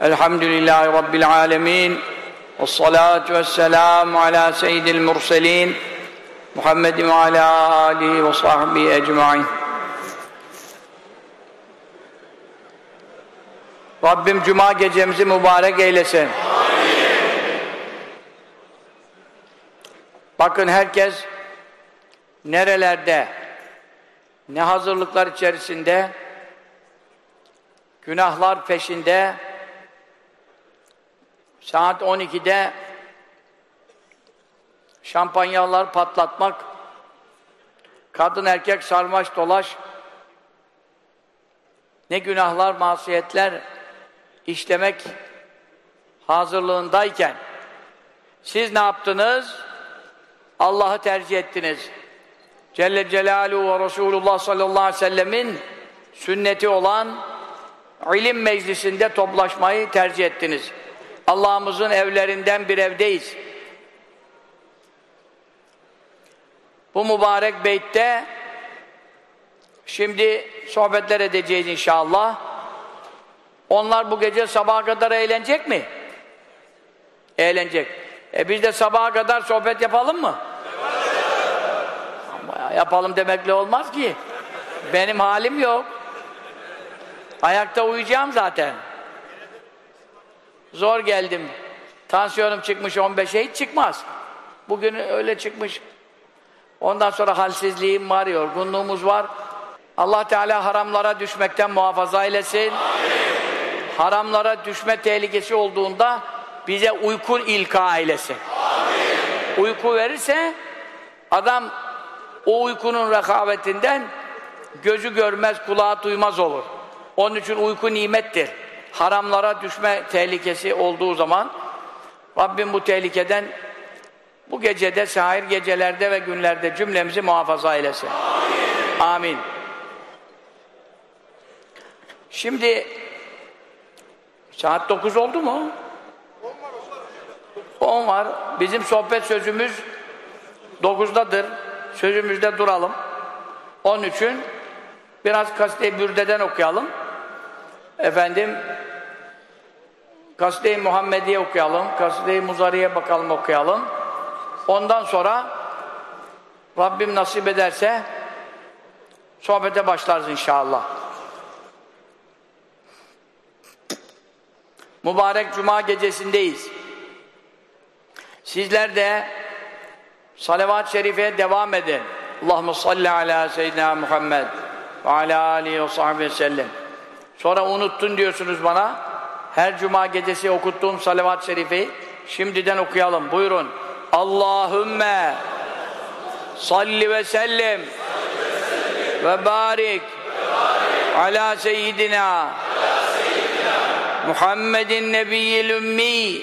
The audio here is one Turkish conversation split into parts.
Elhamdülillahi Rabbil alemin. Ve salatu ve selamu ala seyyidil murselin. Muhammedin ve ala alihi ve sahbihi ecmain. Rabbim cuma gecemizi mübarek eylesin. Bakın herkes nerelerde, ne hazırlıklar içerisinde, günahlar peşinde, saat 12'de şampanyalar patlatmak, kadın erkek sarmaş dolaş, ne günahlar, masiyetler işlemek hazırlığındayken siz ne yaptınız? Allah'ı tercih ettiniz. Celle Celaluhu ve Resulullah sallallahu aleyhi ve sellemin sünneti olan ilim meclisinde toplaşmayı tercih ettiniz. Allah'ımızın evlerinden bir evdeyiz. Bu mübarek beytte şimdi sohbetler edeceğiz inşallah. Onlar bu gece sabaha kadar eğlenecek mi? Eğlenecek. E biz de sabaha kadar sohbet yapalım mı? Ama yapalım demekle olmaz ki. Benim halim yok. Ayakta uyuyacağım zaten. Zor geldim. Tansiyonum çıkmış 15'e hiç çıkmaz. Bugün öyle çıkmış. Ondan sonra halsizliğim var, yorgunluğumuz var. Allah Teala haramlara düşmekten muhafaza eylesin. Amin. Haramlara düşme tehlikesi olduğunda bize uyku ilka eylesin. Amin. Uyku verirse adam o uykunun rekabetinden gözü görmez, kulağı duymaz olur. Onun için uyku nimettir. Haramlara düşme tehlikesi olduğu zaman Rabbim bu tehlikeden bu gecede, sahir gecelerde ve günlerde cümlemizi muhafaza eylesin. Amin. Amin. Şimdi saat 9 oldu mu? 10 var. Bizim sohbet sözümüz 9'dadır. Sözümüzde duralım. Onun için biraz Kaside-i Bürde'den okuyalım. Efendim Kaside-i Muhammediye okuyalım. Kaside-i Muzariye bakalım okuyalım. Ondan sonra Rabbim nasip ederse sohbete başlarız inşallah. Mübarek Cuma gecesindeyiz. Sizler de salavat-ı şerifeye devam edin. Allahumme salli ala seyyidina Muhammed ve ala alihi ve sahbihi sellem. Sonra unuttun diyorsunuz bana. Her cuma gecesi okuttuğum salavat-ı şerifi şimdiden okuyalım. Buyurun. Allahümme salli ve sellem ve barik ala seyyidina Muhammedin nebiyyil ümmi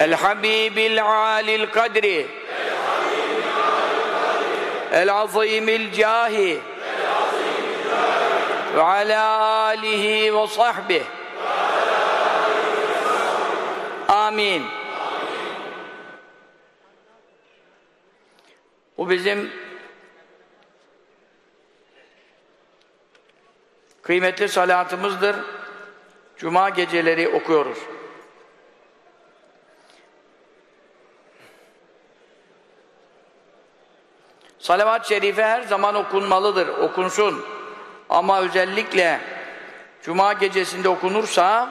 el habibil alil kadri el azimil cahi ve ala alihi ve sahbihi. Amin. Bu bizim kıymetli salatımızdır. Cuma geceleri okuyoruz. Salavat-ı şerife her zaman okunmalıdır okunsun ama özellikle Cuma gecesinde okunursa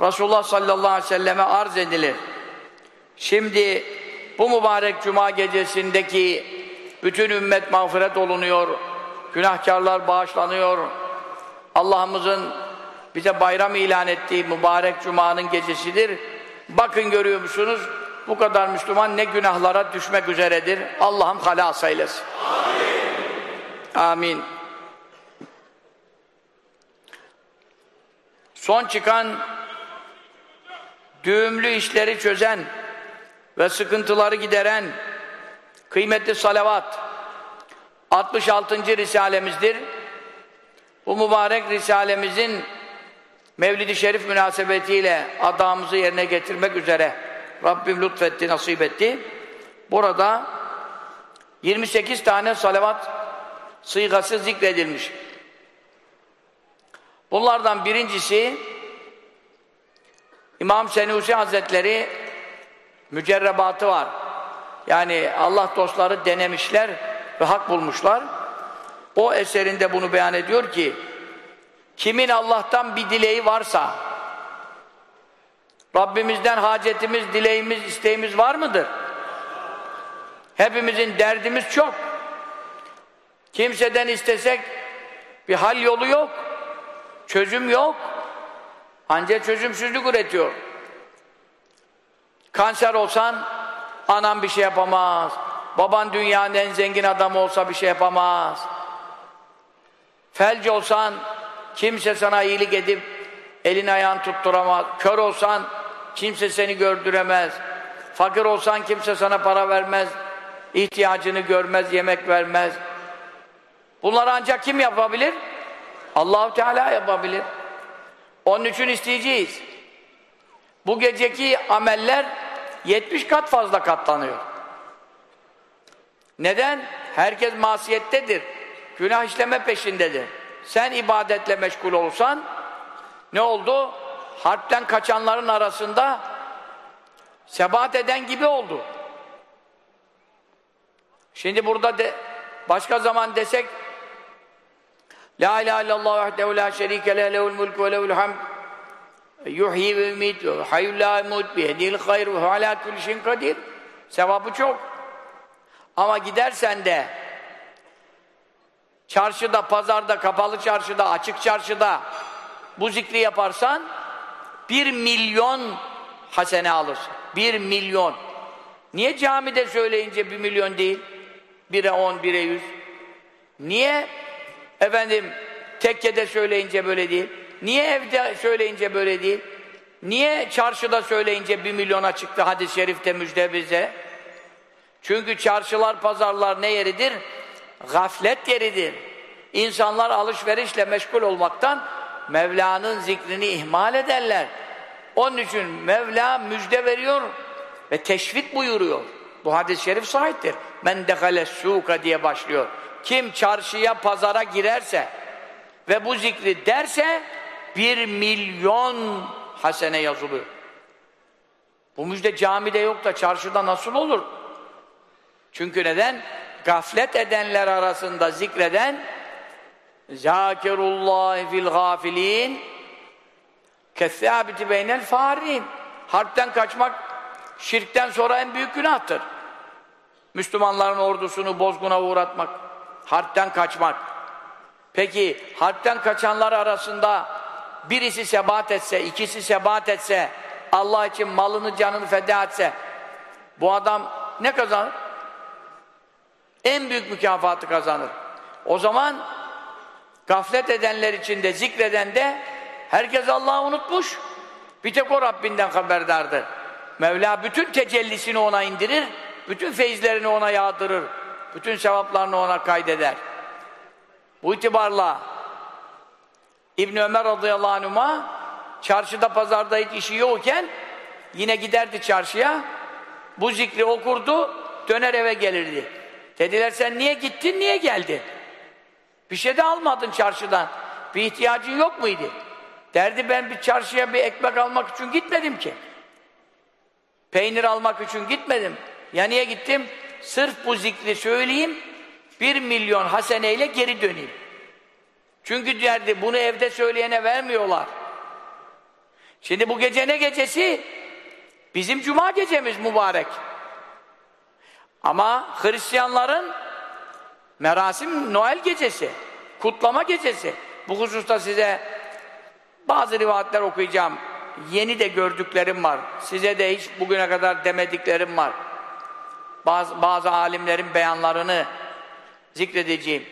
Resulullah sallallahu aleyhi ve selleme arz edilir. Şimdi bu mübarek Cuma gecesindeki bütün ümmet mağfiret olunuyor, günahkarlar bağışlanıyor. Allah'ımızın bize bayram ilan ettiği mübarek Cuma'nın gecesidir. Bakın görüyor musunuz? Bu kadar Müslüman ne günahlara düşmek üzeredir. Allah'ım halas eylesin. Amin. Amin. Son çıkan düğümlü işleri çözen ve sıkıntıları gideren kıymetli salavat 66. risalemizdir. Bu mübarek risalemizin Mevlid-i Şerif münasebetiyle adamımızı yerine getirmek üzere Rabbim lütfetti, nasip etti. Burada 28 tane salavat sıygası zikredilmiş. Bunlardan birincisi İmam Senusi Hazretleri mücerrebatı var. Yani Allah dostları denemişler ve hak bulmuşlar. O eserinde bunu beyan ediyor ki kimin Allah'tan bir dileği varsa Rabbimizden hacetimiz, dileğimiz, isteğimiz var mıdır? Hepimizin derdimiz çok. Kimseden istesek bir hal yolu yok. Çözüm yok. Ancak çözümsüzlük üretiyor. Kanser olsan anan bir şey yapamaz. Baban dünyanın en zengin adamı olsa bir şey yapamaz. Felç olsan kimse sana iyilik edip elin ayağın tutturamaz. Kör olsan kimse seni gördüremez. Fakir olsan kimse sana para vermez. İhtiyacını görmez, yemek vermez. Bunları ancak kim yapabilir? Allahu Teala yapabilir. Onun için isteyeceğiz. Bu geceki ameller 70 kat fazla katlanıyor. Neden? Herkes masiyettedir. Günah işleme peşindedir. Sen ibadetle meşgul olursan ne oldu? Harpten kaçanların arasında sebat eden gibi oldu. Şimdi burada de başka zaman desek La ilahe illallah vahdehu la şerike leh lehul mulku ve lehul hamd yuhyi ve ümit ve hayyul la imut biyedil hayr ve ala kulli şeyin kadir sevabı çok ama gidersen de çarşıda, pazarda, kapalı çarşıda, açık çarşıda bu zikri yaparsan bir milyon hasene alırsın. Bir milyon. Niye camide söyleyince bir milyon değil? Bire on, bire yüz. Niye efendim tekkede söyleyince böyle değil? Niye evde söyleyince böyle değil? Niye çarşıda söyleyince bir milyona çıktı hadis-i şerifte müjde bize? Çünkü çarşılar, pazarlar ne yeridir? Gaflet yeridir. İnsanlar alışverişle meşgul olmaktan Mevla'nın zikrini ihmal ederler. Onun için Mevla müjde veriyor ve teşvik buyuruyor. Bu hadis-i şerif sahiptir. Men dehale suka diye başlıyor. Kim çarşıya, pazara girerse ve bu zikri derse bir milyon hasene yazılıyor. Bu müjde camide yok da çarşıda nasıl olur? Çünkü neden? Gaflet edenler arasında zikreden Zâkirullâhi fil gâfilîn kethâbiti beynel fârin Harpten kaçmak şirkten sonra en büyük günahtır. Müslümanların ordusunu bozguna uğratmak, harpten kaçmak. Peki harpten kaçanlar arasında birisi sebat etse, ikisi sebat etse, Allah için malını canını feda etse bu adam ne kazanır? En büyük mükafatı kazanır. O zaman gaflet edenler içinde zikreden de herkes Allah'ı unutmuş. Bir tek o Rabbinden haberdardır. Mevla bütün tecellisini ona indirir, bütün feyizlerini ona yağdırır, bütün sevaplarını ona kaydeder. Bu itibarla İbn Ömer radıyallahu anhuma çarşıda pazarda hiç işi yokken yine giderdi çarşıya bu zikri okurdu döner eve gelirdi. Dediler sen niye gittin niye geldin? Bir şey de almadın çarşıdan. Bir ihtiyacın yok muydu? Derdi ben bir çarşıya bir ekmek almak için gitmedim ki. Peynir almak için gitmedim. Ya niye gittim? Sırf bu zikri söyleyeyim, bir milyon haseneyle geri döneyim. Çünkü derdi bunu evde söyleyene vermiyorlar. Şimdi bu gece ne gecesi? Bizim cuma gecemiz mübarek. Ama Hristiyanların merasim Noel gecesi, kutlama gecesi. Bu hususta size bazı rivayetler okuyacağım. Yeni de gördüklerim var. Size de hiç bugüne kadar demediklerim var. Bazı, bazı alimlerin beyanlarını zikredeceğim.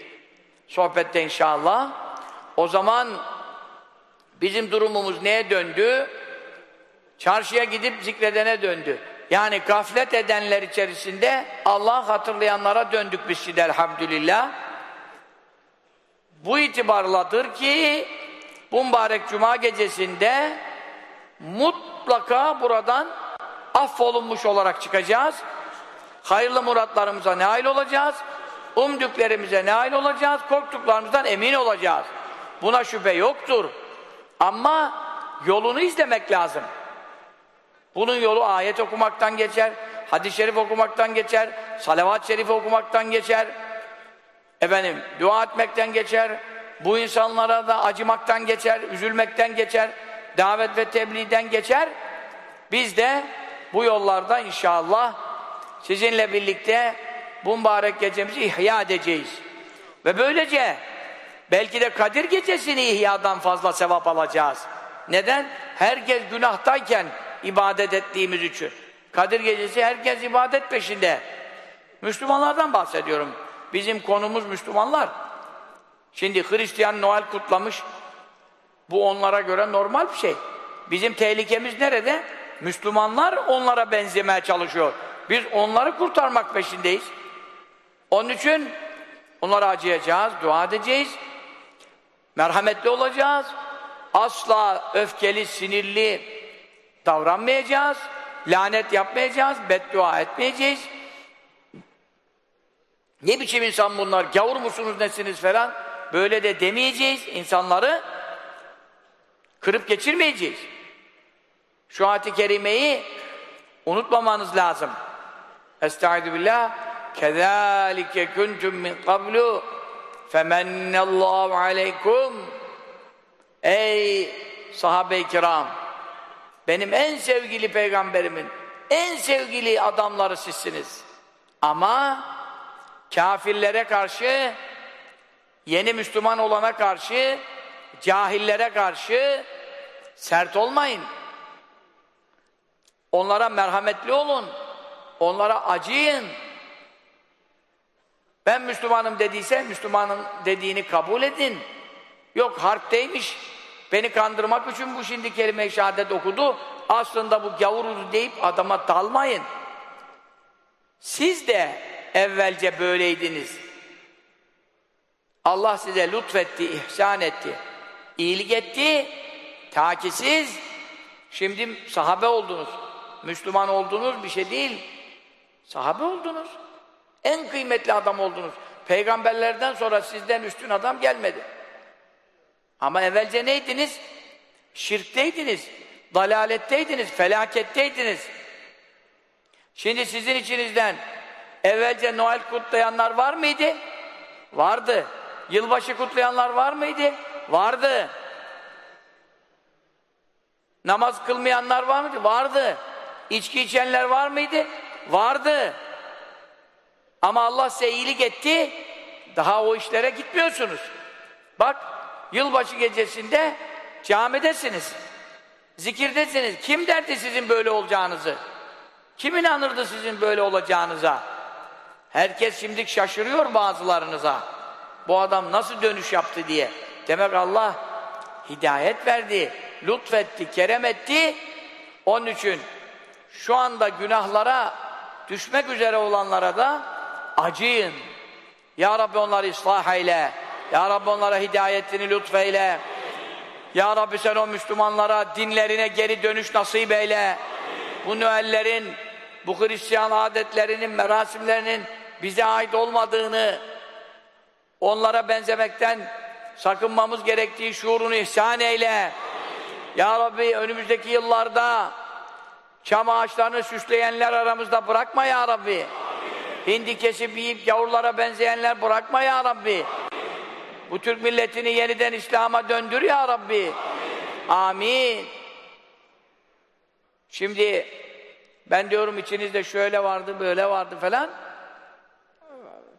Sohbette inşallah. O zaman bizim durumumuz neye döndü? Çarşıya gidip zikredene döndü. Yani gaflet edenler içerisinde Allah hatırlayanlara döndük biz şimdi elhamdülillah. Bu itibarladır ki bu mübarek cuma gecesinde mutlaka buradan affolunmuş olarak çıkacağız. Hayırlı muratlarımıza nail olacağız. Umdüklerimize nail olacağız. Korktuklarımızdan emin olacağız. Buna şüphe yoktur. Ama yolunu izlemek lazım. Bunun yolu ayet okumaktan geçer, hadis-i şerif okumaktan geçer, salavat-ı şerif okumaktan geçer, efendim dua etmekten geçer, bu insanlara da acımaktan geçer, üzülmekten geçer, davet ve tebliğden geçer. Biz de bu yollarda inşallah sizinle birlikte bu mübarek gecemizi ihya edeceğiz. Ve böylece belki de Kadir gecesini ihyadan fazla sevap alacağız. Neden? Herkes günahtayken ibadet ettiğimiz için. Kadir gecesi herkes ibadet peşinde. Müslümanlardan bahsediyorum. Bizim konumuz Müslümanlar. Şimdi Hristiyan Noel kutlamış. Bu onlara göre normal bir şey. Bizim tehlikemiz nerede? Müslümanlar onlara benzemeye çalışıyor. Biz onları kurtarmak peşindeyiz. Onun için onlara acıyacağız, dua edeceğiz. Merhametli olacağız. Asla öfkeli, sinirli davranmayacağız. Lanet yapmayacağız, beddua etmeyeceğiz. Ne biçim insan bunlar, gavur musunuz nesiniz falan. Böyle de demeyeceğiz. insanları kırıp geçirmeyeceğiz. Şu ayet-i kerimeyi unutmamanız lazım. Estaizu billah kezalike kuntum min qablu femennallahu aleykum Ey sahabe-i kiram benim en sevgili peygamberimin en sevgili adamları sizsiniz. Ama kafirlere karşı yeni Müslüman olana karşı cahillere karşı sert olmayın. Onlara merhametli olun. Onlara acıyın. Ben Müslümanım dediyse Müslümanın dediğini kabul edin. Yok harpteymiş. Beni kandırmak için bu şimdi kelime-i şehadet okudu. Aslında bu gavuruz deyip adama dalmayın. Siz de evvelce böyleydiniz. Allah size lütfetti, ihsan etti. iyilik etti. Ta ki siz şimdi sahabe oldunuz. Müslüman oldunuz bir şey değil. Sahabe oldunuz. En kıymetli adam oldunuz. Peygamberlerden sonra sizden üstün adam gelmedi. Ama evvelce neydiniz? Şirkteydiniz, dalaletteydiniz, felaketteydiniz. Şimdi sizin içinizden evvelce Noel kutlayanlar var mıydı? Vardı. Yılbaşı kutlayanlar var mıydı? Vardı. Namaz kılmayanlar var mıydı? Vardı. İçki içenler var mıydı? Vardı. Ama Allah size iyilik etti, daha o işlere gitmiyorsunuz. Bak, yılbaşı gecesinde camidesiniz. Zikirdesiniz. Kim derdi sizin böyle olacağınızı? Kim inanırdı sizin böyle olacağınıza? Herkes şimdi şaşırıyor bazılarınıza. Bu adam nasıl dönüş yaptı diye. Demek Allah hidayet verdi, lütfetti, kerem etti. Onun için şu anda günahlara düşmek üzere olanlara da acıyın. Ya Rabbi onları ıslah eyle. Ya Rabbi onlara hidayetini lütfeyle. Ya Rabbi sen o Müslümanlara dinlerine geri dönüş nasip eyle. Bu Noellerin, bu Hristiyan adetlerinin, merasimlerinin bize ait olmadığını, onlara benzemekten sakınmamız gerektiği şuurunu ihsan eyle. Ya Rabbi önümüzdeki yıllarda çam ağaçlarını süsleyenler aramızda bırakma ya Rabbi. Hindi kesip yiyip gavurlara benzeyenler bırakma ya Rabbi. Bu Türk milletini yeniden İslam'a döndür ya Rabbi. Amin. Şimdi ben diyorum içinizde şöyle vardı, böyle vardı falan.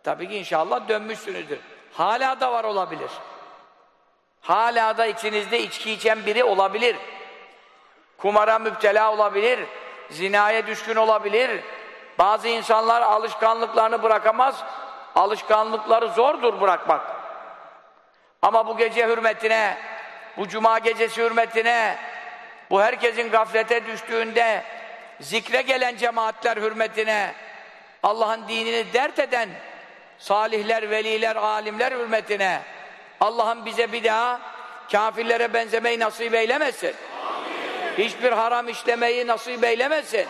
Tabii ki inşallah dönmüşsünüzdür. Hala da var olabilir. Hala da içinizde içki içen biri olabilir. Kumara müptela olabilir. Zinaya düşkün olabilir. Bazı insanlar alışkanlıklarını bırakamaz. Alışkanlıkları zordur bırakmak. Ama bu gece hürmetine, bu cuma gecesi hürmetine, bu herkesin gaflete düştüğünde zikre gelen cemaatler hürmetine, Allah'ın dinini dert eden salihler, veliler, alimler hürmetine Allah'ın bize bir daha kafirlere benzemeyi nasip eylemesin. Hiçbir haram işlemeyi nasip eylemesin.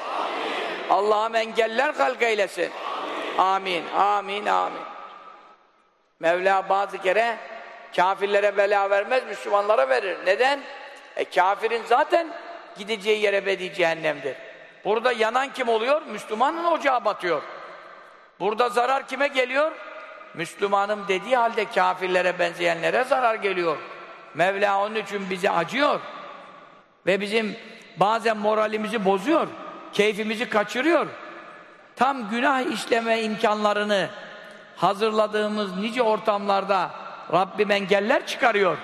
Allah'ım engeller halk eylesin. Amin. Amin. Amin. Mevla bazı kere kafirlere bela vermez, Müslümanlara verir. Neden? E kafirin zaten gideceği yere bedi cehennemdir. Burada yanan kim oluyor? Müslümanın ocağı batıyor. Burada zarar kime geliyor? Müslümanım dediği halde kafirlere benzeyenlere zarar geliyor. Mevla onun için bize acıyor. Ve bizim bazen moralimizi bozuyor. Keyfimizi kaçırıyor. Tam günah işleme imkanlarını hazırladığımız nice ortamlarda Rabbim engeller çıkarıyor.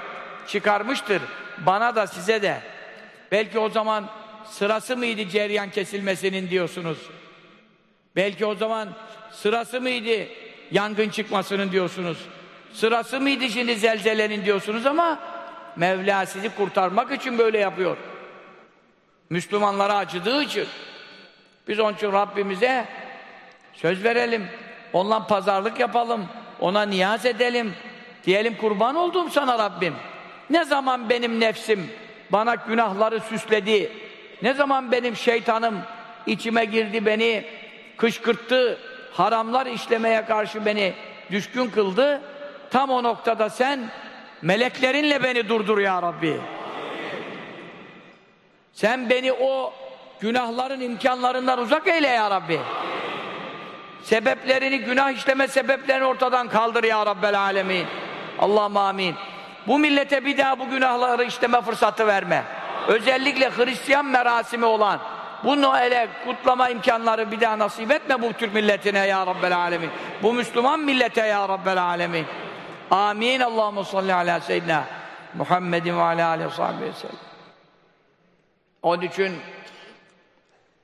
Çıkarmıştır. Bana da size de. Belki o zaman sırası mıydı ceryan kesilmesinin diyorsunuz. Belki o zaman sırası mıydı yangın çıkmasının diyorsunuz. Sırası mıydı şimdi zelzelenin diyorsunuz ama Mevla sizi kurtarmak için böyle yapıyor. Müslümanlara acıdığı için. Biz onun için Rabbimize söz verelim. Onunla pazarlık yapalım. Ona niyaz edelim. Diyelim kurban olduğum sana Rabbim. Ne zaman benim nefsim bana günahları süsledi, ne zaman benim şeytanım içime girdi beni, kışkırttı, haramlar işlemeye karşı beni düşkün kıldı, tam o noktada sen meleklerinle beni durdur ya Rabbi. Sen beni o günahların imkanlarından uzak eyle ya Rabbi. Sebeplerini, günah işleme sebeplerini ortadan kaldır ya Rabbel Alemin. Allah'ım amin. Bu millete bir daha bu günahları işleme fırsatı verme. Özellikle Hristiyan merasimi olan bu Noel'e kutlama imkanları bir daha nasip etme bu Türk milletine ya Rabbel Alemin. Bu Müslüman millete ya Rabbel Alemin. Amin. Allahu salli ala seyyidina Muhammedin ve ala aleyhi ve sellem. Onun için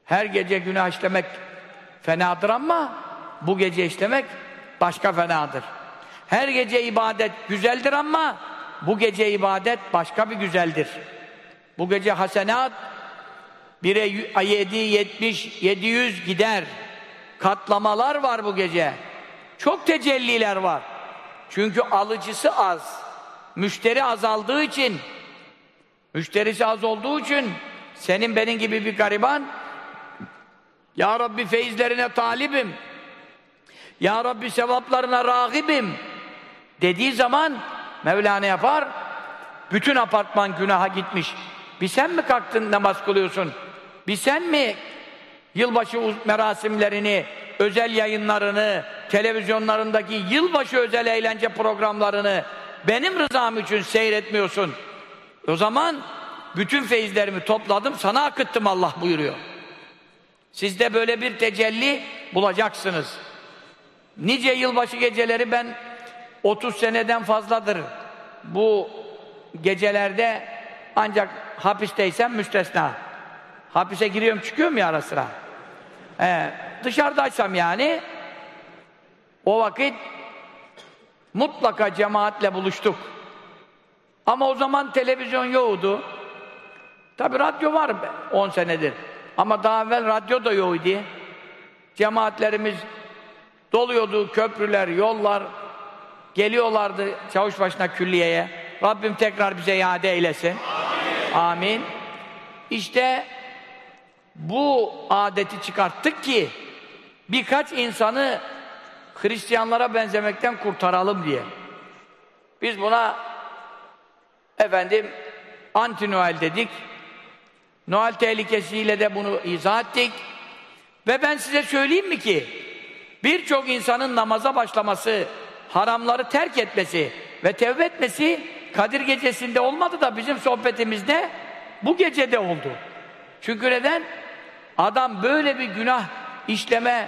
her gece günah işlemek fenadır ama bu gece işlemek başka fenadır. Her gece ibadet güzeldir ama bu gece ibadet başka bir güzeldir. Bu gece hasenat 1'e 7, 70, 700 gider. Katlamalar var bu gece. Çok tecelliler var. Çünkü alıcısı az. Müşteri azaldığı için, müşterisi az olduğu için senin benim gibi bir gariban Ya Rabbi feyizlerine talibim. Ya Rabbi sevaplarına rağibim dediği zaman Mevlana yapar bütün apartman günaha gitmiş bir sen mi kalktın namaz kılıyorsun bir sen mi yılbaşı merasimlerini özel yayınlarını televizyonlarındaki yılbaşı özel eğlence programlarını benim rızam için seyretmiyorsun o zaman bütün feyizlerimi topladım sana akıttım Allah buyuruyor sizde böyle bir tecelli bulacaksınız nice yılbaşı geceleri ben 30 seneden fazladır bu gecelerde ancak hapisteysem müstesna. Hapise giriyorum çıkıyorum ya ara sıra. Ee, dışarıdaysam yani o vakit mutlaka cemaatle buluştuk. Ama o zaman televizyon yoktu. Tabi radyo var 10 senedir. Ama daha evvel radyo da yoktu. Cemaatlerimiz doluyordu, köprüler, yollar, Geliyorlardı çavuş başına külliyeye. Rabbim tekrar bize iade eylesin. Amin. Amin. İşte bu adeti çıkarttık ki birkaç insanı Hristiyanlara benzemekten kurtaralım diye. Biz buna efendim anti Noel dedik. Noel tehlikesiyle de bunu izah ettik. Ve ben size söyleyeyim mi ki birçok insanın namaza başlaması haramları terk etmesi ve tevbe etmesi Kadir gecesinde olmadı da bizim sohbetimizde bu gecede oldu. Çünkü neden? Adam böyle bir günah işleme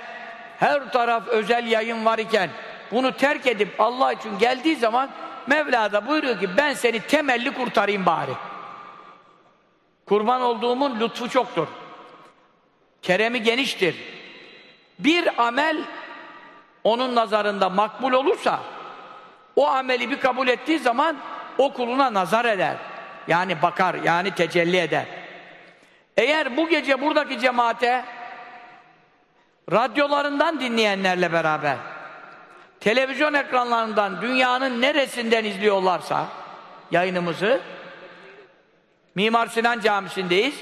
her taraf özel yayın var iken bunu terk edip Allah için geldiği zaman Mevla da buyuruyor ki ben seni temelli kurtarayım bari. Kurban olduğumun lütfu çoktur. Keremi geniştir. Bir amel onun nazarında makbul olursa o ameli bir kabul ettiği zaman o kuluna nazar eder. Yani bakar, yani tecelli eder. Eğer bu gece buradaki cemaate radyolarından dinleyenlerle beraber televizyon ekranlarından dünyanın neresinden izliyorlarsa yayınımızı Mimar Sinan Camisi'ndeyiz.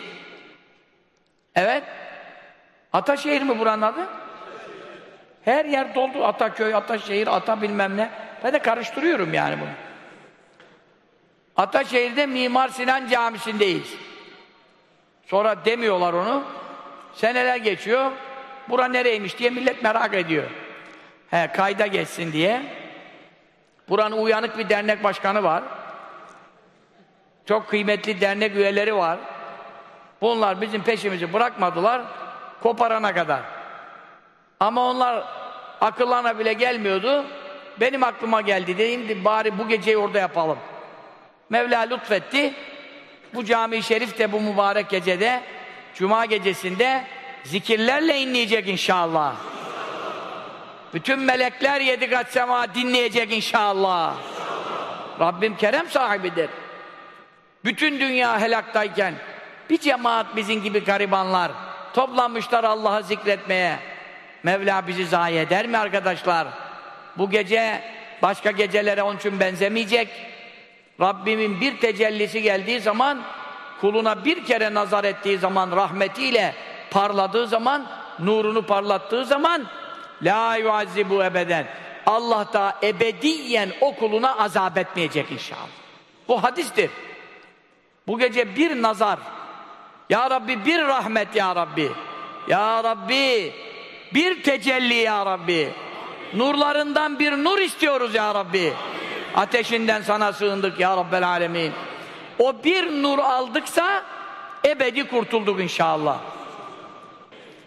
Evet. Ataşehir mi buranın adı? Her yer doldu. Ataköy, Ataşehir, Ata bilmem ne. Ben de karıştırıyorum yani bunu. Ataşehir'de Mimar Sinan Camisi'ndeyiz. Sonra demiyorlar onu. Seneler geçiyor. Bura nereymiş diye millet merak ediyor. He, kayda geçsin diye. Buranın uyanık bir dernek başkanı var. Çok kıymetli dernek üyeleri var. Bunlar bizim peşimizi bırakmadılar koparana kadar. Ama onlar akıllarına bile gelmiyordu. Benim aklıma geldi dedim bari bu geceyi orada yapalım. Mevla lütfetti. Bu cami-i şerif de bu mübarek gecede Cuma gecesinde zikirlerle inleyecek inşallah. Bütün melekler yedi kat sema dinleyecek inşallah. Rabbim kerem sahibidir. Bütün dünya helaktayken bir cemaat bizim gibi garibanlar toplanmışlar Allah'ı zikretmeye. Mevla bizi zayi eder mi arkadaşlar? Bu gece başka gecelere onun için benzemeyecek. Rabbimin bir tecellisi geldiği zaman kuluna bir kere nazar ettiği zaman rahmetiyle parladığı zaman nurunu parlattığı zaman la yuazzibu ebeden Allah da ebediyen o kuluna azap etmeyecek inşallah. Bu hadistir. Bu gece bir nazar Ya Rabbi bir rahmet Ya Rabbi Ya Rabbi bir tecelli Ya Rabbi nurlarından bir nur istiyoruz Ya Rabbi ateşinden sana sığındık Ya Rabbel Alemin o bir nur aldıksa ebedi kurtulduk inşallah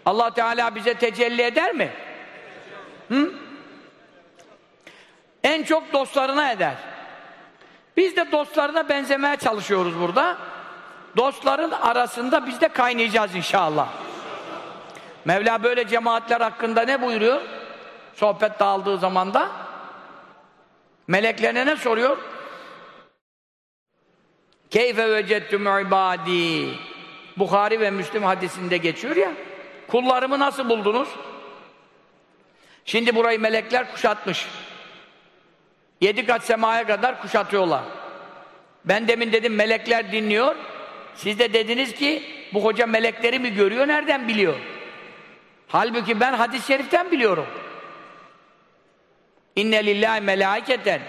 Allah Teala bize tecelli eder mi? Hı? En çok dostlarına eder. Biz de dostlarına benzemeye çalışıyoruz burada. Dostların arasında biz de kaynayacağız inşallah. Mevla böyle cemaatler hakkında ne buyuruyor? Sohbet dağıldığı zamanda meleklerine ne soruyor? Keyfe vecettüm ibadi Bukhari ve Müslim hadisinde geçiyor ya kullarımı nasıl buldunuz? Şimdi burayı melekler kuşatmış. Yedi kat semaya kadar kuşatıyorlar. Ben demin dedim melekler dinliyor. Siz de dediniz ki bu hoca melekleri mi görüyor, nereden biliyor? Halbuki ben hadis-i şeriften biliyorum. İnne lillahi melaiketen.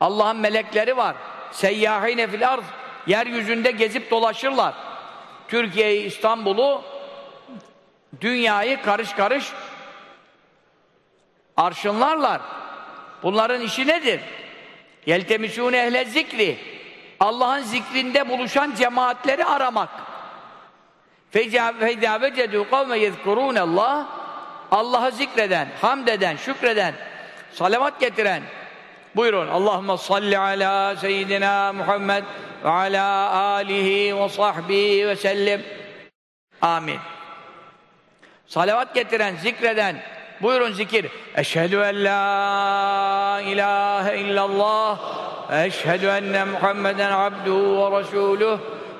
Allah'ın melekleri var. Seyyahine fil arz. Yeryüzünde gezip dolaşırlar. Türkiye'yi, İstanbul'u, dünyayı karış karış arşınlarlar. Bunların işi nedir? Yeltemisûne ehle zikri. Allah'ın zikrinde buluşan cemaatleri aramak. فَاِذَا وَجَدُوا قَوْمَ يَذْكُرُونَ اللّٰهِ Allah'ı zikreden, hamd eden, şükreden, salavat getiren. Buyurun. Allahumme salli ala seyyidina Muhammed ve ala alihi ve sahbihi ve sellim. Amin. Salavat getiren, zikreden, Buyurun zikir. Eşhedü en la ilahe illallah eşhedü enne Muhammeden abduhu ve resuluh.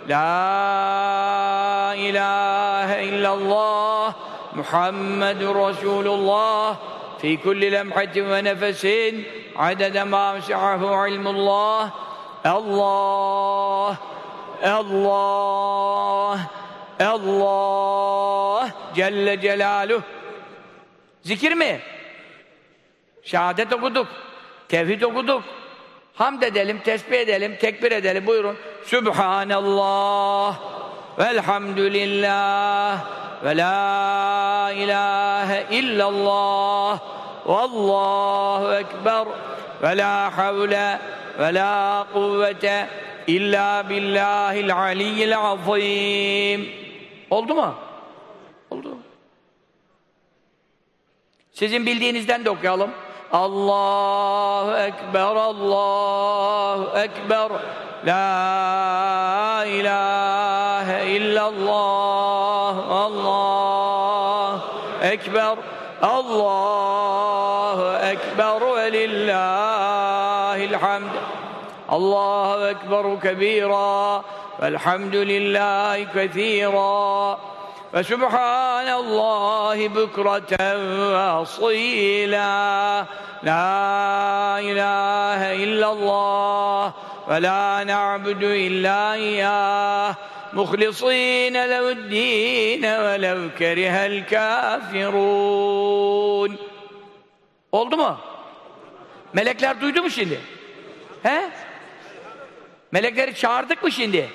La ilahe illallah Muhammedur Resulullah. Fi kulli lemhatin ve nefesin adede ma mes'ahu ilmullah. Allah Allah Allah Celle Celaluhu Zikir mi? Şehadet okuduk. Tevhid okuduk. Hamd edelim, tesbih edelim, tekbir edelim. Buyurun. Sübhanallah velhamdülillah ve la ilahe illallah vallahu ekber ve la havle ve la kuvvete illa billahil aliyyil azim. Oldu mu? Oldu. Sizin bildiğinizden de okuyalım. Allahu Ekber, Allahu Ekber, La ilahe illallah, Allah Ekber, Allahu Ekber ve lillahil hamd. Allahu Ekber kebira, velhamdülillahi kethira. فسبحان الله بكرة وأصيلا لا إله إلا الله ولا نعبد إلا إياه مخلصين له الدين ولو كره الكافرون Oldu mu? Melekler duydu mu şimdi? He? Melekleri çağırdık mı şimdi?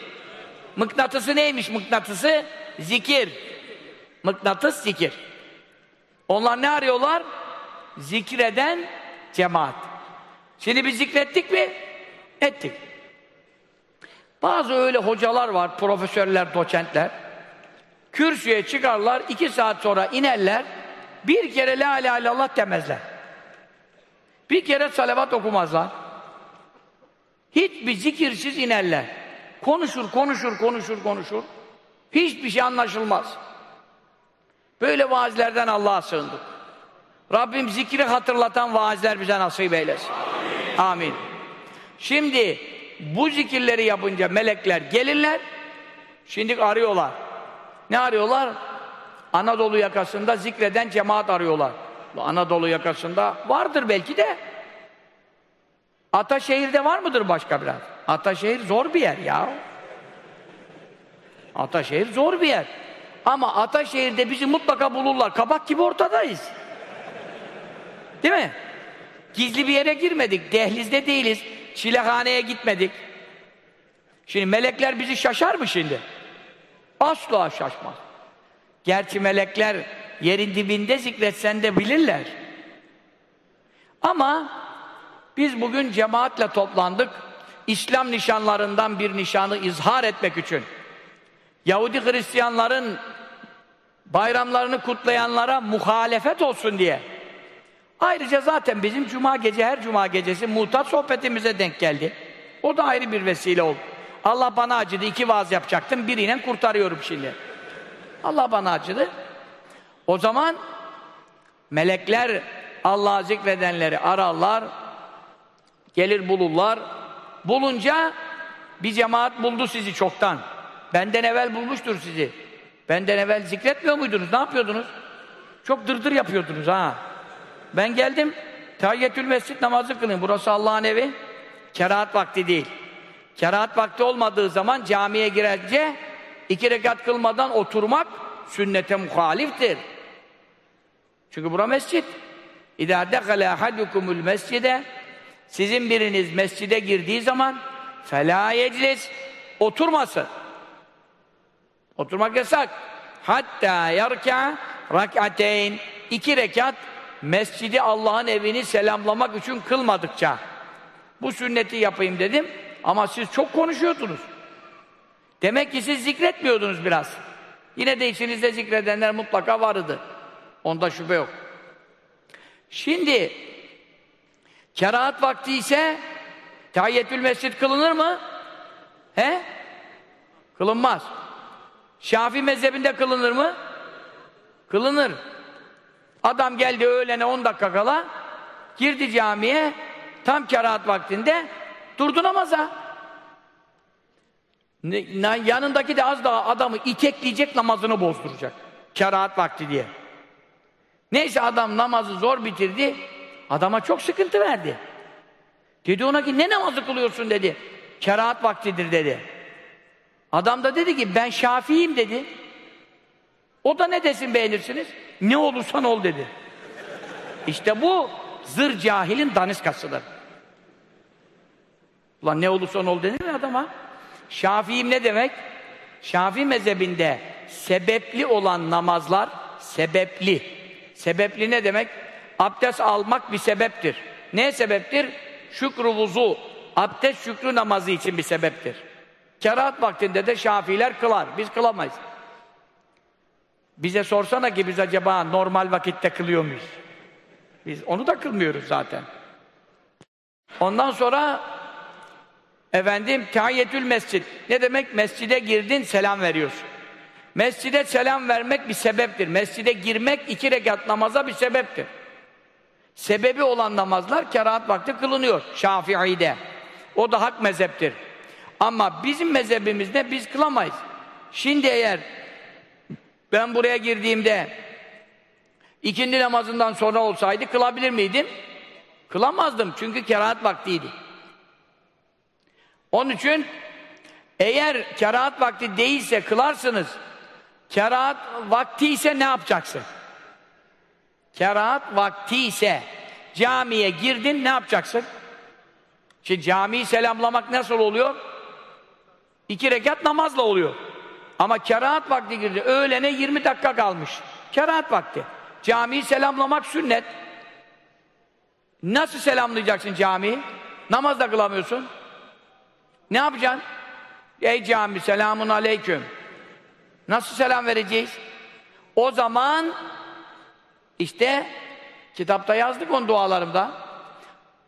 Mıknatısı neymiş mıknatısı? Zikir. Mıknatıs zikir. Onlar ne arıyorlar? Zikreden cemaat. Şimdi biz zikrettik mi? Ettik. Bazı öyle hocalar var, profesörler, doçentler. Kürsüye çıkarlar, iki saat sonra inerler, bir kere la ilahe illallah demezler. Bir kere salavat okumazlar. Hiçbir zikirsiz inerler. Konuşur, konuşur, konuşur, konuşur. Hiçbir şey anlaşılmaz. Böyle vaazlerden Allah'a sığındık. Rabbim zikri hatırlatan vaazler bize nasip eylesin. Amin. Amin. Şimdi bu zikirleri yapınca melekler gelirler. Şimdi arıyorlar. Ne arıyorlar? Anadolu yakasında zikreden cemaat arıyorlar. Anadolu yakasında vardır belki de. Ataşehir'de var mıdır başka biraz? Ataşehir zor bir yer ya. Ataşehir zor bir yer. Ama Ataşehir'de bizi mutlaka bulurlar. Kabak gibi ortadayız. Değil mi? Gizli bir yere girmedik. Dehlizde değiliz. Çilehaneye gitmedik. Şimdi melekler bizi şaşar mı şimdi? Asla şaşmaz. Gerçi melekler yerin dibinde zikretsen de bilirler. Ama biz bugün cemaatle toplandık. İslam nişanlarından bir nişanı izhar etmek için. Yahudi Hristiyanların bayramlarını kutlayanlara muhalefet olsun diye. Ayrıca zaten bizim cuma gece her cuma gecesi muhtat sohbetimize denk geldi. O da ayrı bir vesile oldu. Allah bana acıdı. iki vaaz yapacaktım. Biriyle kurtarıyorum şimdi. Allah bana acıdı. O zaman melekler Allah'ı zikredenleri ararlar. Gelir bulurlar. Bulunca bir cemaat buldu sizi çoktan. Benden evvel bulmuştur sizi. Benden evvel zikretmiyor muydunuz? Ne yapıyordunuz? Çok dırdır yapıyordunuz ha. Ben geldim. Tahiyyetül mescid namazı kılın. Burası Allah'ın evi. Kerahat vakti değil. Kerahat vakti olmadığı zaman camiye girince iki rekat kılmadan oturmak sünnete muhaliftir. Çünkü bura mescit. İdâ dekale ahadukumul mescide sizin biriniz mescide girdiği zaman felâ yeclis oturmasın. Oturmak yasak. Hatta yarka rak'ateyn iki rekat mescidi Allah'ın evini selamlamak için kılmadıkça bu sünneti yapayım dedim ama siz çok konuşuyordunuz. Demek ki siz zikretmiyordunuz biraz. Yine de içinizde zikredenler mutlaka vardı. Onda şüphe yok. Şimdi kerahat vakti ise tahiyyetül mescid kılınır mı? He? Kılınmaz. Şafi mezhebinde kılınır mı? Kılınır. Adam geldi öğlene 10 dakika kala girdi camiye tam kerahat vaktinde durdu namaza. Yanındaki de az daha adamı itekleyecek namazını bozduracak. Kerahat vakti diye. Neyse adam namazı zor bitirdi. Adama çok sıkıntı verdi. Dedi ona ki ne namazı kılıyorsun dedi. Kerahat vaktidir dedi. Adam da dedi ki ben Şafiiyim dedi. O da ne desin beğenirsiniz? Ne olursan ol dedi. İşte bu zır cahilin daniskasıdır. Ulan ne olursan ol denir mi adama? Şafiiyim ne demek? Şafii mezhebinde sebepli olan namazlar sebepli. Sebepli ne demek? Abdest almak bir sebeptir. Ne sebeptir? Şükrü vuzu. Abdest şükrü namazı için bir sebeptir. Kerahat vaktinde de Şafiiler kılar. Biz kılamayız. Bize sorsana ki biz acaba normal vakitte kılıyor muyuz? Biz onu da kılmıyoruz zaten. Ondan sonra efendim tahiyyetül mescid. Ne demek? Mescide girdin selam veriyorsun. Mescide selam vermek bir sebeptir. Mescide girmek iki rekat namaza bir sebeptir. Sebebi olan namazlar kerahat vakti kılınıyor Şafii'de. O da hak mezheptir. Ama bizim mezhebimizde biz kılamayız. Şimdi eğer ben buraya girdiğimde ikindi namazından sonra olsaydı kılabilir miydim? Kılamazdım çünkü kerahat vaktiydi. Onun için eğer kerahat vakti değilse kılarsınız. Kerahat vakti ise ne yapacaksın? Kerahat vakti ise camiye girdin ne yapacaksın? Şimdi camiyi selamlamak nasıl oluyor? İki rekat namazla oluyor. Ama kerahat vakti girdi. Öğlene 20 dakika kalmış. Kerahat vakti. Camiyi selamlamak sünnet. Nasıl selamlayacaksın camiyi? Namaz da kılamıyorsun. Ne yapacaksın? Ey cami selamun aleyküm. Nasıl selam vereceğiz? O zaman işte kitapta yazdık on dualarımda.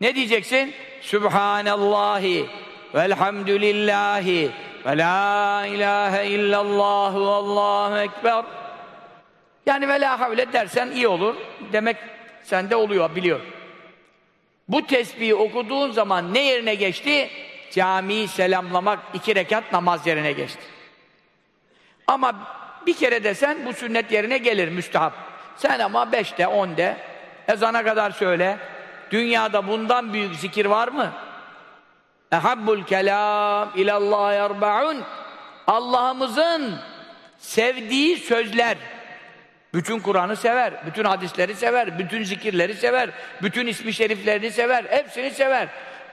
Ne diyeceksin? Sübhanallahi velhamdülillahi ve la ilahe illallah ve allahu ekber. Yani ve la havle dersen iyi olur. Demek sende oluyor, biliyor. Bu tesbihi okuduğun zaman ne yerine geçti? Camiyi selamlamak iki rekat namaz yerine geçti. Ama bir kere desen bu sünnet yerine gelir müstahap. Sen ama beşte, onde, ezana kadar söyle. Dünyada bundan büyük zikir var mı? Ehabbul kelam ilallah erba'un Allah'ımızın sevdiği sözler bütün Kur'an'ı sever, bütün hadisleri sever, bütün zikirleri sever, bütün ismi şeriflerini sever, hepsini sever.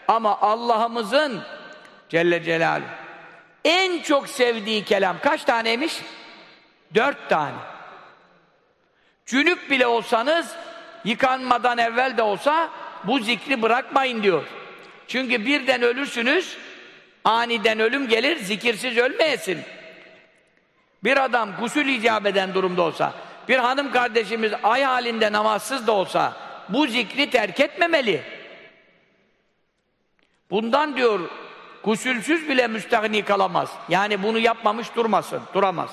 Ama Allah'ımızın Celle Celaluhu en çok sevdiği kelam kaç taneymiş? Dört tane. Cünüp bile olsanız yıkanmadan evvel de olsa bu zikri bırakmayın diyor. Çünkü birden ölürsünüz, aniden ölüm gelir, zikirsiz ölmeyesin. Bir adam gusül icap eden durumda olsa, bir hanım kardeşimiz ay halinde namazsız da olsa, bu zikri terk etmemeli. Bundan diyor, gusülsüz bile müstahni kalamaz. Yani bunu yapmamış durmasın, duramaz.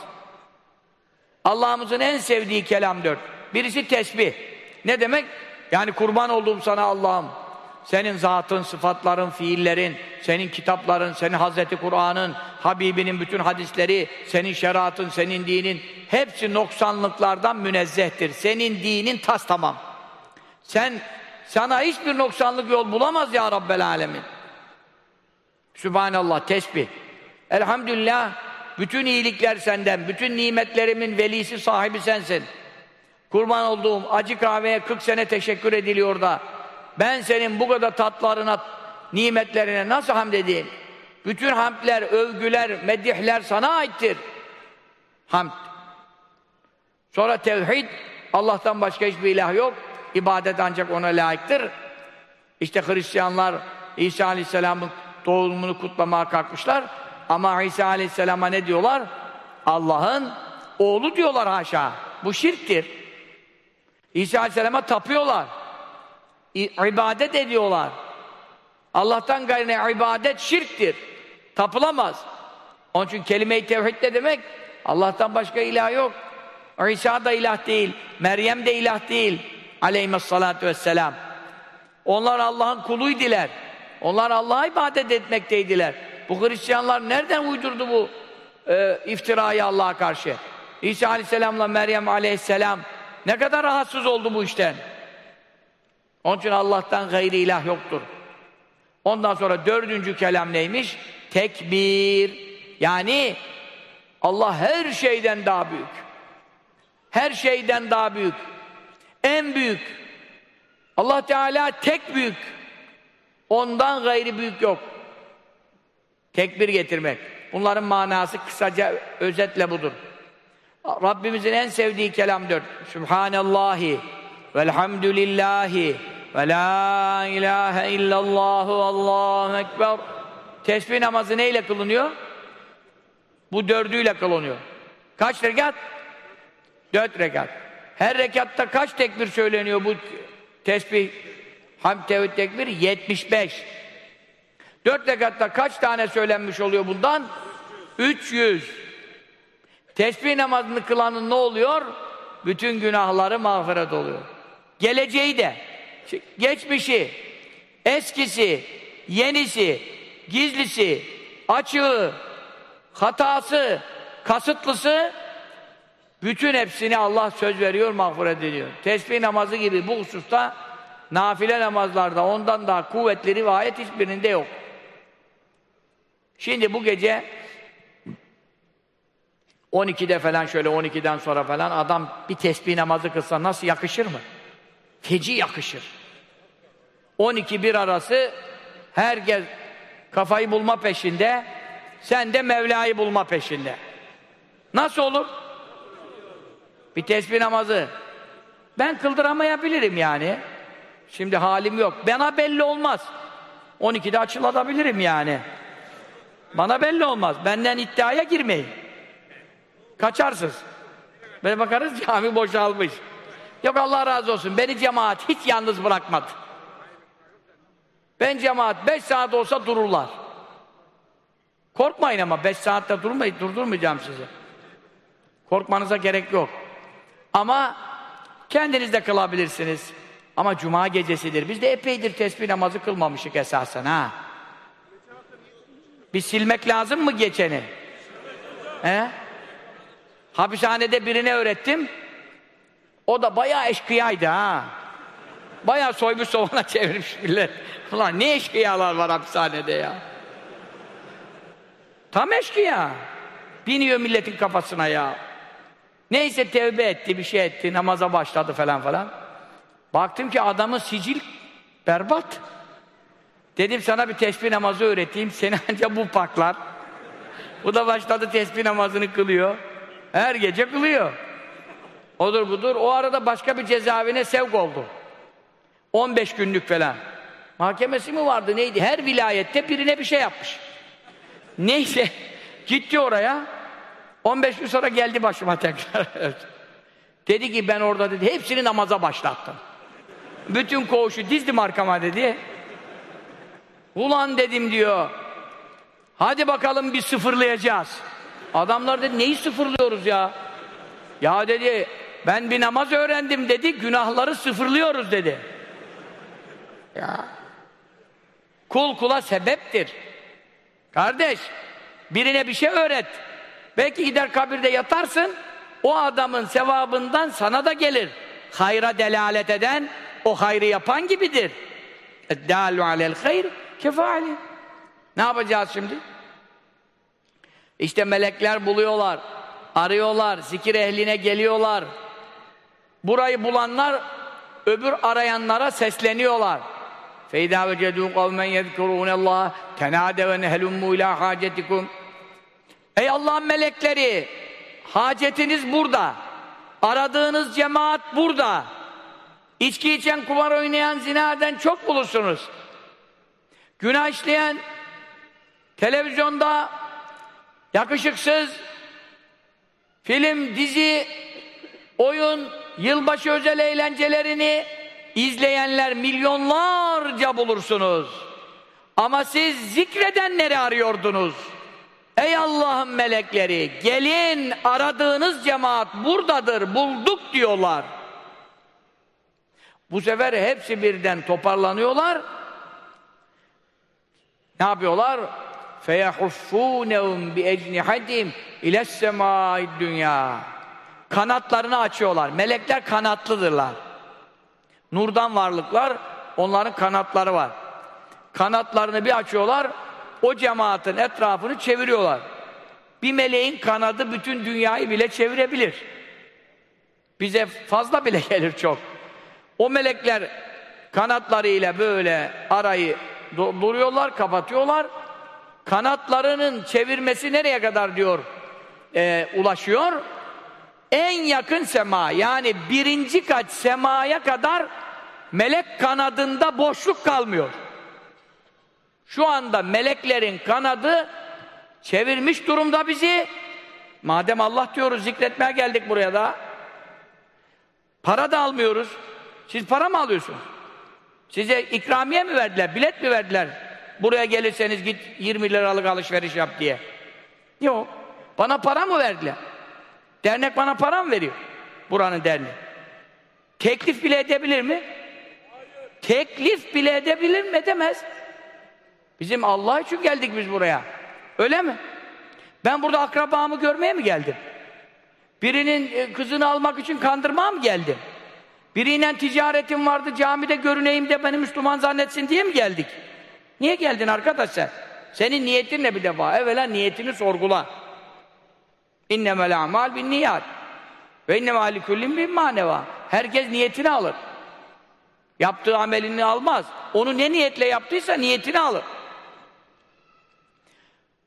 Allah'ımızın en sevdiği kelam dört. Birisi tesbih. Ne demek? Yani kurban olduğum sana Allah'ım. Senin zatın, sıfatların, fiillerin, senin kitapların, senin Hazreti Kur'an'ın, Habibinin bütün hadisleri, senin şeriatın, senin dinin hepsi noksanlıklardan münezzehtir. Senin dinin tas tamam. Sen sana hiçbir noksanlık yol bulamaz ya Rabbel Alemin. Sübhanallah, tesbih. Elhamdülillah, bütün iyilikler senden, bütün nimetlerimin velisi sahibi sensin. Kurban olduğum acı kahveye 40 sene teşekkür ediliyor da ben senin bu kadar tatlarına, nimetlerine nasıl hamd edeyim? Bütün hamdler, övgüler, medihler sana aittir. Hamd. Sonra tevhid, Allah'tan başka hiçbir ilah yok. İbadet ancak ona layıktır. İşte Hristiyanlar İsa Aleyhisselam'ın doğumunu kutlamaya kalkmışlar. Ama İsa Aleyhisselam'a ne diyorlar? Allah'ın oğlu diyorlar haşa. Bu şirktir. İsa Aleyhisselam'a tapıyorlar. İbadet ediyorlar. Allah'tan gayrına ibadet şirktir. Tapılamaz. Onun için kelime-i tevhid ne demek? Allah'tan başka ilah yok. İsa da ilah değil. Meryem de ilah değil. Aleyhissalatu vesselam. Onlar Allah'ın kuluydiler. Onlar Allah'a ibadet etmekteydiler. Bu Hristiyanlar nereden uydurdu bu e, iftirayı Allah'a karşı? İsa Aleyhisselam'la Meryem Aleyhisselam ne kadar rahatsız oldu bu işten. Onun için Allah'tan gayri ilah yoktur. Ondan sonra dördüncü kelam neymiş? Tekbir. Yani Allah her şeyden daha büyük. Her şeyden daha büyük. En büyük. Allah Teala tek büyük. Ondan gayri büyük yok. Tekbir getirmek. Bunların manası kısaca özetle budur. Rabbimizin en sevdiği kelam dört. Sübhanallahi velhamdülillahi ve la ilahe illallahu allahu ekber. Tesbih namazı neyle kılınıyor? Bu dördüyle kılınıyor. Kaç rekat? Dört rekat. Her rekatta kaç tekbir söyleniyor bu tesbih? Hamd tevhid tekbir 75. Dört rekatta kaç tane söylenmiş oluyor bundan? 300. Tesbih namazını kılanın ne oluyor? Bütün günahları mağfiret oluyor. Geleceği de, geçmişi, eskisi, yenisi, gizlisi, açığı, hatası, kasıtlısı bütün hepsini Allah söz veriyor, mağfiret ediyor. Tesbih namazı gibi bu hususta nafile namazlarda ondan daha kuvvetli rivayet hiçbirinde yok. Şimdi bu gece 12'de falan şöyle 12'den sonra falan adam bir tesbih namazı kılsa nasıl yakışır mı? Feci yakışır. 12 bir arası herkes kafayı bulma peşinde Sen de Mevla'yı bulma peşinde. Nasıl olur? Bir tesbih namazı. Ben kıldıramayabilirim yani. Şimdi halim yok. Bana belli olmaz. 12'de açılabilirim yani. Bana belli olmaz. Benden iddiaya girmeyin. Kaçarsınız. Böyle bakarız cami boşalmış. Yok Allah razı olsun. Beni cemaat hiç yalnız bırakmadı. Ben cemaat beş saat olsa dururlar. Korkmayın ama beş saatte durmayın, durdurmayacağım sizi. Korkmanıza gerek yok. Ama kendiniz de kılabilirsiniz. Ama cuma gecesidir. Biz de epeydir tesbih namazı kılmamışık esasen ha. Bir silmek lazım mı geçeni? He? Hapishanede birine öğrettim. O da bayağı eşkıyaydı ha. Bayağı soymuş sovana çevirmiş millet. Ulan ne eşkıyalar var hapishanede ya. Tam eşkıya. Biniyor milletin kafasına ya. Neyse tevbe etti, bir şey etti, namaza başladı falan falan. Baktım ki adamın sicil berbat. Dedim sana bir tesbih namazı öğreteyim, seni ancak bu paklar. Bu da başladı tesbih namazını kılıyor. Her gece kılıyor. Odur budur. O arada başka bir cezaevine sevk oldu. 15 günlük falan. Mahkemesi mi vardı neydi? Her vilayette birine bir şey yapmış. Neyse gitti oraya. 15 gün sonra geldi başıma tekrar. dedi ki ben orada dedi hepsini namaza başlattım. Bütün koğuşu dizdim arkama dedi. Ulan dedim diyor. Hadi bakalım bir sıfırlayacağız. Adamlar dedi neyi sıfırlıyoruz ya? Ya dedi ben bir namaz öğrendim dedi günahları sıfırlıyoruz dedi. Ya. Kul kula sebeptir. Kardeş birine bir şey öğret. Belki gider kabirde yatarsın o adamın sevabından sana da gelir. Hayra delalet eden o hayrı yapan gibidir. Eddâlu alel hayr kefâli. Ne yapacağız şimdi? İşte melekler buluyorlar, arıyorlar, zikir ehline geliyorlar. Burayı bulanlar öbür arayanlara sesleniyorlar. فَاِذَا وَجَدُوا قَوْمًا يَذْكُرُونَ اللّٰهِ تَنَادَوَنْ هَلُمُّ اِلٰى حَاجَتِكُمْ Ey Allah'ın melekleri! Hacetiniz burada. Aradığınız cemaat burada. İçki içen, kumar oynayan, zinaden çok bulursunuz. Günah işleyen, televizyonda yakışıksız, film, dizi, oyun, yılbaşı özel eğlencelerini izleyenler milyonlarca bulursunuz. Ama siz zikredenleri arıyordunuz. Ey Allah'ın melekleri, gelin aradığınız cemaat buradadır, bulduk diyorlar. Bu sefer hepsi birden toparlanıyorlar. Ne yapıyorlar? فَيَحُفُّونَهُمْ بِاَجْنِحَدِهِمْ اِلَى السَّمَاءِ dünya. Kanatlarını açıyorlar. Melekler kanatlıdırlar. Nurdan varlıklar, onların kanatları var. Kanatlarını bir açıyorlar, o cemaatin etrafını çeviriyorlar. Bir meleğin kanadı bütün dünyayı bile çevirebilir. Bize fazla bile gelir çok. O melekler kanatlarıyla böyle arayı duruyorlar, kapatıyorlar. Kanatlarının çevirmesi nereye kadar diyor e, ulaşıyor? En yakın sema yani birinci kat semaya kadar melek kanadında boşluk kalmıyor. Şu anda meleklerin kanadı çevirmiş durumda bizi. Madem Allah diyoruz zikretmeye geldik buraya da. Para da almıyoruz. Siz para mı alıyorsunuz? Size ikramiye mi verdiler, bilet mi verdiler? Buraya gelirseniz git 20 liralık alışveriş yap diye. Yok. Bana para mı verdiler? Dernek bana para mı veriyor? Buranın derneği. Teklif bile edebilir mi? Teklif bile edebilir mi? Edemez. Bizim Allah için geldik biz buraya. Öyle mi? Ben burada akrabamı görmeye mi geldim? Birinin e, kızını almak için kandırmaya mı geldim? Biriyle ticaretim vardı, camide görüneyim de beni Müslüman zannetsin diye mi geldik? Niye geldin arkadaş sen? Senin niyetin ne bir defa? Evvela niyetini sorgula. İnnemel amal bin niyat. Ve innemel alikullin bin maneva. Herkes niyetini alır. Yaptığı amelini almaz. Onu ne niyetle yaptıysa niyetini alır.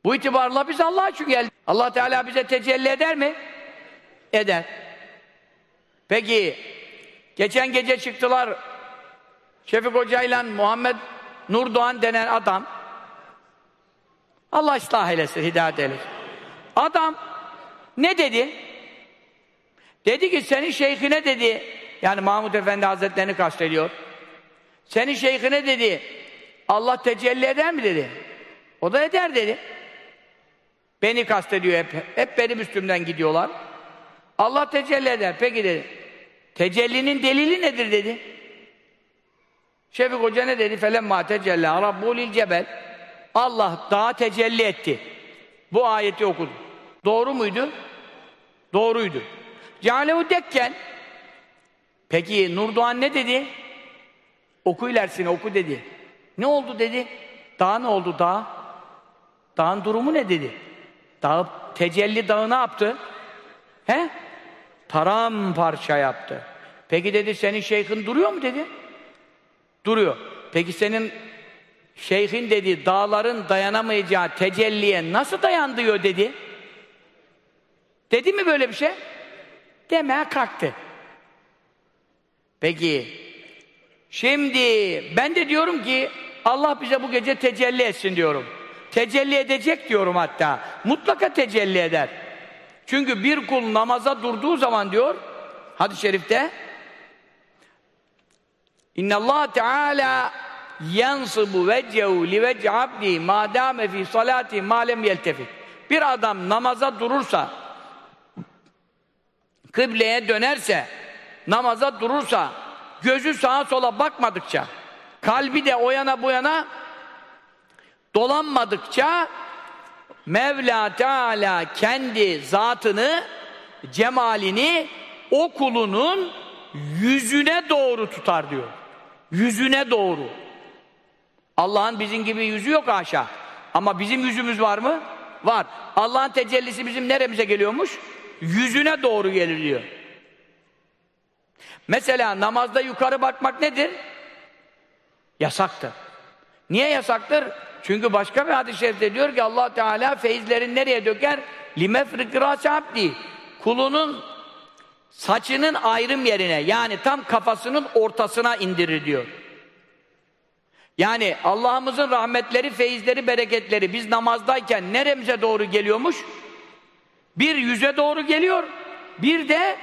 Bu itibarla biz Allah için geldik. Allah Teala bize tecelli eder mi? Eder. Peki, geçen gece çıktılar Şefik Hoca ile Muhammed Nurdoğan denen adam Allah ıslah eylesin, hidayet eylesin. Adam ne dedi? Dedi ki senin şeyhine dedi, yani Mahmud Efendi Hazretlerini kastediyor. Senin şeyhine dedi, Allah tecelli eder mi dedi. O da eder dedi. Beni kastediyor hep. Hep benim üstümden gidiyorlar. Allah tecelli eder. Peki dedi. Tecellinin delili nedir dedi. Şefik Hoca ne dedi? Felemma tecella rabbulil cebel. Allah dağa tecelli etti. Bu ayeti okudu. Doğru muydu? Doğruydu. Cealehu dekken Peki Nurdoğan ne dedi? Oku ilerisine oku dedi. Ne oldu dedi? Dağ ne oldu dağ? Dağın durumu ne dedi? Dağ, tecelli dağı ne yaptı? He? Paramparça yaptı. Peki dedi senin şeyhin duruyor mu dedi? Duruyor. Peki senin şeyhin dedi dağların dayanamayacağı tecelliye nasıl dayandıyor dedi? Dedi mi böyle bir şey? Demeye kalktı. Peki şimdi ben de diyorum ki Allah bize bu gece tecelli etsin diyorum. Tecelli edecek diyorum hatta. Mutlaka tecelli eder. Çünkü bir kul namaza durduğu zaman diyor hadis-i şerifte İnna Allah Teala yansibu vecehu li vece abdi ma dame fi salati ma. Bir adam namaza durursa kıbleye dönerse namaza durursa gözü sağa sola bakmadıkça kalbi de o yana bu yana dolanmadıkça Mevla Teala kendi zatını, cemalini o kulunun yüzüne doğru tutar diyor. Yüzüne doğru. Allah'ın bizim gibi yüzü yok haşa. Ama bizim yüzümüz var mı? Var. Allah'ın tecellisi bizim neremize geliyormuş? Yüzüne doğru gelir diyor. Mesela namazda yukarı bakmak nedir? Yasaktır. Niye yasaktır? Çünkü başka bir hadis-i şerifte diyor ki Allah Teala feyizlerin nereye döker? Limefrik râsi abdi. Kulunun saçının ayrım yerine yani tam kafasının ortasına indirir diyor. Yani Allah'ımızın rahmetleri, feyizleri, bereketleri biz namazdayken neremize doğru geliyormuş? Bir yüze doğru geliyor, bir de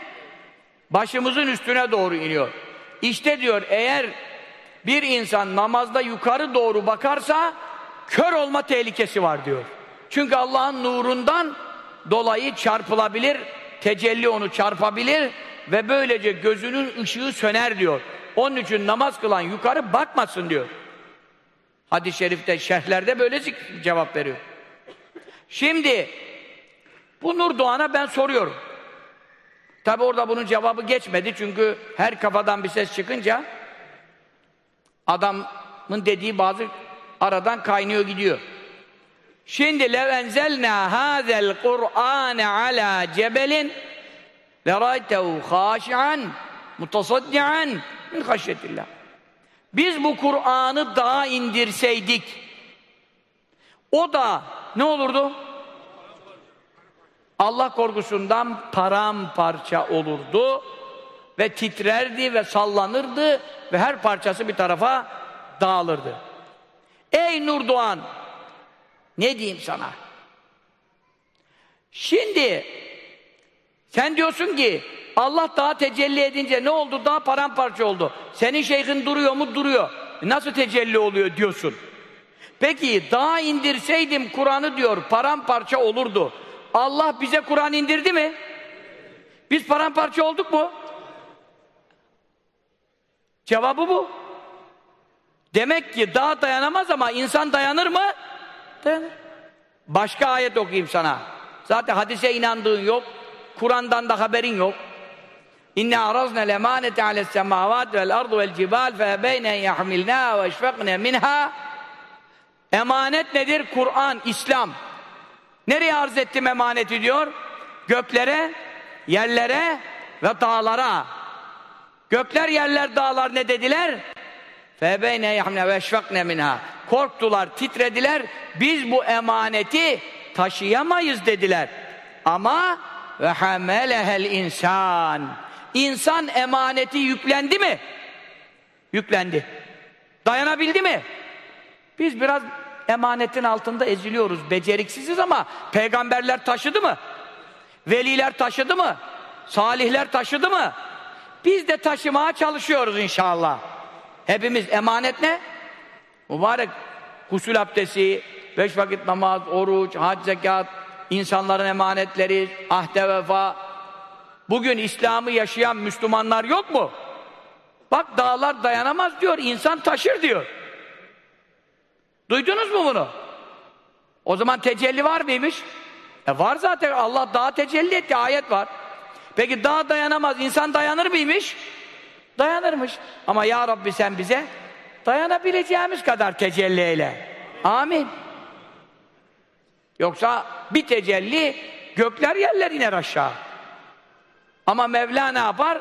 başımızın üstüne doğru iniyor. İşte diyor eğer bir insan namazda yukarı doğru bakarsa kör olma tehlikesi var diyor. Çünkü Allah'ın nurundan dolayı çarpılabilir, tecelli onu çarpabilir ve böylece gözünün ışığı söner diyor. Onun için namaz kılan yukarı bakmasın diyor. Hadis-i şerifte, şerhlerde böyle cevap veriyor. Şimdi bu Nur Doğan'a ben soruyorum. Tabi orada bunun cevabı geçmedi çünkü her kafadan bir ses çıkınca adamın dediği bazı aradan kaynıyor gidiyor. Şimdi lev enzelna hazel Kur'ane ala cebelin leraytehu haşi'an mutasaddian min haşyetillah. Biz bu Kur'an'ı dağa indirseydik o da ne olurdu? Allah korkusundan paramparça olurdu ve titrerdi ve sallanırdı ve her parçası bir tarafa dağılırdı. Ey Nurdoğan ne diyeyim sana? Şimdi sen diyorsun ki Allah daha tecelli edince ne oldu? Daha paramparça oldu. Senin şeyhin duruyor mu? Duruyor. E nasıl tecelli oluyor diyorsun. Peki daha indirseydim Kur'an'ı diyor paramparça olurdu. Allah bize Kur'an indirdi mi? Biz paramparça olduk mu? Cevabı bu. Demek ki daha dayanamaz ama insan dayanır mı? Dayanır. Başka ayet okuyayım sana. Zaten hadise inandığın yok. Kur'an'dan da haberin yok. İnne arazna lemanete ales semavat vel ardu vel cibal fe beyne yahmilna ve eşfekne minha Emanet nedir? Kur'an, İslam. Nereye arz ettim emaneti diyor? Göklere, yerlere ve dağlara. Gökler, yerler, dağlar ne dediler? Ve beyne yahne ve şfakne minha. Korktular, titrediler. Biz bu emaneti taşıyamayız dediler. Ama ve hamelehel insan. İnsan emaneti yüklendi mi? Yüklendi. Dayanabildi mi? Biz biraz emanetin altında eziliyoruz, beceriksiziz ama peygamberler taşıdı mı? Veliler taşıdı mı? Salihler taşıdı mı? Biz de taşımaya çalışıyoruz inşallah. Hepimiz emanet ne? Mübarek gusül abdesti, beş vakit namaz, oruç, hac, zekat, insanların emanetleri, ahde vefa. Bugün İslam'ı yaşayan Müslümanlar yok mu? Bak dağlar dayanamaz diyor, insan taşır diyor. Duydunuz mu bunu? O zaman tecelli var mıymış? E var zaten Allah dağa tecelli etti ayet var. Peki dağ dayanamaz insan dayanır mıymış? Dayanırmış. Ama ya Rabbi sen bize dayanabileceğimiz kadar tecelli eyle. Amin. Yoksa bir tecelli gökler yerler iner aşağı. Ama Mevla ne yapar?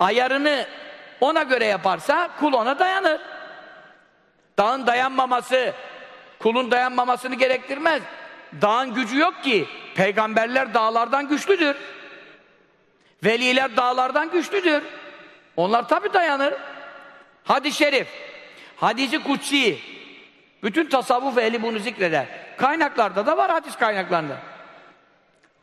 Ayarını ona göre yaparsa kul ona dayanır. Dağın dayanmaması, kulun dayanmamasını gerektirmez. Dağın gücü yok ki. Peygamberler dağlardan güçlüdür. Veliler dağlardan güçlüdür. Onlar tabi dayanır. Hadis-i şerif, hadisi kutsi, bütün tasavvuf ehli bunu zikreder. Kaynaklarda da var hadis kaynaklarında.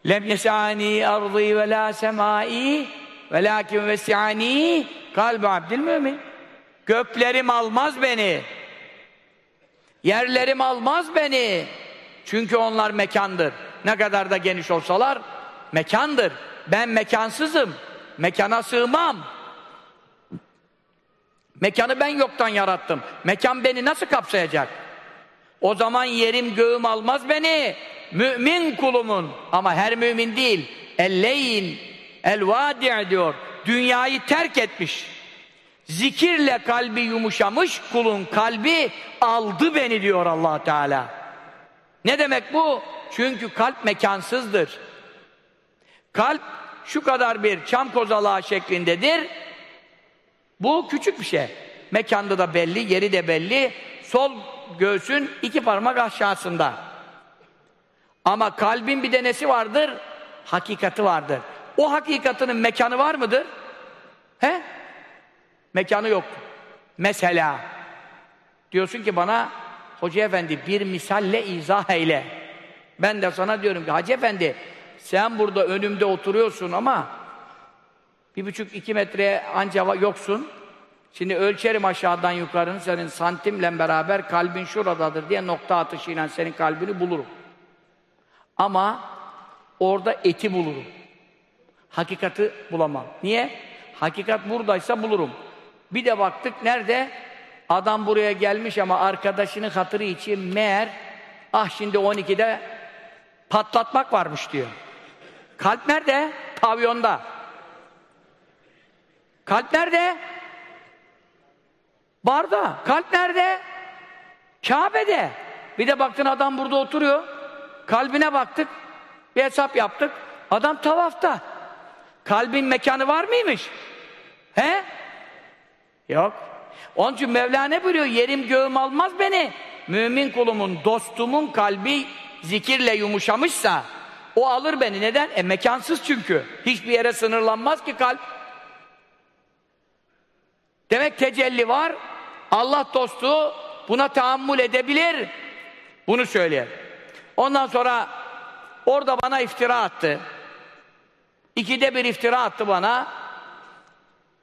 Lem yesani ardı ve la semai velakin vesiani kalbi abdil mümin. Göklerim almaz beni. Yerlerim almaz beni. Çünkü onlar mekandır. Ne kadar da geniş olsalar mekandır. Ben mekansızım. Mekana sığmam. Mekanı ben yoktan yarattım. Mekan beni nasıl kapsayacak? O zaman yerim göğüm almaz beni. Mümin kulumun. Ama her mümin değil. Elleyin, el diyor. Dünyayı terk etmiş. Zikirle kalbi yumuşamış kulun kalbi aldı beni diyor allah Teala. Ne demek bu? Çünkü kalp mekansızdır. Kalp şu kadar bir çam kozalağı şeklindedir. Bu küçük bir şey. Mekanda da belli, yeri de belli. Sol göğsün iki parmak aşağısında. Ama kalbin bir denesi vardır, hakikati vardır. O hakikatinin mekanı var mıdır? He? Mekanı yok. Mesela diyorsun ki bana Hoca efendi bir misalle izah eyle. Ben de sana diyorum ki Hacı efendi sen burada önümde oturuyorsun ama bir buçuk iki metreye anca yoksun. Şimdi ölçerim aşağıdan yukarını senin santimle beraber kalbin şuradadır diye nokta atışıyla senin kalbini bulurum. Ama orada eti bulurum. Hakikati bulamam. Niye? Hakikat buradaysa bulurum. Bir de baktık nerede? Adam buraya gelmiş ama arkadaşının hatırı için meğer ah şimdi 12'de patlatmak varmış diyor. Kalp nerede? Pavyonda. Kalp nerede? Barda. Kalp nerede? Kabe'de. Bir de baktın adam burada oturuyor. Kalbine baktık. Bir hesap yaptık. Adam tavafta. Kalbin mekanı var mıymış? He? Yok. Onun için Mevla ne buyuruyor? Yerim göğüm almaz beni. Mümin kulumun, dostumun kalbi zikirle yumuşamışsa o alır beni. Neden? E mekansız çünkü. Hiçbir yere sınırlanmaz ki kalp. Demek tecelli var. Allah dostu buna tahammül edebilir. Bunu söyleyer. Ondan sonra orada bana iftira attı. İkide bir iftira attı bana.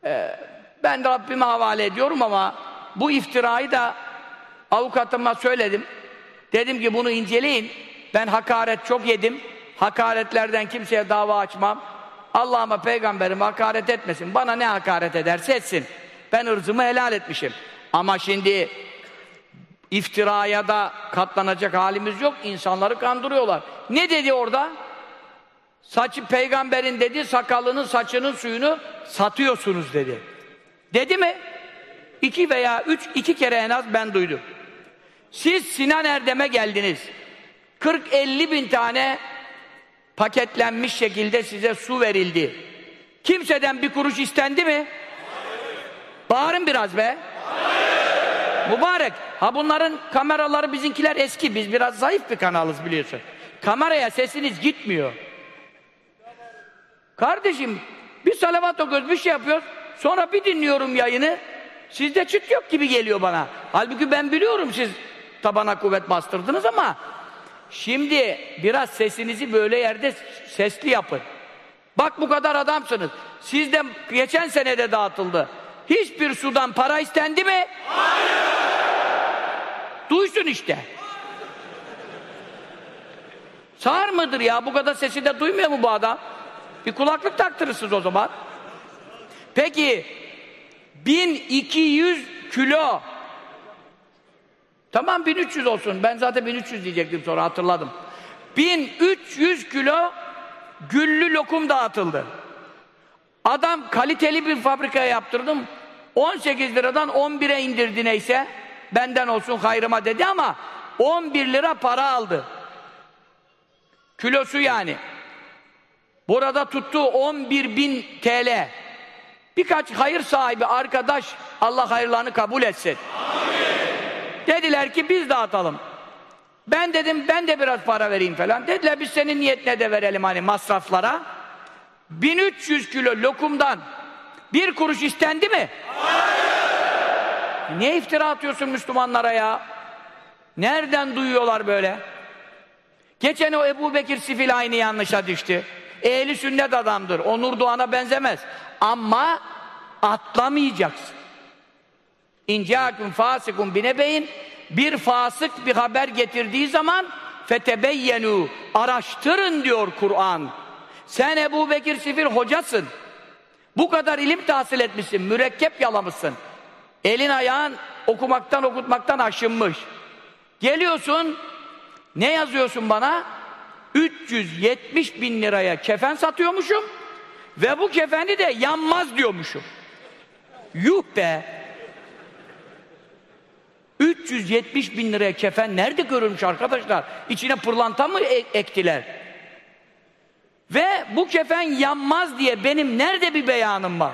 Ee, ben de Rabbime havale ediyorum ama bu iftirayı da avukatıma söyledim. Dedim ki bunu inceleyin. Ben hakaret çok yedim. Hakaretlerden kimseye dava açmam. Allah'ıma peygamberime hakaret etmesin. Bana ne hakaret ederse etsin. Ben ırzımı helal etmişim. Ama şimdi iftiraya da katlanacak halimiz yok. İnsanları kandırıyorlar. Ne dedi orada? Saçı peygamberin dedi, sakalının saçının suyunu satıyorsunuz dedi. Dedi mi? İki veya üç, iki kere en az ben duydum. Siz Sinan Erdem'e geldiniz. 40-50 bin tane paketlenmiş şekilde size su verildi. Kimseden bir kuruş istendi mi? Bağırın biraz be. Hayır. Mübarek. Ha bunların kameraları bizimkiler eski. Biz biraz zayıf bir kanalız biliyorsun. Kameraya sesiniz gitmiyor. Kardeşim bir salavat okuyoruz, bir şey yapıyoruz. Sonra bir dinliyorum yayını. Sizde çıt yok gibi geliyor bana. Halbuki ben biliyorum siz tabana kuvvet bastırdınız ama şimdi biraz sesinizi böyle yerde sesli yapın. Bak bu kadar adamsınız. Sizde geçen senede dağıtıldı. Hiçbir sudan para istendi mi? Hayır. Duysun işte. Sağır mıdır ya? Bu kadar sesi de duymuyor mu bu adam? Bir kulaklık taktırırsınız o zaman. Peki 1200 kilo Tamam 1300 olsun. Ben zaten 1300 diyecektim sonra hatırladım. 1300 kilo güllü lokum dağıtıldı. Adam kaliteli bir fabrikaya yaptırdım. 18 liradan 11'e indirdi neyse. Benden olsun hayrıma dedi ama 11 lira para aldı. Kilosu yani. Burada tuttu 11 bin TL. Birkaç hayır sahibi arkadaş Allah hayırlarını kabul etsin. Amin. Dediler ki biz dağıtalım. Ben dedim ben de biraz para vereyim falan. Dediler biz senin niyetine de verelim hani masraflara. 1300 kilo lokumdan bir kuruş istendi mi? Hayır. Niye iftira atıyorsun Müslümanlara ya? Nereden duyuyorlar böyle? Geçen o Ebu Bekir Sifil aynı yanlışa düştü. Ehli sünnet adamdır. Onur Doğan'a benzemez. Ama atlamayacaksın. İncâküm fâsikun binebeyin bir fasık bir haber getirdiği zaman fetebeyyenu araştırın diyor Kur'an. Sen Ebu Bekir Sifir hocasın. Bu kadar ilim tahsil etmişsin, mürekkep yalamışsın. Elin ayağın okumaktan okutmaktan aşınmış. Geliyorsun, ne yazıyorsun bana? 370 bin liraya kefen satıyormuşum ve bu kefeni de yanmaz diyormuşum. Yuh be! 370 bin liraya kefen nerede görülmüş arkadaşlar? İçine pırlanta mı ektiler? Ve bu kefen yanmaz diye benim nerede bir beyanım var?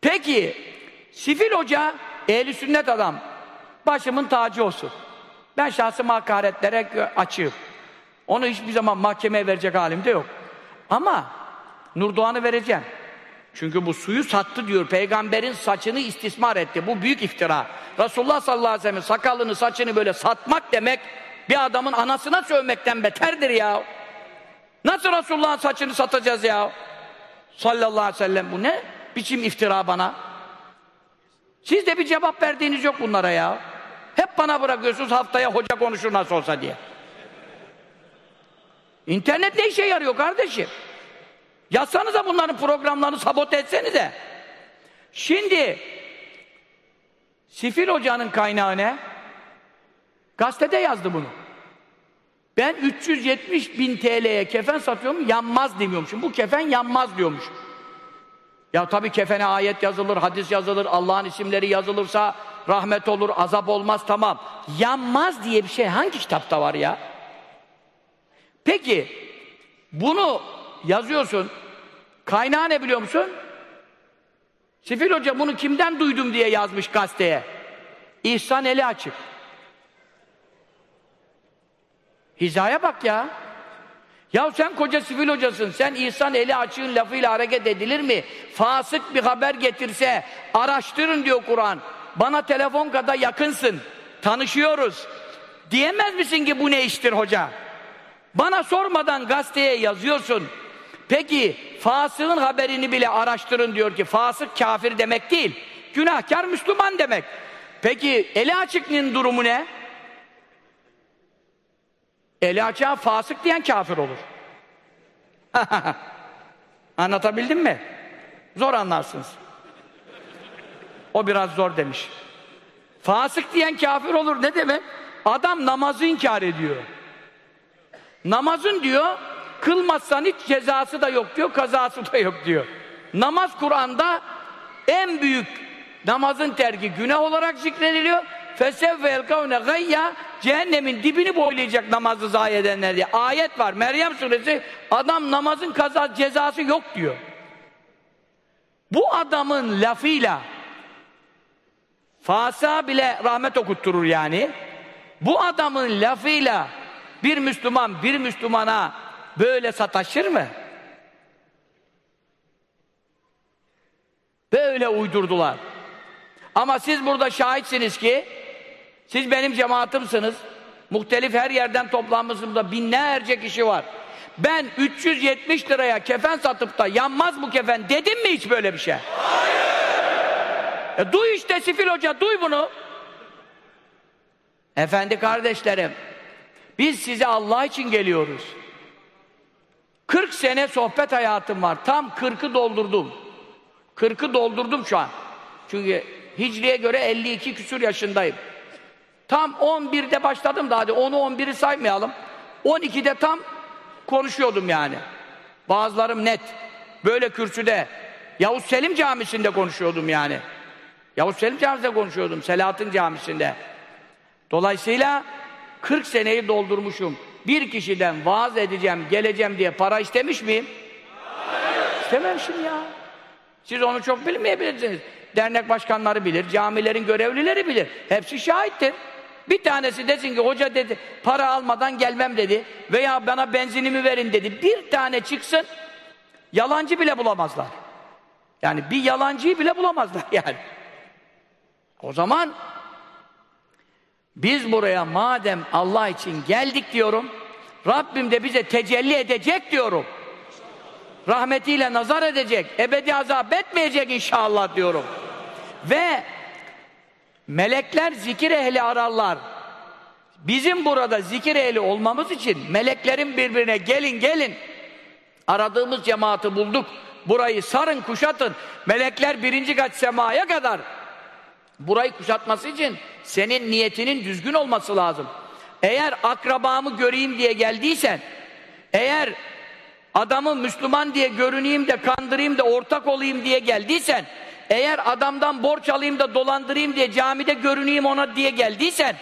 Peki, Sifil Hoca, ehli sünnet adam, başımın tacı olsun. Ben şahsım hakaretlere açığım. Onu hiçbir zaman mahkemeye verecek halimde yok. Ama Nurdoğan'ı vereceğim. Çünkü bu suyu sattı diyor. Peygamberin saçını istismar etti. Bu büyük iftira. Resulullah sallallahu aleyhi ve sellem sakalını saçını böyle satmak demek bir adamın anasına sövmekten beterdir ya. Nasıl Resulullah'ın saçını satacağız ya? Sallallahu aleyhi ve sellem bu ne? Biçim iftira bana. Siz de bir cevap verdiğiniz yok bunlara ya. Hep bana bırakıyorsunuz haftaya hoca konuşur nasıl olsa diye. İnternet ne işe yarıyor kardeşim? Yazsanıza bunların programlarını sabote etsenize. Şimdi Sifil Hoca'nın kaynağı ne? Gazetede yazdı bunu. Ben 370 bin TL'ye kefen satıyorum, yanmaz demiyormuşum. Bu kefen yanmaz diyormuş. Ya tabii kefene ayet yazılır, hadis yazılır, Allah'ın isimleri yazılırsa rahmet olur, azap olmaz tamam. Yanmaz diye bir şey hangi kitapta var ya? Peki, bunu yazıyorsun, kaynağı ne biliyor musun? Sifil Hoca bunu kimden duydum diye yazmış gazeteye. İhsan eli açık. Hizaya bak ya. Ya sen koca sivil hocasın, sen İhsan eli açığın lafıyla hareket edilir mi? Fasık bir haber getirse, araştırın diyor Kur'an. Bana telefon kadar yakınsın, tanışıyoruz. Diyemez misin ki bu ne iştir hoca? Bana sormadan gazeteye yazıyorsun. Peki fasığın haberini bile araştırın diyor ki fasık kafir demek değil. Günahkar Müslüman demek. Peki eli açıklığın durumu ne? Eli açığa fasık diyen kafir olur. Anlatabildim mi? Zor anlarsınız. O biraz zor demiş. Fasık diyen kafir olur ne demek? Adam namazı inkar ediyor. Namazın diyor, kılmazsan hiç cezası da yok diyor, kazası da yok diyor. Namaz Kur'an'da en büyük namazın terki günah olarak zikrediliyor. Fesevve elkavne gayya cehennemin dibini boylayacak namazı zayi edenler diye. Ayet var. Meryem suresi adam namazın kaza cezası yok diyor. Bu adamın lafıyla Fasa bile rahmet okutturur yani. Bu adamın lafıyla bir Müslüman bir Müslümana böyle sataşır mı? Böyle uydurdular. Ama siz burada şahitsiniz ki siz benim cemaatimsiniz. Muhtelif her yerden toplanmışsınız. Burada binlerce kişi var. Ben 370 liraya kefen satıp da yanmaz bu kefen dedim mi hiç böyle bir şey? Hayır. E, duy işte Sifil Hoca, duy bunu. Efendi kardeşlerim, biz size Allah için geliyoruz. 40 sene sohbet hayatım var. Tam 40'ı doldurdum. 40'ı doldurdum şu an. Çünkü Hicri'ye göre 52 küsur yaşındayım. Tam 11'de başladım da hadi onu 11'i saymayalım. 12'de tam konuşuyordum yani. Bazılarım net. Böyle kürsüde Yavuz Selim Camisi'nde konuşuyordum yani. Yavuz Selim Camisi'nde konuşuyordum. Selahattin Camisi'nde. Dolayısıyla 40 seneyi doldurmuşum. Bir kişiden vaaz edeceğim, geleceğim diye para istemiş miyim? Hayır. İstememişim ya. Siz onu çok bilmeyebilirsiniz. Dernek başkanları bilir, camilerin görevlileri bilir. Hepsi şahittir. Bir tanesi desin ki hoca dedi para almadan gelmem dedi veya bana benzinimi verin dedi. Bir tane çıksın yalancı bile bulamazlar. Yani bir yalancıyı bile bulamazlar yani. O zaman biz buraya madem Allah için geldik diyorum Rabbim de bize tecelli edecek diyorum. Rahmetiyle nazar edecek, ebedi azap etmeyecek inşallah diyorum. Ve melekler zikir ehli ararlar. Bizim burada zikir ehli olmamız için meleklerin birbirine gelin gelin aradığımız cemaati bulduk. Burayı sarın kuşatın. Melekler birinci kat semaya kadar burayı kuşatması için senin niyetinin düzgün olması lazım. Eğer akrabamı göreyim diye geldiysen, eğer adamı Müslüman diye görüneyim de kandırayım da ortak olayım diye geldiysen, eğer adamdan borç alayım da dolandırayım diye camide görüneyim ona diye geldiysen,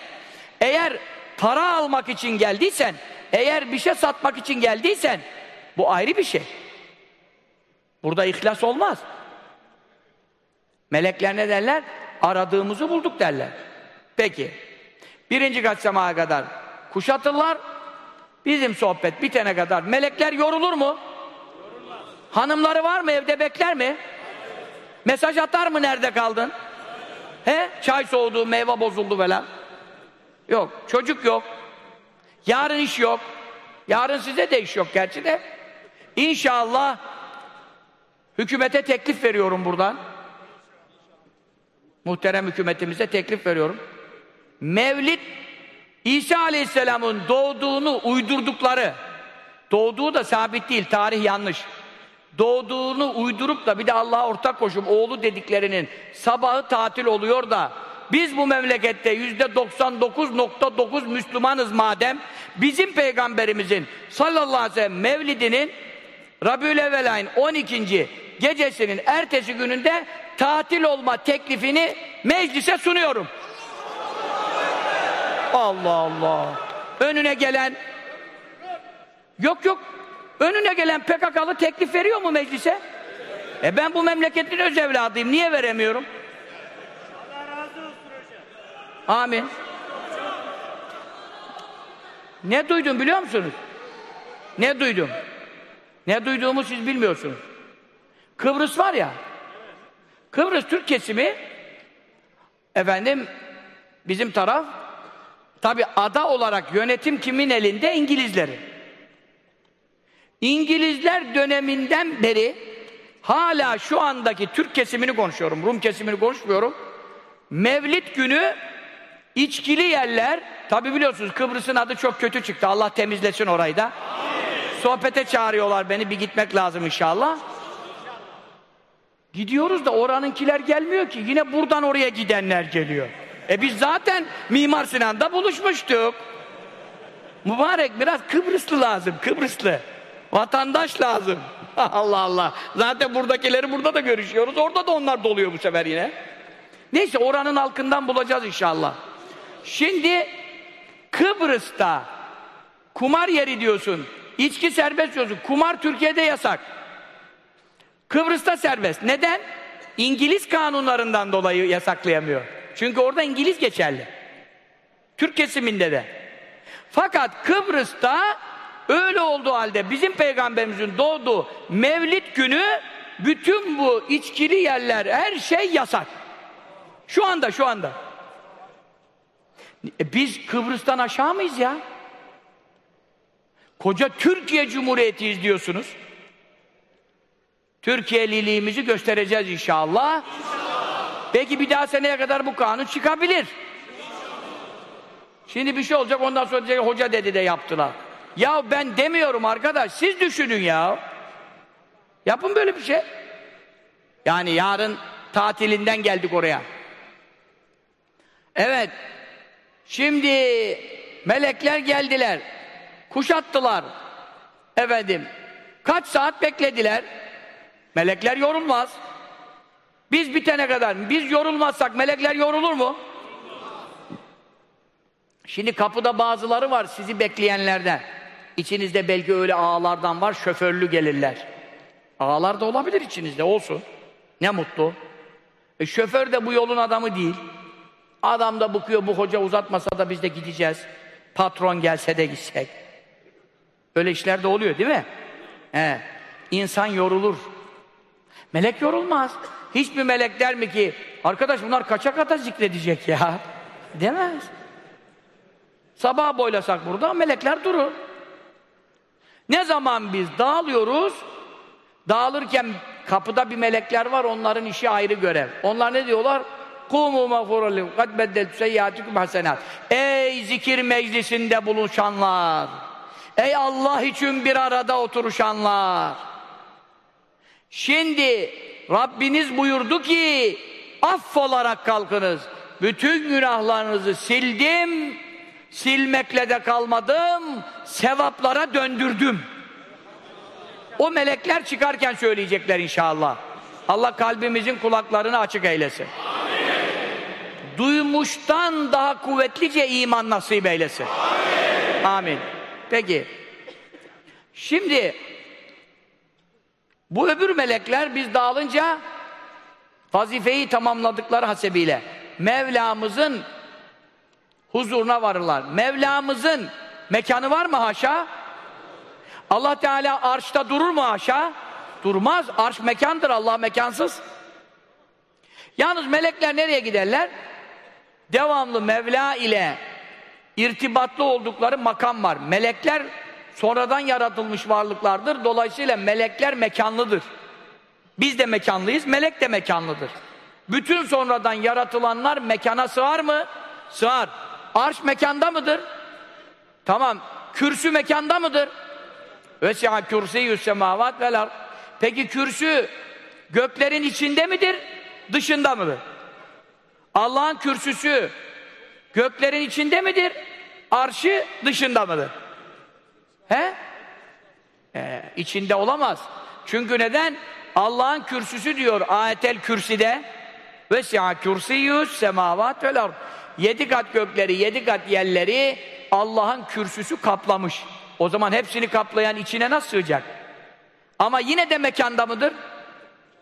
eğer para almak için geldiysen, eğer bir şey satmak için geldiysen, bu ayrı bir şey. Burada ihlas olmaz. Melekler ne derler? Aradığımızı bulduk derler. Peki. Birinci kat semaya kadar kuşatırlar. Bizim sohbet bitene kadar melekler yorulur mu? Yorulmaz. Hanımları var mı evde bekler mi? Mesaj atar mı nerede kaldın? He? Çay soğudu, meyve bozuldu falan. Yok. Çocuk yok. Yarın iş yok. Yarın size de iş yok gerçi de. İnşallah hükümete teklif veriyorum buradan. Muhterem hükümetimize teklif veriyorum. Mevlid İsa Aleyhisselam'ın doğduğunu uydurdukları doğduğu da sabit değil, tarih yanlış. Doğduğunu uydurup da bir de Allah'a ortak koşup oğlu dediklerinin sabahı tatil oluyor da biz bu memlekette yüzde 99.9 Müslümanız madem bizim peygamberimizin sallallahu aleyhi ve sellem mevlidinin Rabiül ayın 12. gecesinin ertesi gününde tatil olma teklifini meclise sunuyorum. Allah Allah. Önüne gelen Yok yok. Önüne gelen PKK'lı teklif veriyor mu meclise? E ben bu memleketin öz evladıyım. Niye veremiyorum? Amin. Ne duydum biliyor musunuz? Ne duydum? Ne duyduğumu siz bilmiyorsunuz. Kıbrıs var ya, Kıbrıs Türk kesimi efendim bizim taraf tabi ada olarak yönetim kimin elinde? İngilizlerin. İngilizler döneminden beri hala şu andaki Türk kesimini konuşuyorum, Rum kesimini konuşmuyorum. Mevlid günü içkili yerler, tabi biliyorsunuz Kıbrıs'ın adı çok kötü çıktı. Allah temizlesin orayı da. Sohbete çağırıyorlar beni, bir gitmek lazım inşallah. Gidiyoruz da oranınkiler gelmiyor ki. Yine buradan oraya gidenler geliyor. E biz zaten Mimar Sinan'da buluşmuştuk. Mübarek biraz Kıbrıslı lazım, Kıbrıslı. Vatandaş lazım. Allah Allah. Zaten buradakileri burada da görüşüyoruz. Orada da onlar doluyor bu sefer yine. Neyse oranın halkından bulacağız inşallah. Şimdi Kıbrıs'ta kumar yeri diyorsun. İçki serbest diyorsun. Kumar Türkiye'de yasak. Kıbrıs'ta serbest. Neden? İngiliz kanunlarından dolayı yasaklayamıyor. Çünkü orada İngiliz geçerli. Türk kesiminde de. Fakat Kıbrıs'ta öyle olduğu halde bizim peygamberimizin doğduğu Mevlid günü bütün bu içkili yerler her şey yasak. Şu anda şu anda. E biz Kıbrıs'tan aşağı mıyız ya? Koca Türkiye Cumhuriyeti diyorsunuz. Türkiye'liliğimizi göstereceğiz inşallah. inşallah. Belki bir daha seneye kadar bu kanun çıkabilir. Şimdi bir şey olacak ondan sonra hoca dedi de yaptılar. Ya ben demiyorum arkadaş siz düşünün ya. Yapın böyle bir şey. Yani yarın tatilinden geldik oraya. Evet. Şimdi melekler geldiler. Kuşattılar. Efendim. Kaç saat beklediler? Melekler yorulmaz. Biz bitene kadar, biz yorulmazsak melekler yorulur mu? Şimdi kapıda bazıları var sizi bekleyenlerden. İçinizde belki öyle ağalardan var, şoförlü gelirler. Ağalar da olabilir içinizde, olsun. Ne mutlu. E, şoför de bu yolun adamı değil. Adam da bakıyor, bu hoca uzatmasa da biz de gideceğiz. Patron gelse de gitsek. Öyle işler de oluyor değil mi? He. İnsan yorulur. Melek yorulmaz. Hiçbir melek der mi ki, arkadaş bunlar kaça kata zikredecek ya? Demez. Sabah boylasak burada melekler durur. Ne zaman biz dağılıyoruz, dağılırken kapıda bir melekler var, onların işi ayrı görev. Onlar ne diyorlar? Kumu mağfurallim kad beddeltü seyyatikum hasenat. Ey zikir meclisinde buluşanlar! Ey Allah için bir arada oturuşanlar! Şimdi Rabbiniz buyurdu ki affolarak kalkınız. Bütün günahlarınızı sildim, silmekle de kalmadım, sevaplara döndürdüm. O melekler çıkarken söyleyecekler inşallah. Allah kalbimizin kulaklarını açık eylesin. Amin. Duymuştan daha kuvvetlice iman nasip eylesin. Amin. Amin. Peki. Şimdi bu öbür melekler biz dağılınca vazifeyi tamamladıkları hasebiyle Mevlamızın huzuruna varırlar. Mevlamızın mekanı var mı haşa? Allah Teala arşta durur mu haşa? Durmaz. Arş mekandır. Allah mekansız. Yalnız melekler nereye giderler? Devamlı Mevla ile irtibatlı oldukları makam var. Melekler sonradan yaratılmış varlıklardır. Dolayısıyla melekler mekanlıdır. Biz de mekanlıyız, melek de mekanlıdır. Bütün sonradan yaratılanlar mekana sığar mı? Sığar. Arş mekanda mıdır? Tamam. Kürsü mekanda mıdır? Vesi'a kürsiyyü semavat vel ard. Peki kürsü göklerin içinde midir? Dışında mıdır? Allah'ın kürsüsü göklerin içinde midir? Arşı dışında mıdır? He? Ee, içinde olamaz. Çünkü neden? Allah'ın kürsüsü diyor ayetel kürsüde vesi'a kürsiyyüs semavat vel ard. Yedi kat gökleri, yedi kat yerleri Allah'ın kürsüsü kaplamış. O zaman hepsini kaplayan içine nasıl sığacak? Ama yine de mekanda mıdır?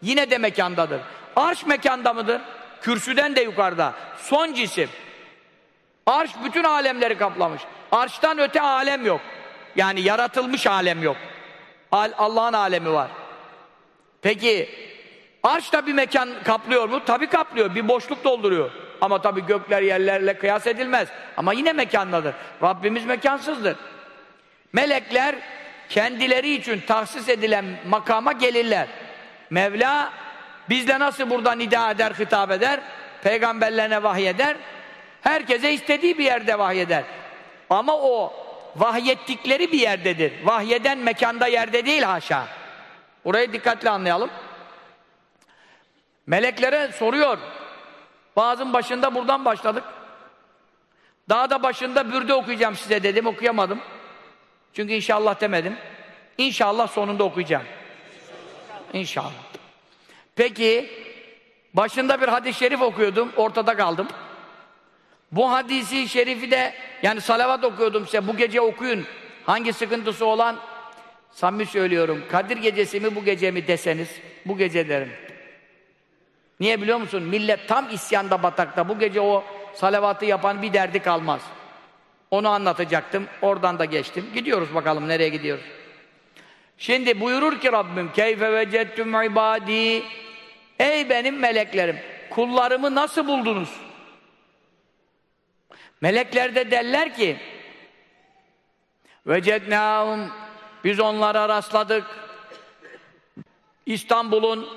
Yine de mekandadır. Arş mekanda mıdır? Kürsüden de yukarıda. Son cisim. Arş bütün alemleri kaplamış. Arştan öte alem yok. Yani yaratılmış alem yok. Allah'ın alemi var. Peki arş da bir mekan kaplıyor mu? Tabi kaplıyor. Bir boşluk dolduruyor. Ama tabi gökler yerlerle kıyas edilmez. Ama yine mekandadır. Rabbimiz mekansızdır. Melekler kendileri için tahsis edilen makama gelirler. Mevla bizle nasıl burada nida eder, hitap eder? Peygamberlerine vahyeder. Herkese istediği bir yerde vahyeder. Ama o vahyettikleri bir yerdedir. Vahyeden mekanda yerde değil haşa. Burayı dikkatli anlayalım. Meleklere soruyor. Bazın başında buradan başladık. Daha da başında bürde okuyacağım size dedim, okuyamadım. Çünkü inşallah demedim. İnşallah sonunda okuyacağım. İnşallah. Peki, başında bir hadis-i şerif okuyordum, ortada kaldım. Bu hadisi şerifi de, yani salavat okuyordum size, bu gece okuyun. Hangi sıkıntısı olan, samimi söylüyorum, Kadir gecesi mi bu gece mi deseniz, bu gece derim. Niye biliyor musun? Millet tam isyanda batakta. Bu gece o salavatı yapan bir derdi kalmaz. Onu anlatacaktım. Oradan da geçtim. Gidiyoruz bakalım nereye gidiyoruz. Şimdi buyurur ki Rabbim keyfe vecettüm ibadi Ey benim meleklerim kullarımı nasıl buldunuz? Melekler de derler ki vecednâhum biz onlara rastladık. İstanbul'un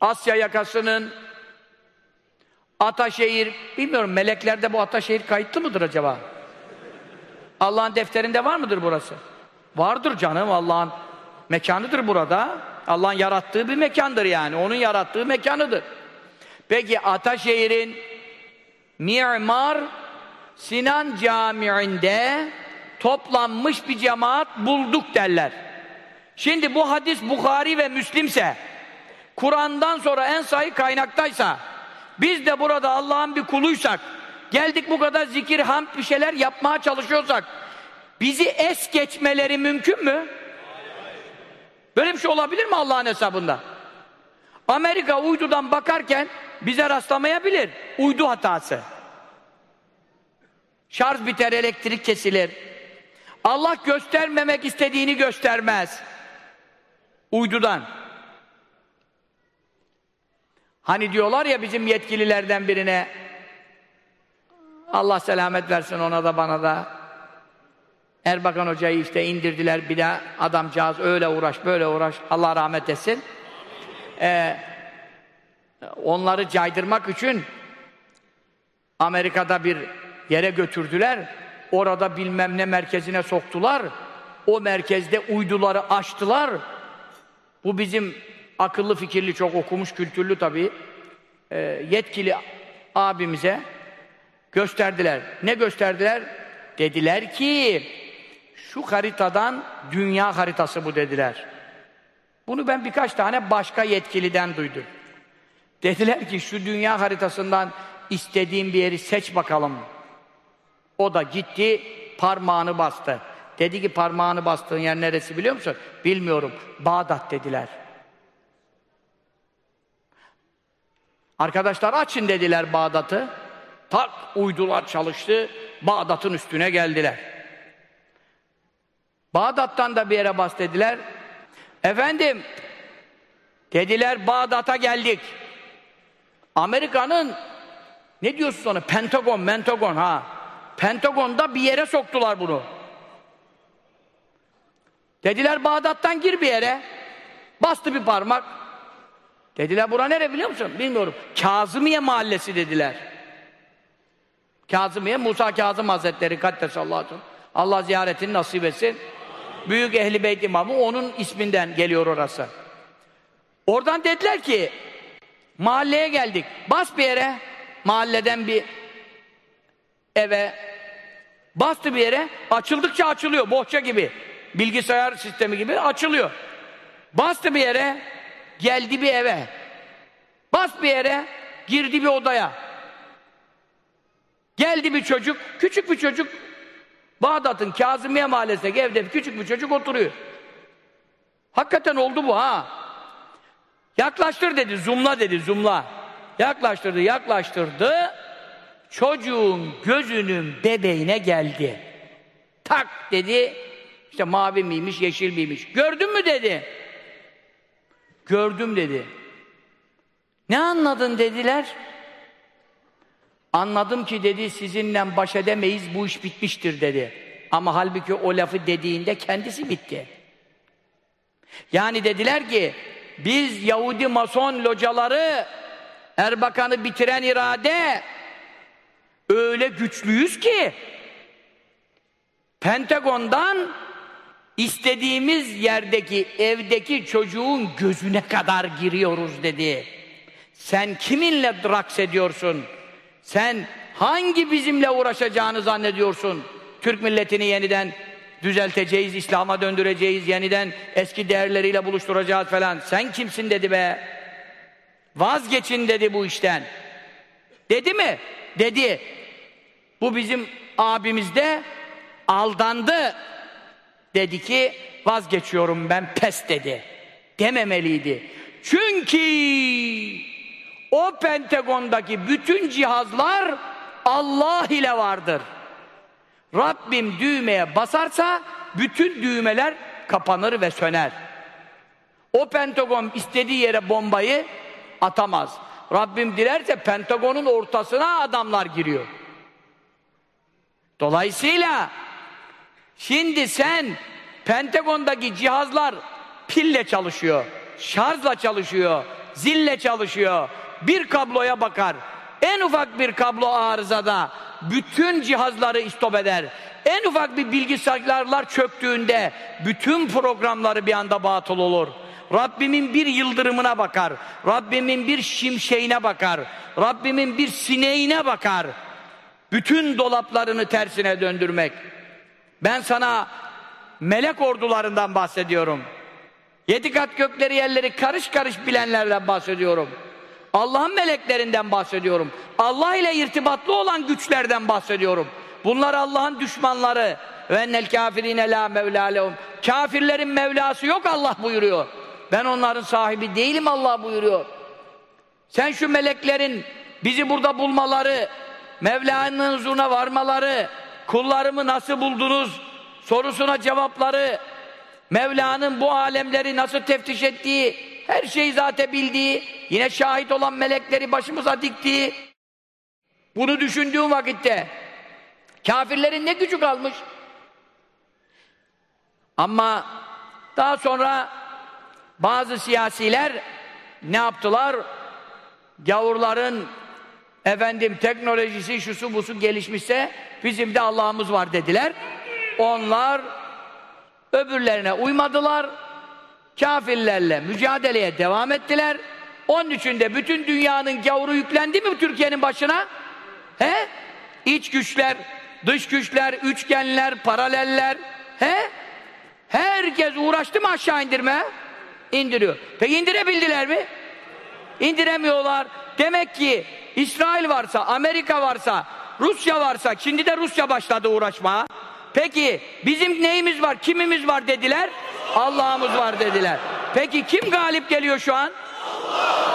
Asya yakasının Ataşehir, bilmiyorum meleklerde bu Ataşehir kayıtlı mıdır acaba? Allah'ın defterinde var mıdır burası? Vardır canım Allah'ın mekanıdır burada. Allah'ın yarattığı bir mekandır yani. Onun yarattığı mekanıdır. Peki Ataşehir'in Mimar Sinan Camii'nde toplanmış bir cemaat bulduk derler. Şimdi bu hadis Bukhari ve Müslimse Kur'an'dan sonra en sahih kaynaktaysa biz de burada Allah'ın bir kuluysak geldik bu kadar zikir, hamd bir şeyler yapmaya çalışıyorsak bizi es geçmeleri mümkün mü? Böyle bir şey olabilir mi Allah'ın hesabında? Amerika uydudan bakarken bize rastlamayabilir. Uydu hatası. Şarj biter, elektrik kesilir. Allah göstermemek istediğini göstermez. Uydudan. Hani diyorlar ya bizim yetkililerden birine Allah selamet versin ona da bana da Erbakan Hoca'yı işte indirdiler bir de adamcağız öyle uğraş böyle uğraş Allah rahmet etsin. Ee, onları caydırmak için Amerika'da bir yere götürdüler. Orada bilmem ne merkezine soktular. O merkezde uyduları açtılar. Bu bizim akıllı fikirli çok okumuş kültürlü tabii e, yetkili abimize gösterdiler. Ne gösterdiler? Dediler ki şu haritadan dünya haritası bu dediler. Bunu ben birkaç tane başka yetkiliden duydum. Dediler ki şu dünya haritasından istediğin bir yeri seç bakalım. O da gitti parmağını bastı. Dedi ki parmağını bastığın yer neresi biliyor musun? Bilmiyorum. Bağdat dediler. Arkadaşlar açın dediler Bağdat'ı. Tak uydular çalıştı. Bağdat'ın üstüne geldiler. Bağdat'tan da bir yere bas dediler. Efendim dediler Bağdat'a geldik. Amerika'nın ne diyorsun sonra? Pentagon, Mentagon ha. Pentagon'da bir yere soktular bunu. Dediler Bağdat'tan gir bir yere. Bastı bir parmak. Dediler bura nere biliyor musun? Bilmiyorum. Kazımiye mahallesi dediler. Kazımiye, Musa Kazım Hazretleri Kaddesallahu Allah ziyaretini nasip etsin. Büyük Ehli Beyt imamı onun isminden geliyor orası. Oradan dediler ki mahalleye geldik. Bas bir yere mahalleden bir eve bastı bir yere açıldıkça açılıyor bohça gibi bilgisayar sistemi gibi açılıyor. Bastı bir yere Geldi bir eve. Bas bir yere, girdi bir odaya. Geldi bir çocuk, küçük bir çocuk. Bağdat'ın Kazımiye mahallesindeki evde küçük bir çocuk oturuyor. Hakikaten oldu bu ha. Yaklaştır dedi, zoomla dedi, zoomla. Yaklaştırdı, yaklaştırdı. Çocuğun gözünün bebeğine geldi. Tak dedi, işte mavi miymiş, yeşil miymiş. Gördün mü dedi. Gördüm dedi. Ne anladın dediler. Anladım ki dedi sizinle baş edemeyiz bu iş bitmiştir dedi. Ama halbuki o lafı dediğinde kendisi bitti. Yani dediler ki biz Yahudi mason locaları Erbakan'ı bitiren irade öyle güçlüyüz ki Pentagon'dan İstediğimiz yerdeki evdeki çocuğun gözüne kadar giriyoruz dedi. Sen kiminle raks ediyorsun? Sen hangi bizimle uğraşacağını zannediyorsun? Türk milletini yeniden düzelteceğiz, İslam'a döndüreceğiz, yeniden eski değerleriyle buluşturacağız falan. Sen kimsin dedi be. Vazgeçin dedi bu işten. Dedi mi? Dedi. Bu bizim abimiz de aldandı. Dedi ki vazgeçiyorum ben pes dedi. Dememeliydi. Çünkü o Pentagon'daki bütün cihazlar Allah ile vardır. Rabbim düğmeye basarsa bütün düğmeler kapanır ve söner. O Pentagon istediği yere bombayı atamaz. Rabbim dilerse Pentagon'un ortasına adamlar giriyor. Dolayısıyla şimdi sen Pentagon'daki cihazlar pille çalışıyor, şarjla çalışıyor, zille çalışıyor. Bir kabloya bakar. En ufak bir kablo arızada bütün cihazları istop eder. En ufak bir bilgisayarlar çöktüğünde bütün programları bir anda batıl olur. Rabbimin bir yıldırımına bakar. Rabbimin bir şimşeğine bakar. Rabbimin bir sineğine bakar. Bütün dolaplarını tersine döndürmek. Ben sana melek ordularından bahsediyorum. Yedi kat gökleri yerleri karış karış bilenlerden bahsediyorum. Allah'ın meleklerinden bahsediyorum. Allah ile irtibatlı olan güçlerden bahsediyorum. Bunlar Allah'ın düşmanları. Ve ennel kafirine la mevla lehum. Kafirlerin mevlası yok Allah buyuruyor. Ben onların sahibi değilim Allah buyuruyor. Sen şu meleklerin bizi burada bulmaları, Mevla'nın huzuruna varmaları, kullarımı nasıl buldunuz sorusuna cevapları, Mevla'nın bu alemleri nasıl teftiş ettiği, her şeyi zaten bildiği, yine şahit olan melekleri başımıza diktiği, bunu düşündüğüm vakitte kafirlerin ne gücü kalmış? Ama daha sonra bazı siyasiler ne yaptılar? Gavurların efendim teknolojisi şusu busu gelişmişse bizim de Allah'ımız var dediler. Onlar öbürlerine uymadılar. Kafirlerle mücadeleye devam ettiler. Onun için de bütün dünyanın gavuru yüklendi mi Türkiye'nin başına? He? İç güçler, dış güçler, üçgenler, paraleller. He? Herkes uğraştı mı aşağı indirme? İndiriyor. Peki indirebildiler mi? İndiremiyorlar. Demek ki İsrail varsa, Amerika varsa, Rusya varsa, şimdi de Rusya başladı uğraşmaya. Peki bizim neyimiz var, kimimiz var dediler? Allah'ımız var dediler. Peki kim galip geliyor şu an? Allah!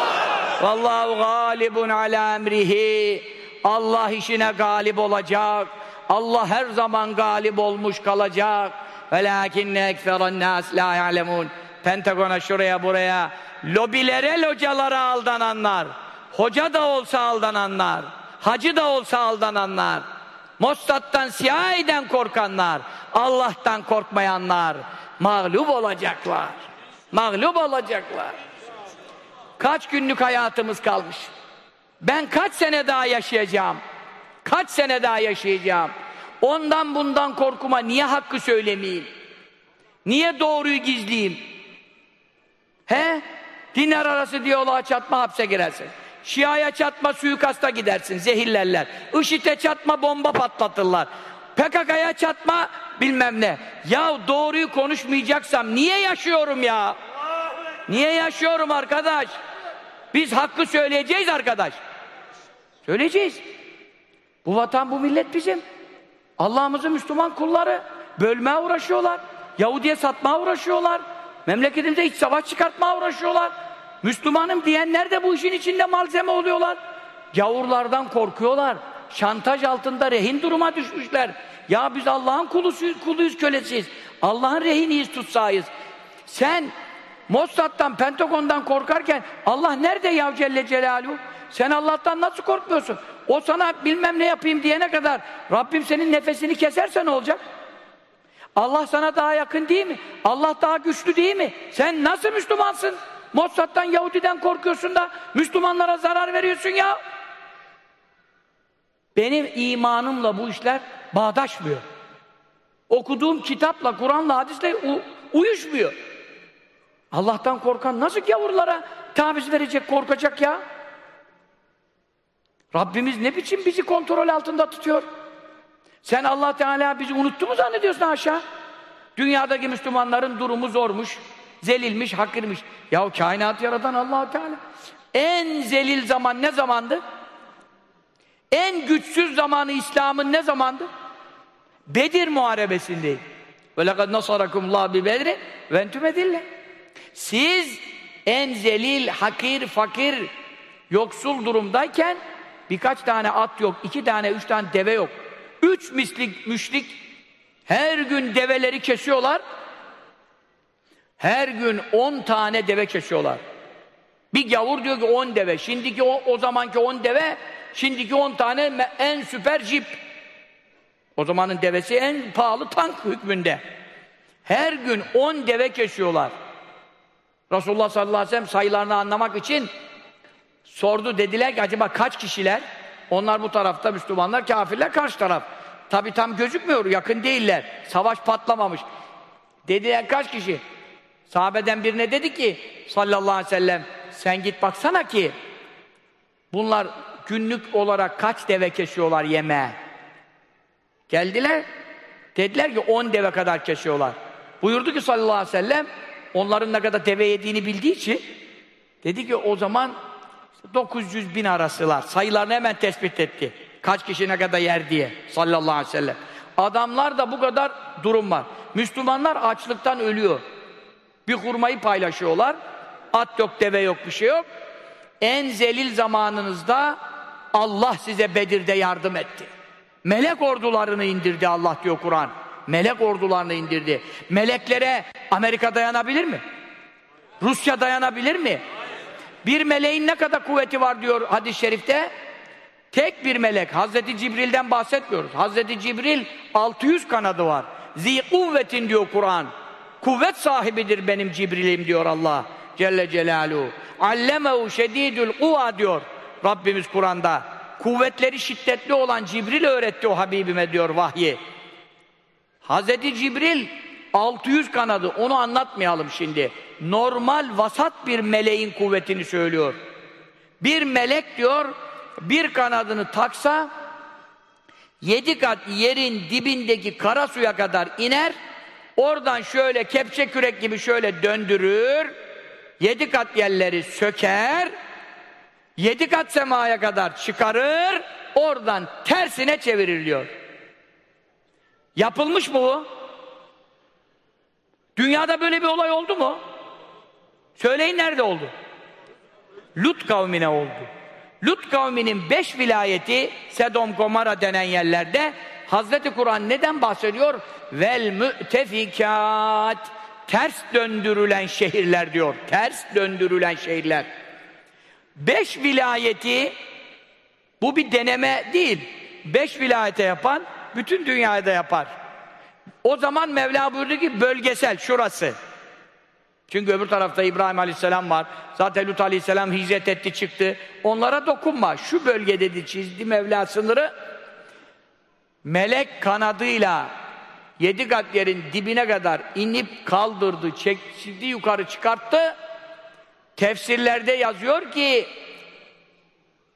Vallahu galibun ala emrihi. Allah işine galip olacak. Allah her zaman galip olmuş kalacak. Velakinne ekferen nas la ya'lemun. Pentagon'a şuraya buraya lobilere localara aldananlar hoca da olsa aldananlar hacı da olsa aldananlar Mossad'dan CIA'den korkanlar Allah'tan korkmayanlar mağlup olacaklar. Mağlup olacaklar. Kaç günlük hayatımız kalmış? Ben kaç sene daha yaşayacağım? Kaç sene daha yaşayacağım? Ondan bundan korkuma niye hakkı söylemeyeyim? Niye doğruyu gizleyeyim? He? Dinler arası diyaloğa çatma hapse girersin. Şia'ya çatma suikasta gidersin, zehirlerler. IŞİD'e çatma bomba patlatırlar. PKK'ya çatma bilmem ne. Ya doğruyu konuşmayacaksam niye yaşıyorum ya? Niye yaşıyorum arkadaş? Biz hakkı söyleyeceğiz arkadaş. Söyleyeceğiz. Bu vatan, bu millet bizim. Allah'ımızın Müslüman kulları. Bölmeye uğraşıyorlar. Yahudi'ye satmaya uğraşıyorlar. Memleketimizde iç savaş çıkartmaya uğraşıyorlar. Müslümanım diyenler de bu işin içinde malzeme oluyorlar. Gavurlardan korkuyorlar. Şantaj altında rehin duruma düşmüşler. Ya biz Allah'ın kuluyuz, kuluyuz kölesiyiz. Allah'ın rehiniyiz, tutsayız. Sen Mossad'dan, Pentagon'dan korkarken Allah nerede ya Celle Celaluhu? Sen Allah'tan nasıl korkmuyorsun? O sana bilmem ne yapayım diyene kadar Rabbim senin nefesini keserse ne olacak? Allah sana daha yakın değil mi? Allah daha güçlü değil mi? Sen nasıl Müslümansın? Mossad'dan, Yahudi'den korkuyorsun da Müslümanlara zarar veriyorsun ya. Benim imanımla bu işler bağdaşmıyor. Okuduğum kitapla, Kur'an'la, hadisle uyuşmuyor. Allah'tan korkan nasıl gavurlara taviz verecek, korkacak ya? Rabbimiz ne biçim bizi kontrol altında tutuyor? Sen Allah Teala bizi unuttu mu zannediyorsun aşağı? Dünyadaki Müslümanların durumu zormuş, zelilmiş, hakirmiş. Ya kainatı yaratan allah Teala. En zelil zaman ne zamandı? En güçsüz zamanı İslam'ın ne zamandı? Bedir muharebesindeydi. وَلَقَدْ نَصَرَكُمْ اللّٰهِ بِبَدْرِ وَاَنْتُمْ اَدِلَّ Siz en zelil, hakir, fakir, yoksul durumdayken birkaç tane at yok, iki tane, üç tane deve yok. Üç mislik müşrik her gün develeri kesiyorlar. her gün on tane deve kesiyorlar. Bir gavur diyor ki on deve. Şimdiki o, o zamanki on deve, şimdiki on tane en süper jip. O zamanın devesi en pahalı tank hükmünde. Her gün on deve kesiyorlar. Resulullah sallallahu aleyhi ve sellem sayılarını anlamak için sordu. Dediler ki acaba kaç kişiler? Onlar bu tarafta Müslümanlar, kafirler karşı taraf. Tabi tam gözükmüyor, yakın değiller. Savaş patlamamış. Dediler kaç kişi? Sahabeden birine dedi ki sallallahu aleyhi ve sellem sen git baksana ki bunlar günlük olarak kaç deve kesiyorlar yemeğe. Geldiler. Dediler ki on deve kadar kesiyorlar. Buyurdu ki sallallahu aleyhi ve sellem onların ne kadar deve yediğini bildiği için dedi ki o zaman 900 bin arasılar. Sayılarını hemen tespit etti. Kaç kişi ne kadar yer diye sallallahu aleyhi ve sellem. Adamlar da bu kadar durum var. Müslümanlar açlıktan ölüyor. Bir hurmayı paylaşıyorlar. At yok, deve yok, bir şey yok. En zelil zamanınızda Allah size Bedir'de yardım etti. Melek ordularını indirdi Allah diyor Kur'an. Melek ordularını indirdi. Meleklere Amerika dayanabilir mi? Rusya dayanabilir mi? Bir meleğin ne kadar kuvveti var diyor hadis-i şerifte? Tek bir melek. Hazreti Cibril'den bahsetmiyoruz. Hazreti Cibril 600 kanadı var. Zi kuvvetin diyor Kur'an. Kuvvet sahibidir benim Cibril'im diyor Allah Celle Celaluhu. Allemehu şedidül kuva diyor Rabbimiz Kur'an'da. Kuvvetleri şiddetli olan Cibril öğretti o Habibime diyor vahyi. Hazreti Cibril 600 kanadı onu anlatmayalım şimdi. Normal vasat bir meleğin kuvvetini söylüyor. Bir melek diyor bir kanadını taksa yedi kat yerin dibindeki kara suya kadar iner oradan şöyle kepçe kürek gibi şöyle döndürür yedi kat yerleri söker yedi kat semaya kadar çıkarır oradan tersine çeviriliyor. Yapılmış mı bu? Dünyada böyle bir olay oldu mu? Söyleyin nerede oldu? Lut kavmine oldu. Lut kavminin beş vilayeti Sedom, Gomara denen yerlerde Hazreti Kur'an neden bahsediyor? Vel mütefikat ters döndürülen şehirler diyor. Ters döndürülen şehirler. Beş vilayeti bu bir deneme değil. Beş vilayete yapan bütün dünyada yapar. O zaman Mevla buyurdu ki bölgesel şurası. Çünkü öbür tarafta İbrahim Aleyhisselam var. Zaten Lut Aleyhisselam hicret etti çıktı. Onlara dokunma. Şu bölge dedi çizdi Mevla sınırı. Melek kanadıyla yedi kat yerin dibine kadar inip kaldırdı, çekti yukarı çıkarttı. Tefsirlerde yazıyor ki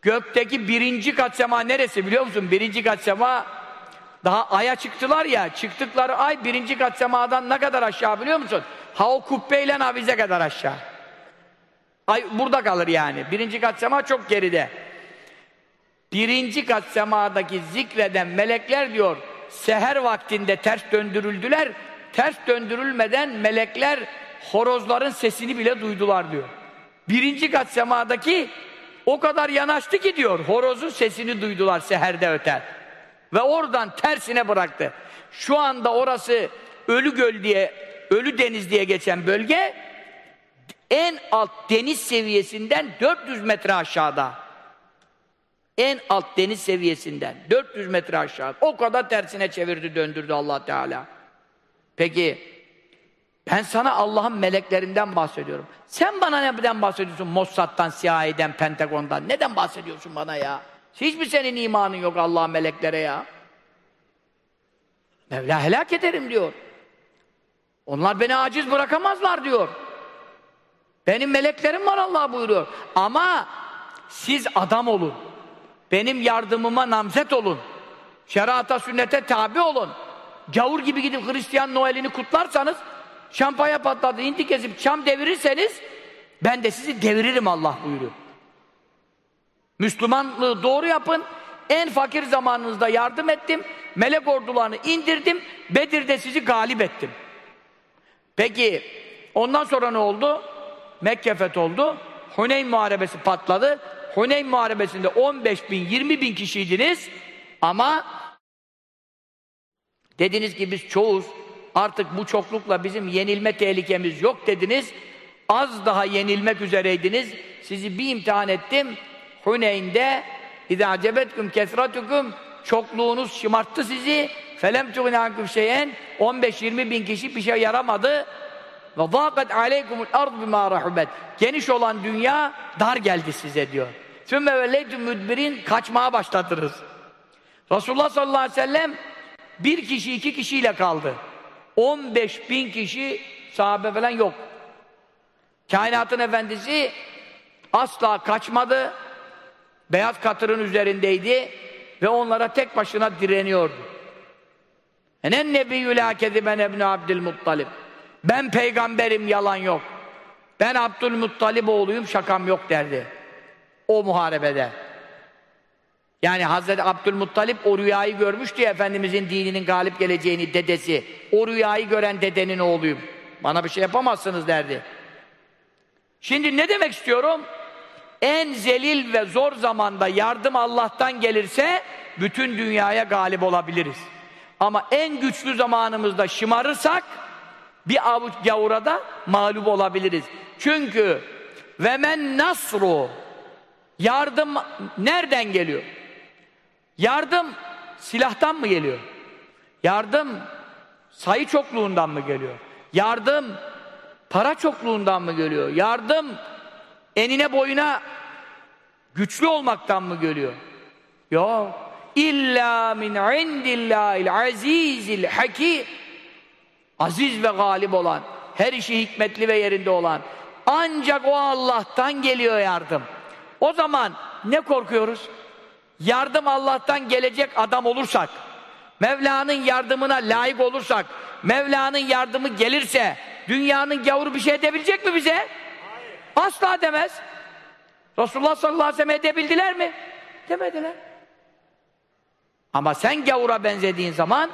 gökteki birinci kat sema neresi biliyor musun? Birinci kat sema daha aya çıktılar ya, çıktıkları ay birinci kat semadan ne kadar aşağı biliyor musun? Ha o kubbeyle avize kadar aşağı. Ay burada kalır yani. Birinci kat sema çok geride. Birinci kat semadaki zikreden melekler diyor, seher vaktinde ters döndürüldüler. Ters döndürülmeden melekler horozların sesini bile duydular diyor. Birinci kat semadaki o kadar yanaştı ki diyor, horozun sesini duydular seherde öter. Ve oradan tersine bıraktı. Şu anda orası Ölü Göl diye, Ölü Deniz diye geçen bölge en alt deniz seviyesinden 400 metre aşağıda. En alt deniz seviyesinden 400 metre aşağıda. O kadar tersine çevirdi, döndürdü Allah Teala. Peki ben sana Allah'ın meleklerinden bahsediyorum. Sen bana neden bahsediyorsun? Mossad'dan, CIA'den, Pentagon'dan. Neden bahsediyorsun bana ya? Hiç mi senin imanın yok Allah'ın meleklere ya? Mevla helak ederim diyor. Onlar beni aciz bırakamazlar diyor. Benim meleklerim var Allah buyuruyor. Ama siz adam olun. Benim yardımıma namzet olun. Şerata sünnete tabi olun. Gavur gibi gidip Hristiyan Noel'ini kutlarsanız şampanya patladı, indi kesip çam devirirseniz ben de sizi deviririm Allah buyuruyor. Müslümanlığı doğru yapın. En fakir zamanınızda yardım ettim. Melek ordularını indirdim. Bedir'de sizi galip ettim. Peki ondan sonra ne oldu? Mekke fetholdu. Huneyn Muharebesi patladı. Huneyn Muharebesi'nde 15 bin, 20 bin kişiydiniz ama dediniz ki biz çoğuz, artık bu çoklukla bizim yenilme tehlikemiz yok dediniz. Az daha yenilmek üzereydiniz. Sizi bir imtihan ettim. Huneyn'de اِذَا عَجَبَتْكُمْ كَثْرَتُكُمْ Çokluğunuz şımarttı sizi. فَلَمْ تُغْنَ عَنْكُمْ şeyen 15-20 bin kişi bir şey yaramadı. Ve zâkat aleykumul ard bimâ rahubet. Geniş olan dünya dar geldi size diyor. Sümme velleytüm müdbirin kaçmaya başladınız. Resulullah sallallahu aleyhi ve sellem bir kişi iki kişiyle kaldı. 15 bin kişi sahabe falan yok. Kainatın efendisi asla kaçmadı. Beyaz katırın üzerindeydi ve onlara tek başına direniyordu. Enen nebiyyü lâ keziben ebni Abdülmuttalib. Ben peygamberim yalan yok. Ben Abdülmuttalib oğluyum şakam yok derdi. O muharebede. Yani Hazreti Abdülmuttalip o rüyayı görmüştü ya Efendimizin dininin galip geleceğini dedesi. O rüyayı gören dedenin oğluyum. Bana bir şey yapamazsınız derdi. Şimdi ne demek istiyorum? En zelil ve zor zamanda yardım Allah'tan gelirse bütün dünyaya galip olabiliriz. Ama en güçlü zamanımızda şımarırsak bir avuç gavura da mağlup olabiliriz. Çünkü ve men nasru yardım nereden geliyor? Yardım silahtan mı geliyor? Yardım sayı çokluğundan mı geliyor? Yardım para çokluğundan mı geliyor? Yardım enine boyuna güçlü olmaktan mı geliyor? Yok. İlla min indillahil azizil hakim. Aziz ve galip olan, her işi hikmetli ve yerinde olan. Ancak o Allah'tan geliyor yardım. O zaman ne korkuyoruz? Yardım Allah'tan gelecek adam olursak, Mevla'nın yardımına layık olursak, Mevla'nın yardımı gelirse, dünyanın gavuru bir şey edebilecek mi bize? Hayır. Asla demez. Resulullah sallallahu aleyhi ve sellem edebildiler mi? Demediler. Ama sen gavura benzediğin zaman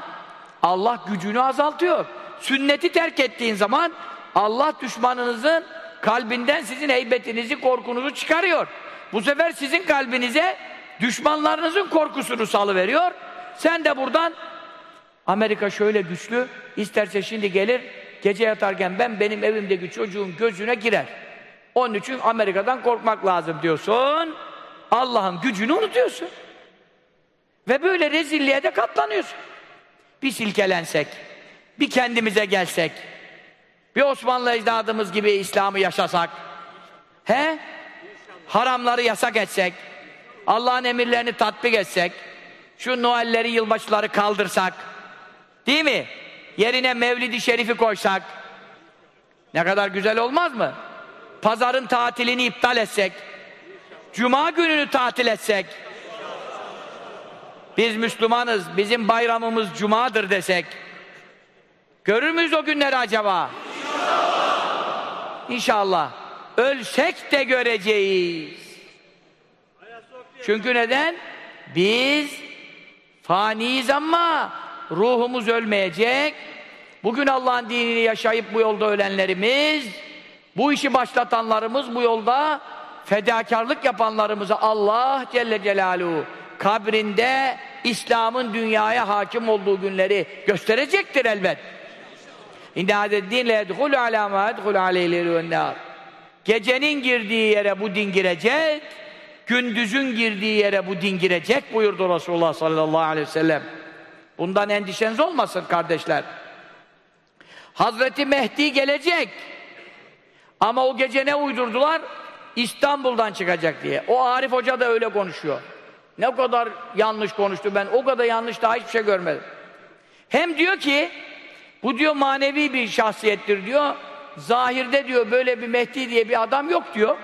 Allah gücünü azaltıyor. Sünneti terk ettiğin zaman Allah düşmanınızın kalbinden sizin heybetinizi, korkunuzu çıkarıyor. Bu sefer sizin kalbinize düşmanlarınızın korkusunu salıveriyor. Sen de buradan Amerika şöyle güçlü, isterse şimdi gelir, gece yatarken ben benim evimdeki çocuğun gözüne girer. Onun için Amerika'dan korkmak lazım diyorsun. Allah'ın gücünü unutuyorsun. Ve böyle rezilliğe de katlanıyorsun. Bir silkelensek, bir kendimize gelsek, bir Osmanlı ecdadımız gibi İslam'ı yaşasak, he? Haramları yasak etsek, Allah'ın emirlerini tatbik etsek, şu Noel'leri, yılbaşıları kaldırsak, değil mi? Yerine Mevlid-i Şerif'i koysak, ne kadar güzel olmaz mı? Pazarın tatilini iptal etsek, Cuma gününü tatil etsek, biz Müslümanız, bizim bayramımız Cuma'dır desek, görür müyüz o günleri acaba? İnşallah. İnşallah. Ölsek de göreceğiz. Çünkü neden? Biz faniyiz ama ruhumuz ölmeyecek. Bugün Allah'ın dinini yaşayıp bu yolda ölenlerimiz, bu işi başlatanlarımız bu yolda fedakarlık yapanlarımıza Allah Celle Celaluhu kabrinde İslam'ın dünyaya hakim olduğu günleri gösterecektir elbet. İnne adeddin le yedhulu ala ma yedhulu aleyleri ve nar. Gecenin girdiği yere bu din girecek, gündüzün girdiği yere bu din girecek buyurdu Resulullah sallallahu aleyhi ve sellem. Bundan endişeniz olmasın kardeşler. Hazreti Mehdi gelecek. Ama o gece ne uydurdular? İstanbul'dan çıkacak diye. O Arif Hoca da öyle konuşuyor. Ne kadar yanlış konuştu ben. O kadar yanlış daha hiçbir şey görmedim. Hem diyor ki bu diyor manevi bir şahsiyettir diyor. Zahirde diyor böyle bir Mehdi diye bir adam yok diyor.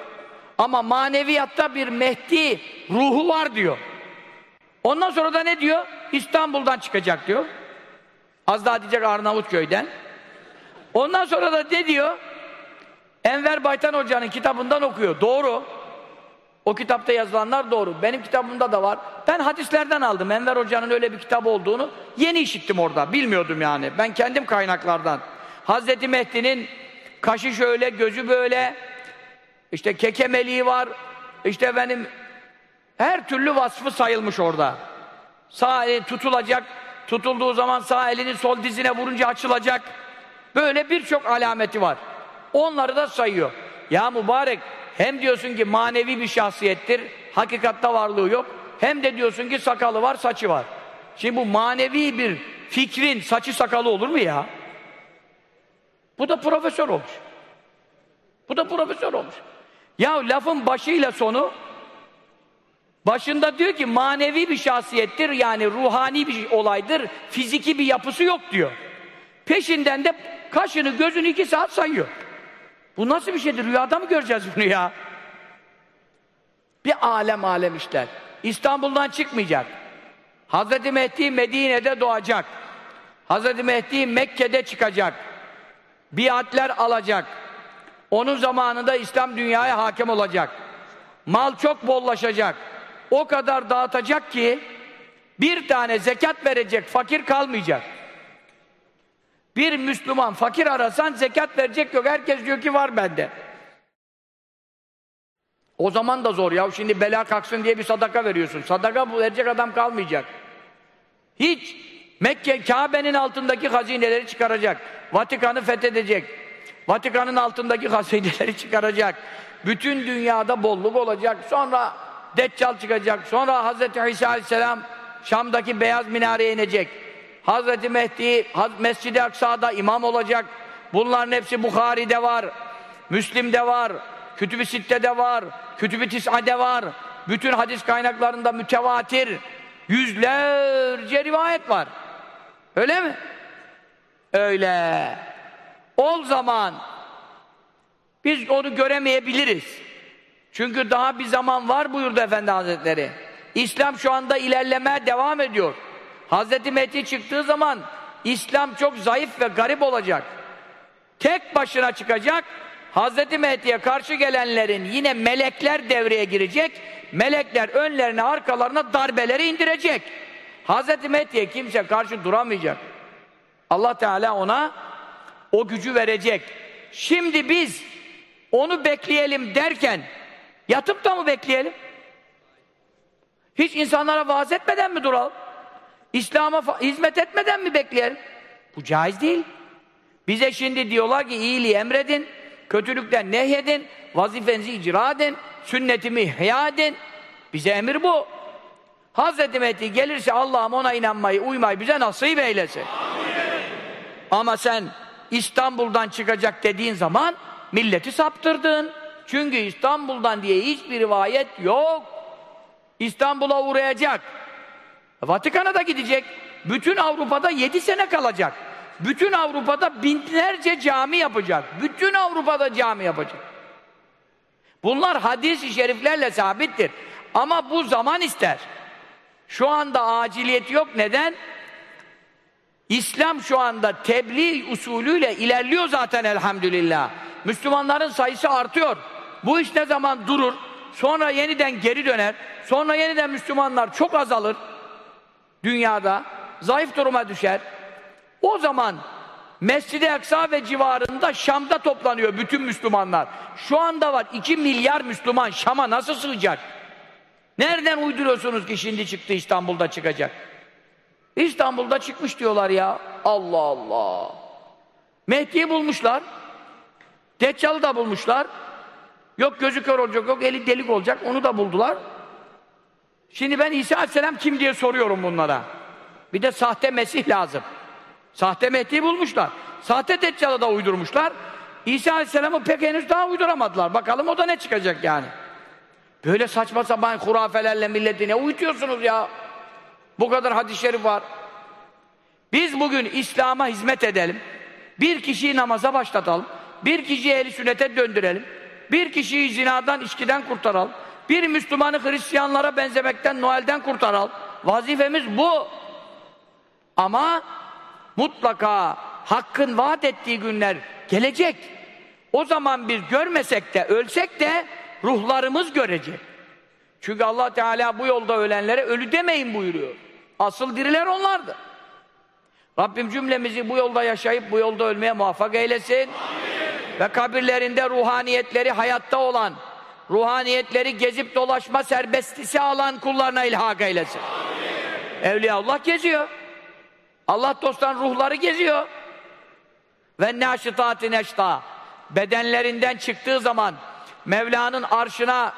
Ama maneviyatta bir Mehdi ruhu var diyor. Ondan sonra da ne diyor? İstanbul'dan çıkacak diyor. Az daha diyecek Arnavutköy'den. Ondan sonra da ne diyor? Enver Baytan Hoca'nın kitabından okuyor. Doğru. O kitapta yazılanlar doğru. Benim kitabımda da var. Ben hadislerden aldım. Enver Hoca'nın öyle bir kitap olduğunu yeni işittim orada. Bilmiyordum yani. Ben kendim kaynaklardan. Hazreti Mehdi'nin kaşı şöyle, gözü böyle, işte kekemeliği var, işte benim her türlü vasfı sayılmış orada. Sağ eli tutulacak, tutulduğu zaman sağ elini sol dizine vurunca açılacak. Böyle birçok alameti var. Onları da sayıyor. Ya mübarek hem diyorsun ki manevi bir şahsiyettir, hakikatta varlığı yok. Hem de diyorsun ki sakalı var, saçı var. Şimdi bu manevi bir fikrin saçı sakalı olur mu ya? Bu da profesör olmuş. Bu da profesör olmuş. Ya lafın başıyla sonu başında diyor ki manevi bir şahsiyettir yani ruhani bir olaydır, fiziki bir yapısı yok diyor. Peşinden de kaşını gözünü iki saat sayıyor. Bu nasıl bir şeydir? Rüyada mı göreceğiz bunu ya? Bir alem alem işler. İstanbul'dan çıkmayacak. Hazreti Mehdi Medine'de doğacak. Hazreti Mehdi Mekke'de çıkacak. Biatler alacak. Onun zamanında İslam dünyaya hakem olacak. Mal çok bollaşacak. O kadar dağıtacak ki bir tane zekat verecek fakir kalmayacak. Bir Müslüman fakir arasan zekat verecek yok. Herkes diyor ki var bende. O zaman da zor ya. Şimdi bela kalksın diye bir sadaka veriyorsun. Sadaka verecek adam kalmayacak. Hiç. Mekke, Kabe'nin altındaki hazineleri çıkaracak. Vatikan'ı fethedecek. Vatikan'ın altındaki hazineleri çıkaracak. Bütün dünyada bolluk olacak. Sonra Deccal çıkacak. Sonra Hz. İsa Aleyhisselam Şam'daki beyaz minareye inecek. Hazreti Mehdi Mescid-i Aksa'da imam olacak. Bunların hepsi Bukhari'de var. Müslim'de var. Kütüb-i Sitte'de var. Kütüb-i Tis'ade var. Bütün hadis kaynaklarında mütevatir. Yüzlerce rivayet var. Öyle mi? Öyle. O zaman biz onu göremeyebiliriz. Çünkü daha bir zaman var buyurdu Efendi Hazretleri. İslam şu anda ilerlemeye devam ediyor. Hazreti Mehdi çıktığı zaman İslam çok zayıf ve garip olacak. Tek başına çıkacak. Hazreti Mehdi'ye karşı gelenlerin yine melekler devreye girecek. Melekler önlerine arkalarına darbeleri indirecek. Hazreti Mehdi'ye kimse karşı duramayacak. Allah Teala ona o gücü verecek. Şimdi biz onu bekleyelim derken yatıp da mı bekleyelim? Hiç insanlara vaaz etmeden mi duralım? İslam'a hizmet etmeden mi bekleyelim? Bu caiz değil. Bize şimdi diyorlar ki iyiliği emredin, kötülükten nehyedin, vazifenizi icra edin, sünnetimi ihya edin. Bize emir bu. Hazreti Mehdi gelirse Allah'ım ona inanmayı, uymayı bize nasip eylesin. Amin. Ama sen İstanbul'dan çıkacak dediğin zaman milleti saptırdın. Çünkü İstanbul'dan diye hiçbir rivayet yok. İstanbul'a uğrayacak. Vatikan'a da gidecek. Bütün Avrupa'da yedi sene kalacak. Bütün Avrupa'da binlerce cami yapacak. Bütün Avrupa'da cami yapacak. Bunlar hadis-i şeriflerle sabittir. Ama bu zaman ister. Şu anda aciliyet yok. Neden? İslam şu anda tebliğ usulüyle ilerliyor zaten elhamdülillah. Müslümanların sayısı artıyor. Bu iş ne zaman durur? Sonra yeniden geri döner. Sonra yeniden Müslümanlar çok azalır dünyada zayıf duruma düşer. O zaman Mescid-i Aksa ve civarında Şam'da toplanıyor bütün Müslümanlar. Şu anda var 2 milyar Müslüman Şam'a nasıl sığacak? Nereden uyduruyorsunuz ki şimdi çıktı İstanbul'da çıkacak? İstanbul'da çıkmış diyorlar ya. Allah Allah. Mehdi'yi bulmuşlar. Deccal'ı da bulmuşlar. Yok gözü kör olacak, yok eli delik olacak. Onu da buldular. Şimdi ben İsa Aleyhisselam kim diye soruyorum bunlara. Bir de sahte Mesih lazım. Sahte Mehdi bulmuşlar. Sahte Deccal'ı da uydurmuşlar. İsa Aleyhisselam'ı pek henüz daha uyduramadılar. Bakalım o da ne çıkacak yani. Böyle saçma sapan hurafelerle milleti ne uyutuyorsunuz ya? Bu kadar hadis-i şerif var. Biz bugün İslam'a hizmet edelim. Bir kişiyi namaza başlatalım. Bir kişiyi ehli sünnete döndürelim. Bir kişiyi zinadan, içkiden kurtaralım. Bir Müslümanı Hristiyanlara benzemekten, Noel'den kurtaralım. Vazifemiz bu. Ama mutlaka Hakkın vaat ettiği günler gelecek. O zaman biz görmesek de, ölsek de ruhlarımız görecek. Çünkü Allah Teala bu yolda ölenlere ölü demeyin buyuruyor. Asıl diriler onlardı. Rabbim cümlemizi bu yolda yaşayıp bu yolda ölmeye muvaffak eylesin. Amin. Ve kabirlerinde ruhaniyetleri hayatta olan, ruhaniyetleri gezip dolaşma serbestisi alan kullarına ilhak eylesin. Evliyaullah geziyor. Allah dosttan ruhları geziyor. Ve naşitati neşta. Bedenlerinden çıktığı zaman Mevla'nın arşına,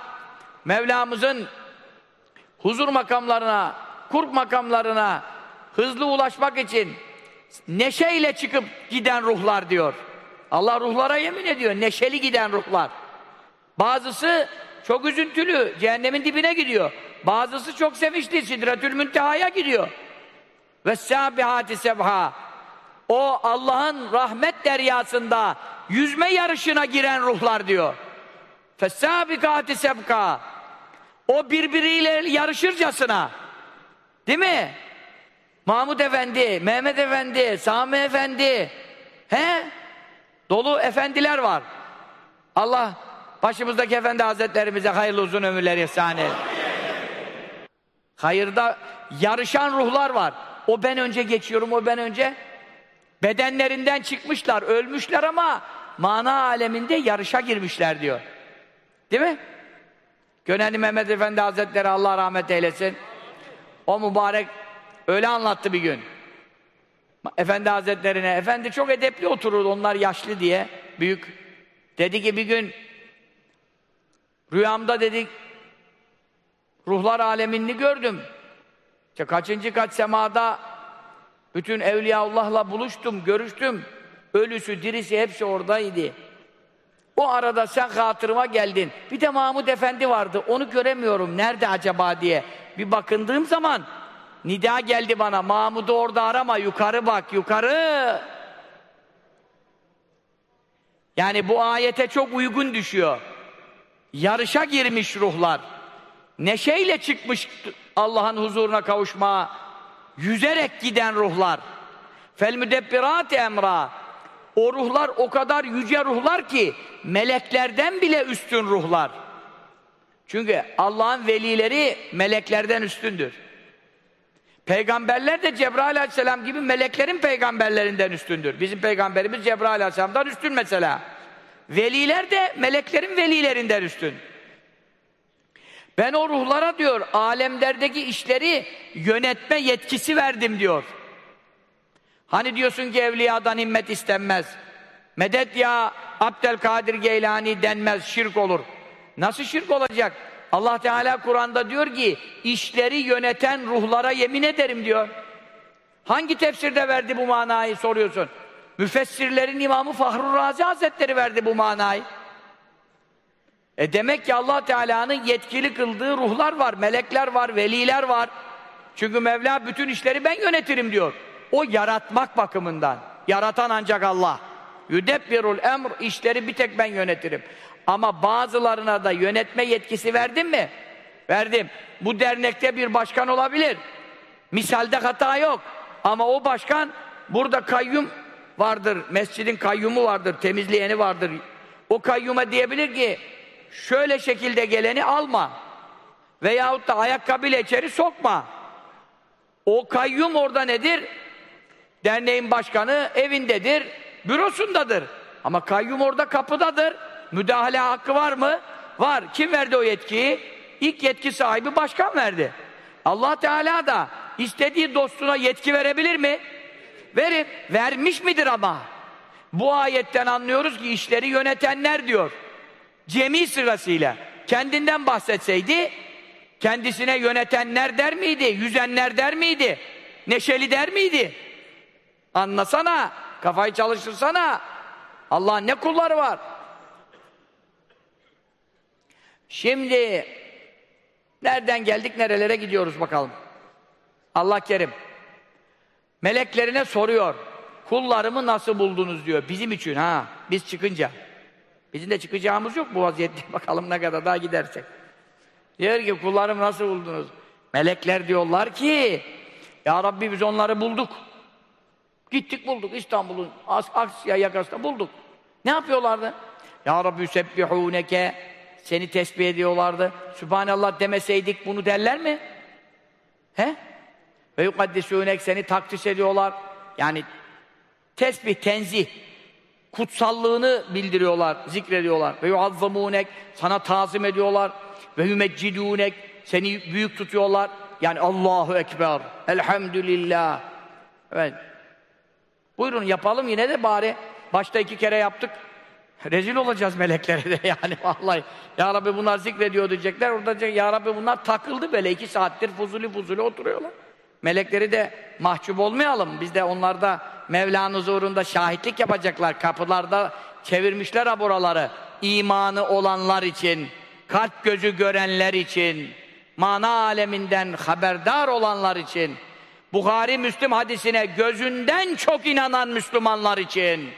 Mevlamızın huzur makamlarına, kurp makamlarına hızlı ulaşmak için neşeyle çıkıp giden ruhlar diyor. Allah ruhlara yemin ediyor. Neşeli giden ruhlar. Bazısı çok üzüntülü, cehennemin dibine gidiyor. Bazısı çok sevinçli, sidretül müntehaya gidiyor. Ve sâbihâti sebhâ. O Allah'ın rahmet deryasında yüzme yarışına giren ruhlar diyor. Fessâbikâti sebkâ. O birbiriyle yarışırcasına. Değil mi? Mahmud Efendi, Mehmet Efendi, Sami Efendi. He? Dolu efendiler var. Allah başımızdaki efendi hazretlerimize hayırlı uzun ömürler ihsan et. Hayırda yarışan ruhlar var. O ben önce geçiyorum, o ben önce. Bedenlerinden çıkmışlar, ölmüşler ama mana aleminde yarışa girmişler diyor. Değil mi? Gönenli Mehmet Efendi Hazretleri Allah rahmet eylesin. O mübarek öyle anlattı bir gün. Efendi Hazretlerine, efendi çok edepli oturur onlar yaşlı diye, büyük. Dedi ki bir gün rüyamda dedik ruhlar alemini gördüm. İşte kaçıncı kaç semada bütün Evliyaullah'la buluştum, görüştüm. Ölüsü, dirisi hepsi oradaydı. O arada sen hatırıma geldin. Bir de Mahmud Efendi vardı. Onu göremiyorum. Nerede acaba diye. Bir bakındığım zaman nida geldi bana. Mahmud'u orada arama. Yukarı bak. Yukarı. Yani bu ayete çok uygun düşüyor. Yarışa girmiş ruhlar. Neşeyle çıkmış Allah'ın huzuruna kavuşmaya. Yüzerek giden ruhlar. Fel müdebbirat emra. O ruhlar o kadar yüce ruhlar ki meleklerden bile üstün ruhlar. Çünkü Allah'ın velileri meleklerden üstündür. Peygamberler de Cebrail aleyhisselam gibi meleklerin peygamberlerinden üstündür. Bizim peygamberimiz Cebrail aleyhisselamdan üstün mesela. Veliler de meleklerin velilerinden üstün. Ben o ruhlara diyor alemlerdeki işleri yönetme yetkisi verdim diyor. Hani diyorsun ki evliyadan himmet istenmez. Medet ya Abdülkadir Geylani denmez, şirk olur. Nasıl şirk olacak? Allah Teala Kur'an'da diyor ki, işleri yöneten ruhlara yemin ederim diyor. Hangi tefsirde verdi bu manayı soruyorsun? Müfessirlerin imamı Fahrur Razi Hazretleri verdi bu manayı. E demek ki Allah Teala'nın yetkili kıldığı ruhlar var, melekler var, veliler var. Çünkü Mevla bütün işleri ben yönetirim diyor. O yaratmak bakımından. Yaratan ancak Allah. Yüdebbirul emr işleri bir tek ben yönetirim. Ama bazılarına da yönetme yetkisi verdim mi? Verdim. Bu dernekte bir başkan olabilir. Misalde hata yok. Ama o başkan burada kayyum vardır. Mescidin kayyumu vardır. Temizleyeni vardır. O kayyuma diyebilir ki şöyle şekilde geleni alma. Veyahut da ayakkabıyla içeri sokma. O kayyum orada nedir? Derneğin başkanı evindedir, bürosundadır. Ama kayyum orada kapıdadır. Müdahale hakkı var mı? Var. Kim verdi o yetkiyi? İlk yetki sahibi başkan verdi. Allah Teala da istediği dostuna yetki verebilir mi? Verir. Vermiş midir ama? Bu ayetten anlıyoruz ki işleri yönetenler diyor. Cemi sırasıyla. Kendinden bahsetseydi kendisine yönetenler der miydi? Yüzenler der miydi? Neşeli der miydi? Anlasana, kafayı çalıştırsana. Allah'ın ne kulları var? Şimdi nereden geldik, nerelere gidiyoruz bakalım. Allah kerim. Meleklerine soruyor. Kullarımı nasıl buldunuz diyor. Bizim için ha. Biz çıkınca. Bizim de çıkacağımız yok bu vaziyette. Bakalım ne kadar daha gidersek. Diyor ki kullarım nasıl buldunuz? Melekler diyorlar ki Ya Rabbi biz onları bulduk. Gittik bulduk İstanbul'un Asya yakasında bulduk. Ne yapıyorlardı? Ya Rabbi sebbihûneke seni tesbih ediyorlardı. Sübhanallah demeseydik bunu derler mi? He? Ve yukaddisûnek seni takdis ediyorlar. Yani tesbih, tenzih. kutsallığını bildiriyorlar, zikrediyorlar. Ve yuazzamunek sana tazim ediyorlar. Ve yumeccidunek seni büyük tutuyorlar. Yani Allahu ekber. Elhamdülillah. Evet. Buyurun yapalım yine de bari. Başta iki kere yaptık. Rezil olacağız meleklere de yani vallahi. Ya Rabbi bunlar zikrediyor diyecekler. Orada diyecek, Ya Rabbi bunlar takıldı böyle iki saattir fuzuli fuzuli oturuyorlar. Melekleri de mahcup olmayalım. Biz de onlarda Mevla'nın huzurunda şahitlik yapacaklar. Kapılarda çevirmişler ha buraları. İmanı olanlar için, kalp gözü görenler için, mana aleminden haberdar olanlar için, Bukhari Müslim hadisine gözünden çok inanan Müslümanlar için.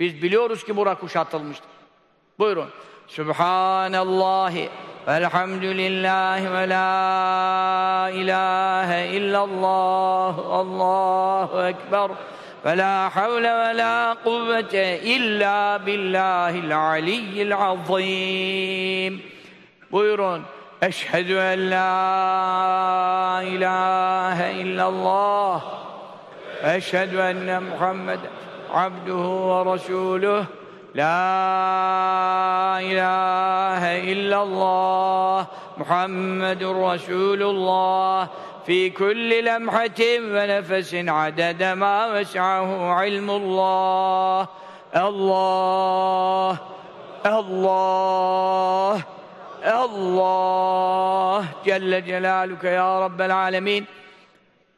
Biz biliyoruz ki bura kuşatılmıştır. Buyurun. Subhanallahi velhamdülillahi ve la ilahe illallah Allahu ekber ve la havle ve la kuvvete illa billahil aliyyil azim. Buyurun. Eşhedü en la ilahe illallah Eşhedü enne Muhammed abduhu ve resuluh La ilahe illallah Muhammedun Resulullah fi kulli lemhatin ve nefesin adede ma ves'ahu ilmullah Allah Allah Allah Celle Celaluke ya Rabbel Alemin.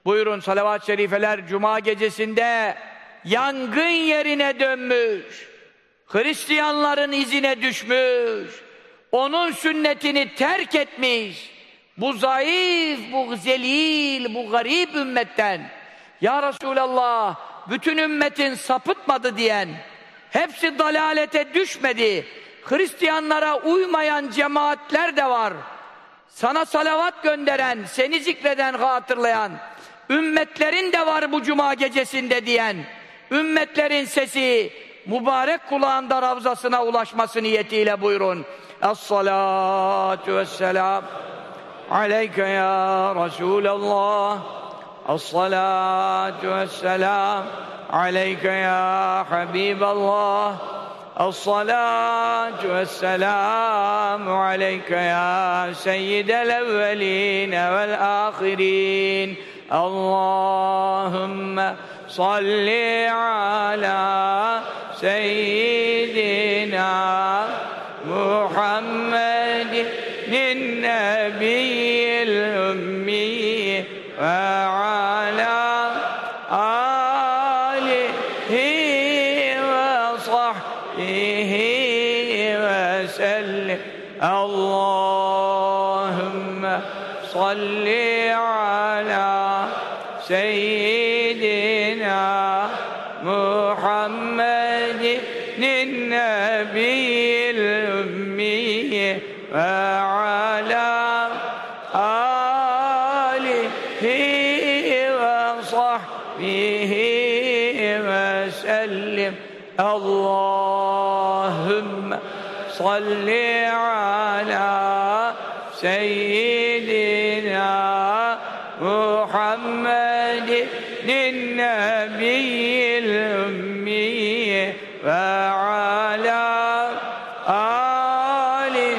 Buyurun salavat-ı şerifeler Cuma gecesinde yangın yerine dönmüş. Hristiyanların izine düşmüş. Onun sünnetini terk etmiş. Bu zayıf, bu zelil, bu garip ümmetten. Ya Resulallah bütün ümmetin sapıtmadı diyen hepsi dalalete düşmedi Hristiyanlara uymayan cemaatler de var. Sana salavat gönderen, seni zikreden, hatırlayan, ümmetlerin de var bu cuma gecesinde diyen, ümmetlerin sesi mübarek kulağında ravzasına ulaşması niyetiyle buyurun. Es-salatu vesselam aleyke ya Resulallah. Es-salatu vesselam aleyke ya Habiballah. الصلاة والسلام عليك يا سيد الأولين والآخرين. اللهم صل على سيدنا محمد النبي الأمي وعلى اللهم صل على سيدنا محمد النبي الأمي وعلى آله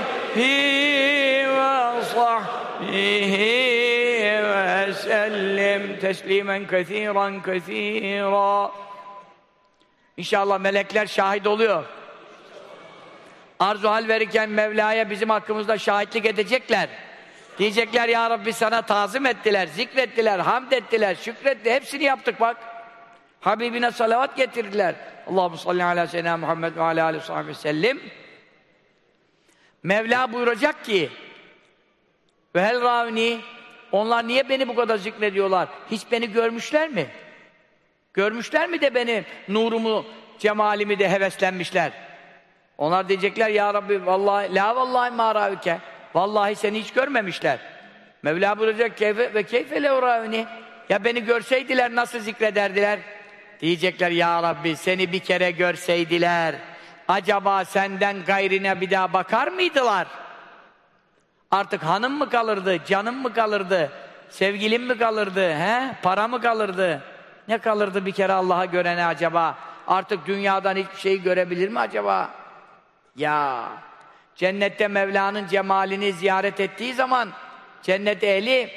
وصحبه وسلم تسليما كثيرا كثيرا. İnşallah melekler şahit oluyor. Arzu hal verirken Mevla'ya bizim hakkımızda şahitlik edecekler. Diyecekler ya Rabbi sana tazim ettiler, zikrettiler, hamd ettiler, şükretti. Hepsini yaptık bak. Habibine salavat getirdiler. Allahu salli ala seyyidina Muhammed ve ala aleyhi ve sellem. Mevla buyuracak ki ve hel ravni onlar niye beni bu kadar zikrediyorlar? Hiç beni görmüşler mi? Görmüşler mi de beni nurumu, cemalimi de heveslenmişler? Onlar diyecekler ya Rabbi vallahi la vallahi ma ravike. Vallahi seni hiç görmemişler. Mevla buyuracak keyfe ve keyfe le Ya beni görseydiler nasıl zikrederdiler? Diyecekler ya Rabbi seni bir kere görseydiler acaba senden gayrine bir daha bakar mıydılar? Artık hanım mı kalırdı, canım mı kalırdı, sevgilim mi kalırdı, he? para mı kalırdı? Ne kalırdı bir kere Allah'a görene acaba? artık dünyadan hiçbir şey görebilir mi acaba? Ya cennette Mevla'nın cemalini ziyaret ettiği zaman cennet ehli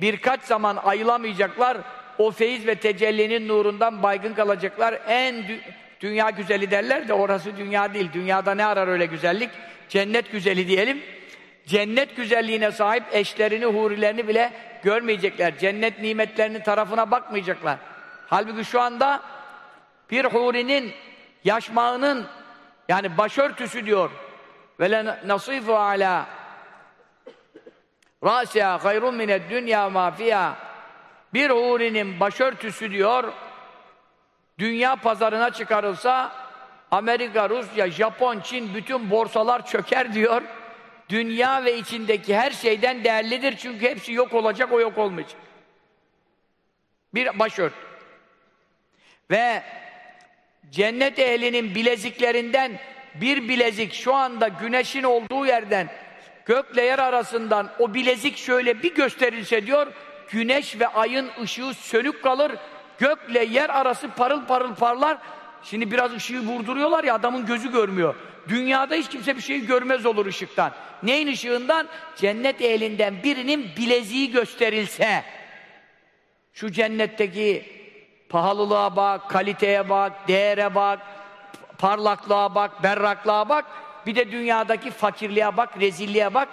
birkaç zaman ayılamayacaklar. O feyiz ve tecellinin nurundan baygın kalacaklar. En dü dünya güzeli derler de orası dünya değil. Dünyada ne arar öyle güzellik? Cennet güzeli diyelim. Cennet güzelliğine sahip eşlerini, hurilerini bile görmeyecekler. Cennet nimetlerinin tarafına bakmayacaklar. Halbuki şu anda bir hurinin yaşmağının yani başörtüsü diyor. Ve le nasifu ala rasiha hayrun mined dünya ma. Bir hurinin başörtüsü diyor. Dünya pazarına çıkarılsa Amerika, Rusya, Japon, Çin bütün borsalar çöker diyor. Dünya ve içindeki her şeyden değerlidir çünkü hepsi yok olacak, o yok olmayacak. Bir başört. Ve cennet ehlinin bileziklerinden bir bilezik şu anda güneşin olduğu yerden gökle yer arasından o bilezik şöyle bir gösterilse diyor güneş ve ayın ışığı sönük kalır gökle yer arası parıl parıl parlar. Şimdi biraz ışığı vurduruyorlar ya adamın gözü görmüyor. Dünyada hiç kimse bir şey görmez olur ışıktan. Neyin ışığından? cennet ehlinden birinin bileziği gösterilse. Şu cennetteki pahalılığa bak, kaliteye bak, değere bak, parlaklığa bak, berraklığa bak, bir de dünyadaki fakirliğe bak, rezilliğe bak.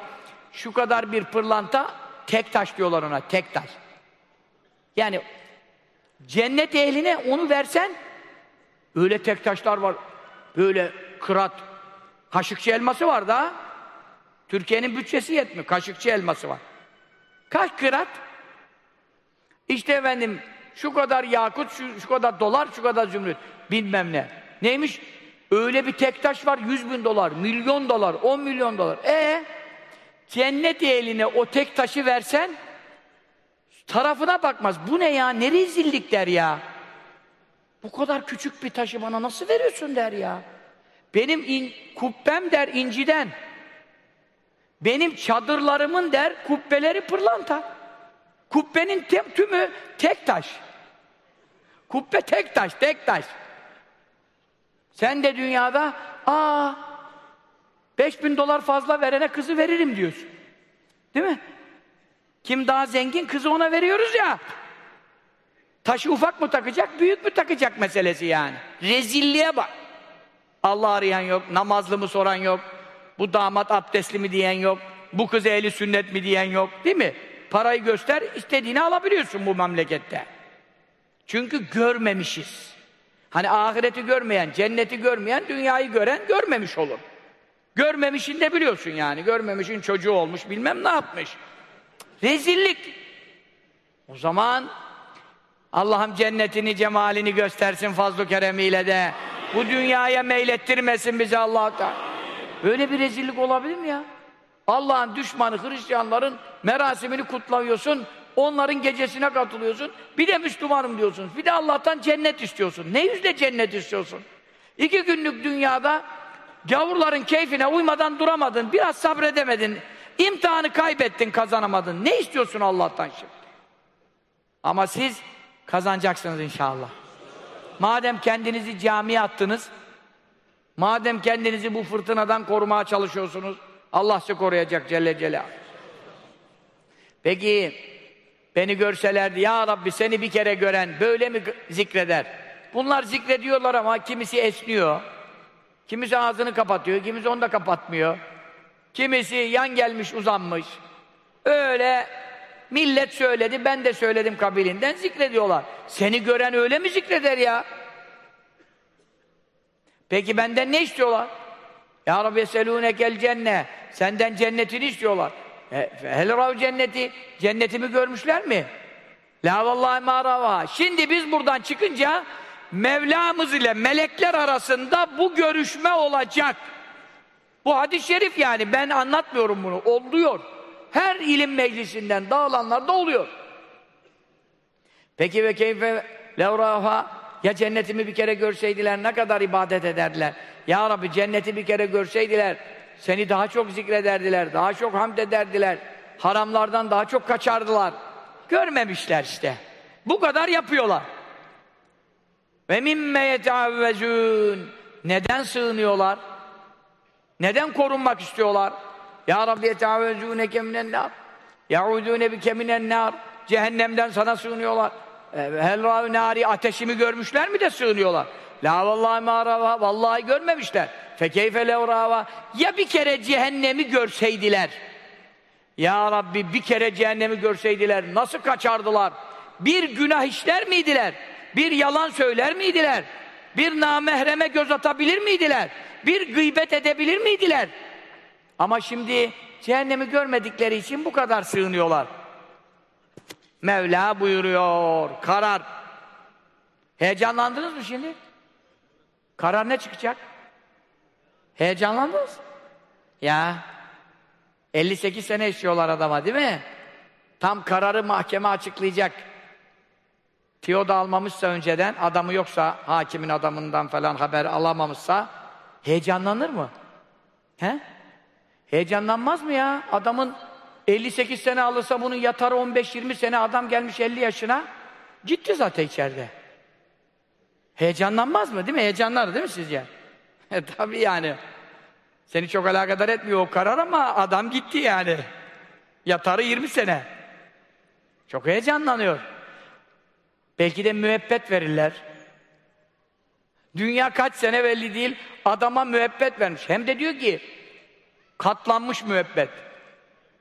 Şu kadar bir pırlanta, tek taş diyorlar ona, tek taş. Yani cennet ehline onu versen, öyle tek taşlar var, böyle kırat, kaşıkçı elması var da, Türkiye'nin bütçesi yetmiyor, kaşıkçı elması var. Kaç kırat? İşte efendim, şu kadar yakut, şu, şu kadar dolar, şu kadar zümrüt, bilmem ne. Neymiş? Öyle bir tek taş var, yüz bin dolar, milyon dolar, on milyon dolar. E cennet eline o tek taşı versen, tarafına bakmaz. Bu ne ya, ne rezillik der ya. Bu kadar küçük bir taşı bana nasıl veriyorsun der ya. Benim in, kubbem der inciden. Benim çadırlarımın der kubbeleri pırlanta. Kubbenin tümü tek taş. Kubbe tek taş, tek taş. Sen de dünyada, aa, beş bin dolar fazla verene kızı veririm diyorsun. Değil mi? Kim daha zengin kızı ona veriyoruz ya. Taşı ufak mı takacak, büyük mü takacak meselesi yani. Rezilliğe bak. Allah arayan yok, namazlı mı soran yok, bu damat abdestli mi diyen yok, bu kız ehli sünnet mi diyen yok, değil mi? Parayı göster, istediğini alabiliyorsun bu memlekette. Çünkü görmemişiz. Hani ahireti görmeyen, cenneti görmeyen, dünyayı gören görmemiş olur. Görmemişin de biliyorsun yani. Görmemişin çocuğu olmuş, bilmem ne yapmış. Rezillik. O zaman Allah'ım cennetini, cemalini göstersin fazl-ı keremiyle de. Bu dünyaya meylettirmesin bizi allah Teala. Böyle bir rezillik olabilir mi ya? Allah'ın düşmanı Hristiyanların merasimini kutlamıyorsun, onların gecesine katılıyorsun, bir de Müslümanım diyorsun, bir de Allah'tan cennet istiyorsun. Ne yüzle cennet istiyorsun? İki günlük dünyada gavurların keyfine uymadan duramadın, biraz sabredemedin, imtihanı kaybettin, kazanamadın. Ne istiyorsun Allah'tan şimdi? Ama siz kazanacaksınız inşallah. Madem kendinizi camiye attınız, madem kendinizi bu fırtınadan korumaya çalışıyorsunuz, Allah sizi koruyacak Celle Celaluhu. Peki beni görselerdi ya Rabbi seni bir kere gören böyle mi zikreder? Bunlar zikrediyorlar ama kimisi esniyor. Kimisi ağzını kapatıyor, kimisi onu da kapatmıyor. Kimisi yan gelmiş uzanmış. Öyle millet söyledi, ben de söyledim kabilinden zikrediyorlar. Seni gören öyle mi zikreder ya? Peki benden ne istiyorlar? Ya Rabbi selûnekel cenne. Senden cennetini istiyorlar. E, Hel rav cenneti. Cennetimi görmüşler mi? La vallahi ma Şimdi biz buradan çıkınca Mevlamız ile melekler arasında bu görüşme olacak. Bu hadis-i şerif yani ben anlatmıyorum bunu. Oluyor. Her ilim meclisinden dağılanlarda oluyor. Peki ve keyfe levraha ya cennetimi bir kere görseydiler ne kadar ibadet ederdiler. Ya Rabbi cenneti bir kere görseydiler seni daha çok zikrederdiler, daha çok hamd ederdiler. Haramlardan daha çok kaçardılar. Görmemişler işte. Bu kadar yapıyorlar. Ve mimme yetavvezûn. Neden sığınıyorlar? Neden korunmak istiyorlar? Ya Rabbi yetavvezûneke minen nâr. Yaudûne bike minen nâr. Cehennemden sana sığınıyorlar. E, hel nâri ateşimi görmüşler mi de sığınıyorlar? La vallahi ma. Vallahi görmemişler. Fekeyfe lev rava. Ya bir kere cehennemi görseydiler. Ya Rabbi bir kere cehennemi görseydiler nasıl kaçardılar? Bir günah işler miydiler? Bir yalan söyler miydiler? Bir namehreme göz atabilir miydiler? Bir gıybet edebilir miydiler? Ama şimdi cehennemi görmedikleri için bu kadar sığınıyorlar. Mevla buyuruyor, karar. Heyecanlandınız mı şimdi? Karar ne çıkacak? Heyecanlandınız? Ya 58 sene istiyorlar adama değil mi? Tam kararı mahkeme açıklayacak. Tiyo da almamışsa önceden, adamı yoksa, hakimin adamından falan haber alamamışsa heyecanlanır mı? He? Heyecanlanmaz mı ya? Adamın 58 sene alırsa bunun yatarı 15-20 sene adam gelmiş 50 yaşına gitti zaten içeride. Heyecanlanmaz mı değil mi? Heyecanlar değil mi sizce? E, tabii yani. Seni çok alakadar etmiyor o karar ama adam gitti yani. Yatarı 20 sene. Çok heyecanlanıyor. Belki de müebbet verirler. Dünya kaç sene belli değil, adama müebbet vermiş. Hem de diyor ki, katlanmış müebbet.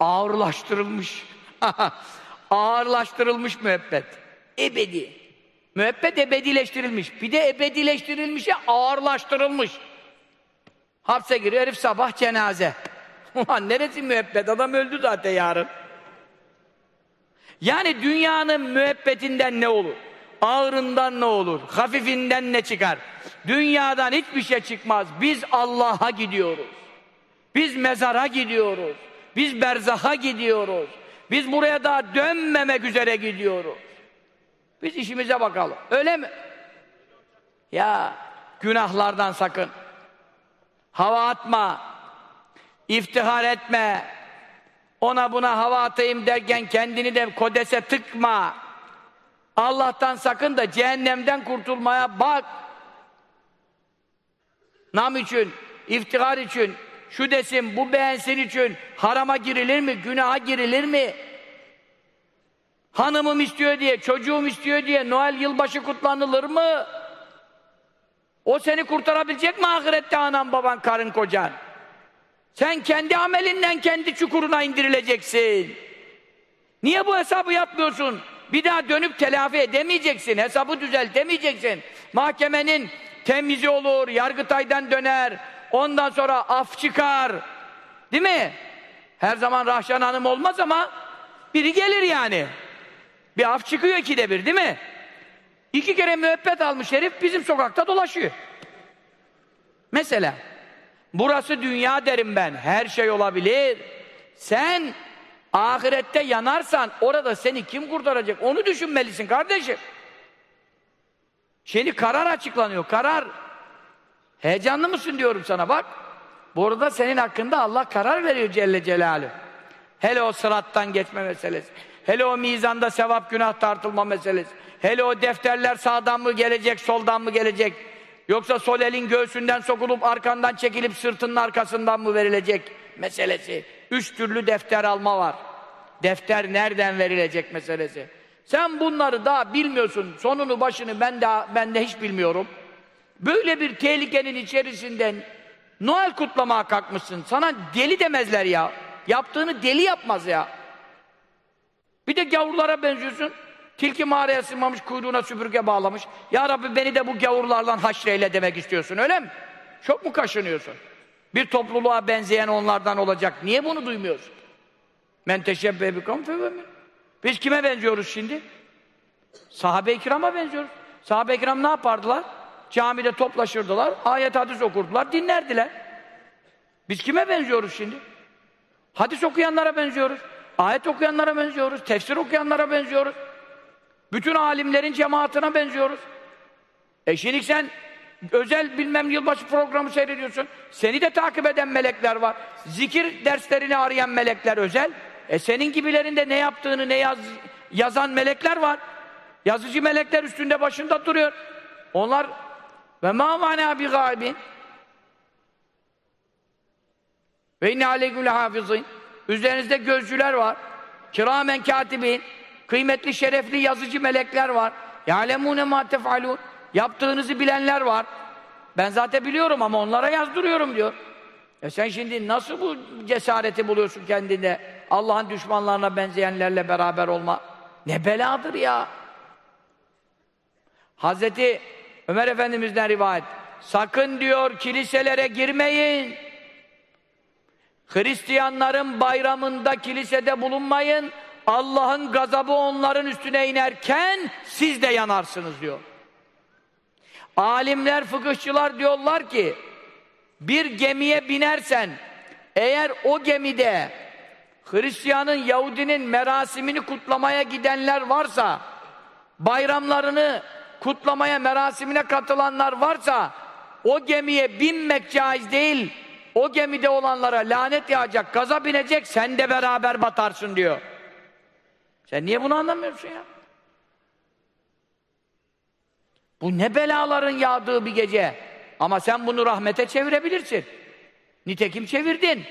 Ağırlaştırılmış. Ağırlaştırılmış müebbet. Ebedi. Müebbet ebedileştirilmiş. Bir de ebedileştirilmişe ağırlaştırılmış. Hapse giriyor herif sabah cenaze. Ulan neresi müebbet? Adam öldü zaten yarın. Yani dünyanın müebbetinden ne olur? Ağırından ne olur? Hafifinden ne çıkar? Dünyadan hiçbir şey çıkmaz. Biz Allah'a gidiyoruz. Biz mezara gidiyoruz. Biz berzaha gidiyoruz. Biz buraya daha dönmemek üzere gidiyoruz. Biz işimize bakalım. Öyle mi? Ya günahlardan sakın. Hava atma. İftihar etme. Ona buna hava atayım derken kendini de kodese tıkma. Allah'tan sakın da cehennemden kurtulmaya bak. Nam için, iftihar için, şu desin, bu beğensin için harama girilir mi, günaha girilir mi? Hanımım istiyor diye, çocuğum istiyor diye Noel yılbaşı kutlanılır mı? O seni kurtarabilecek mi ahirette anan, baban, karın, kocan? Sen kendi amelinden kendi çukuruna indirileceksin. Niye bu hesabı yapmıyorsun? Bir daha dönüp telafi edemeyeceksin, hesabı düzeltemeyeceksin. Mahkemenin temizi olur, yargıtaydan döner, ondan sonra af çıkar. Değil mi? Her zaman Rahşan Hanım olmaz ama biri gelir yani. Bir af çıkıyor ikide bir değil mi? İki kere müebbet almış herif bizim sokakta dolaşıyor. Mesela burası dünya derim ben. Her şey olabilir. Sen ahirette yanarsan orada seni kim kurtaracak? Onu düşünmelisin kardeşim. Şimdi karar açıklanıyor. Karar. Heyecanlı mısın diyorum sana bak. Burada senin hakkında Allah karar veriyor Celle Celaluhu. Hele o sırattan geçme meselesi. Hele o mizanda sevap günah tartılma meselesi. Hele o defterler sağdan mı gelecek, soldan mı gelecek? Yoksa sol elin göğsünden sokulup arkandan çekilip sırtının arkasından mı verilecek meselesi. Üç türlü defter alma var. Defter nereden verilecek meselesi. Sen bunları daha bilmiyorsun. Sonunu başını ben de, ben de hiç bilmiyorum. Böyle bir tehlikenin içerisinden Noel kutlamaya kalkmışsın. Sana deli demezler ya. Yaptığını deli yapmaz ya. Bir de gavurlara benziyorsun. Tilki mağaraya sığmamış, kuyruğuna süpürge bağlamış. Ya Rabbi beni de bu gavurlarla haşreyle demek istiyorsun, öyle mi? Çok mu kaşınıyorsun? Bir topluluğa benzeyen onlardan olacak. Niye bunu duymuyorsun? Men teşebbe bikum Biz kime benziyoruz şimdi? Sahabe-i kirama benziyoruz. Sahabe-i kiram ne yapardılar? Camide toplaşırdılar, ayet hadis okurdular, dinlerdiler. Biz kime benziyoruz şimdi? Hadis okuyanlara benziyoruz. Ayet okuyanlara benziyoruz. Tefsir okuyanlara benziyoruz. Bütün alimlerin cemaatine benziyoruz. E şimdi sen özel bilmem yılbaşı programı seyrediyorsun. Seni de takip eden melekler var. Zikir derslerini arayan melekler özel. E senin gibilerinde ne yaptığını ne yaz, yazan melekler var. Yazıcı melekler üstünde başında duruyor. Onlar ve ma mana bi gaibin ve inne aleyküm hafizin üzerinizde gözcüler var. Kiramen katibin kıymetli şerefli yazıcı melekler var. Ya'lemune ma tef'alun yaptığınızı bilenler var. Ben zaten biliyorum ama onlara yazdırıyorum diyor. E sen şimdi nasıl bu cesareti buluyorsun kendinde? Allah'ın düşmanlarına benzeyenlerle beraber olma. Ne beladır ya. Hazreti Ömer Efendimiz'den rivayet. Sakın diyor kiliselere girmeyin Hristiyanların bayramında kilisede bulunmayın Allah'ın gazabı onların üstüne inerken siz de yanarsınız diyor alimler, fıkıhçılar diyorlar ki bir gemiye binersen eğer o gemide Hristiyanın, Yahudinin merasimini kutlamaya gidenler varsa bayramlarını kutlamaya, merasimine katılanlar varsa o gemiye binmek caiz değil. O gemide olanlara lanet yağacak, gaza binecek, sen de beraber batarsın diyor. Sen niye bunu anlamıyorsun ya? Bu ne belaların yağdığı bir gece. Ama sen bunu rahmete çevirebilirsin. Nitekim çevirdin.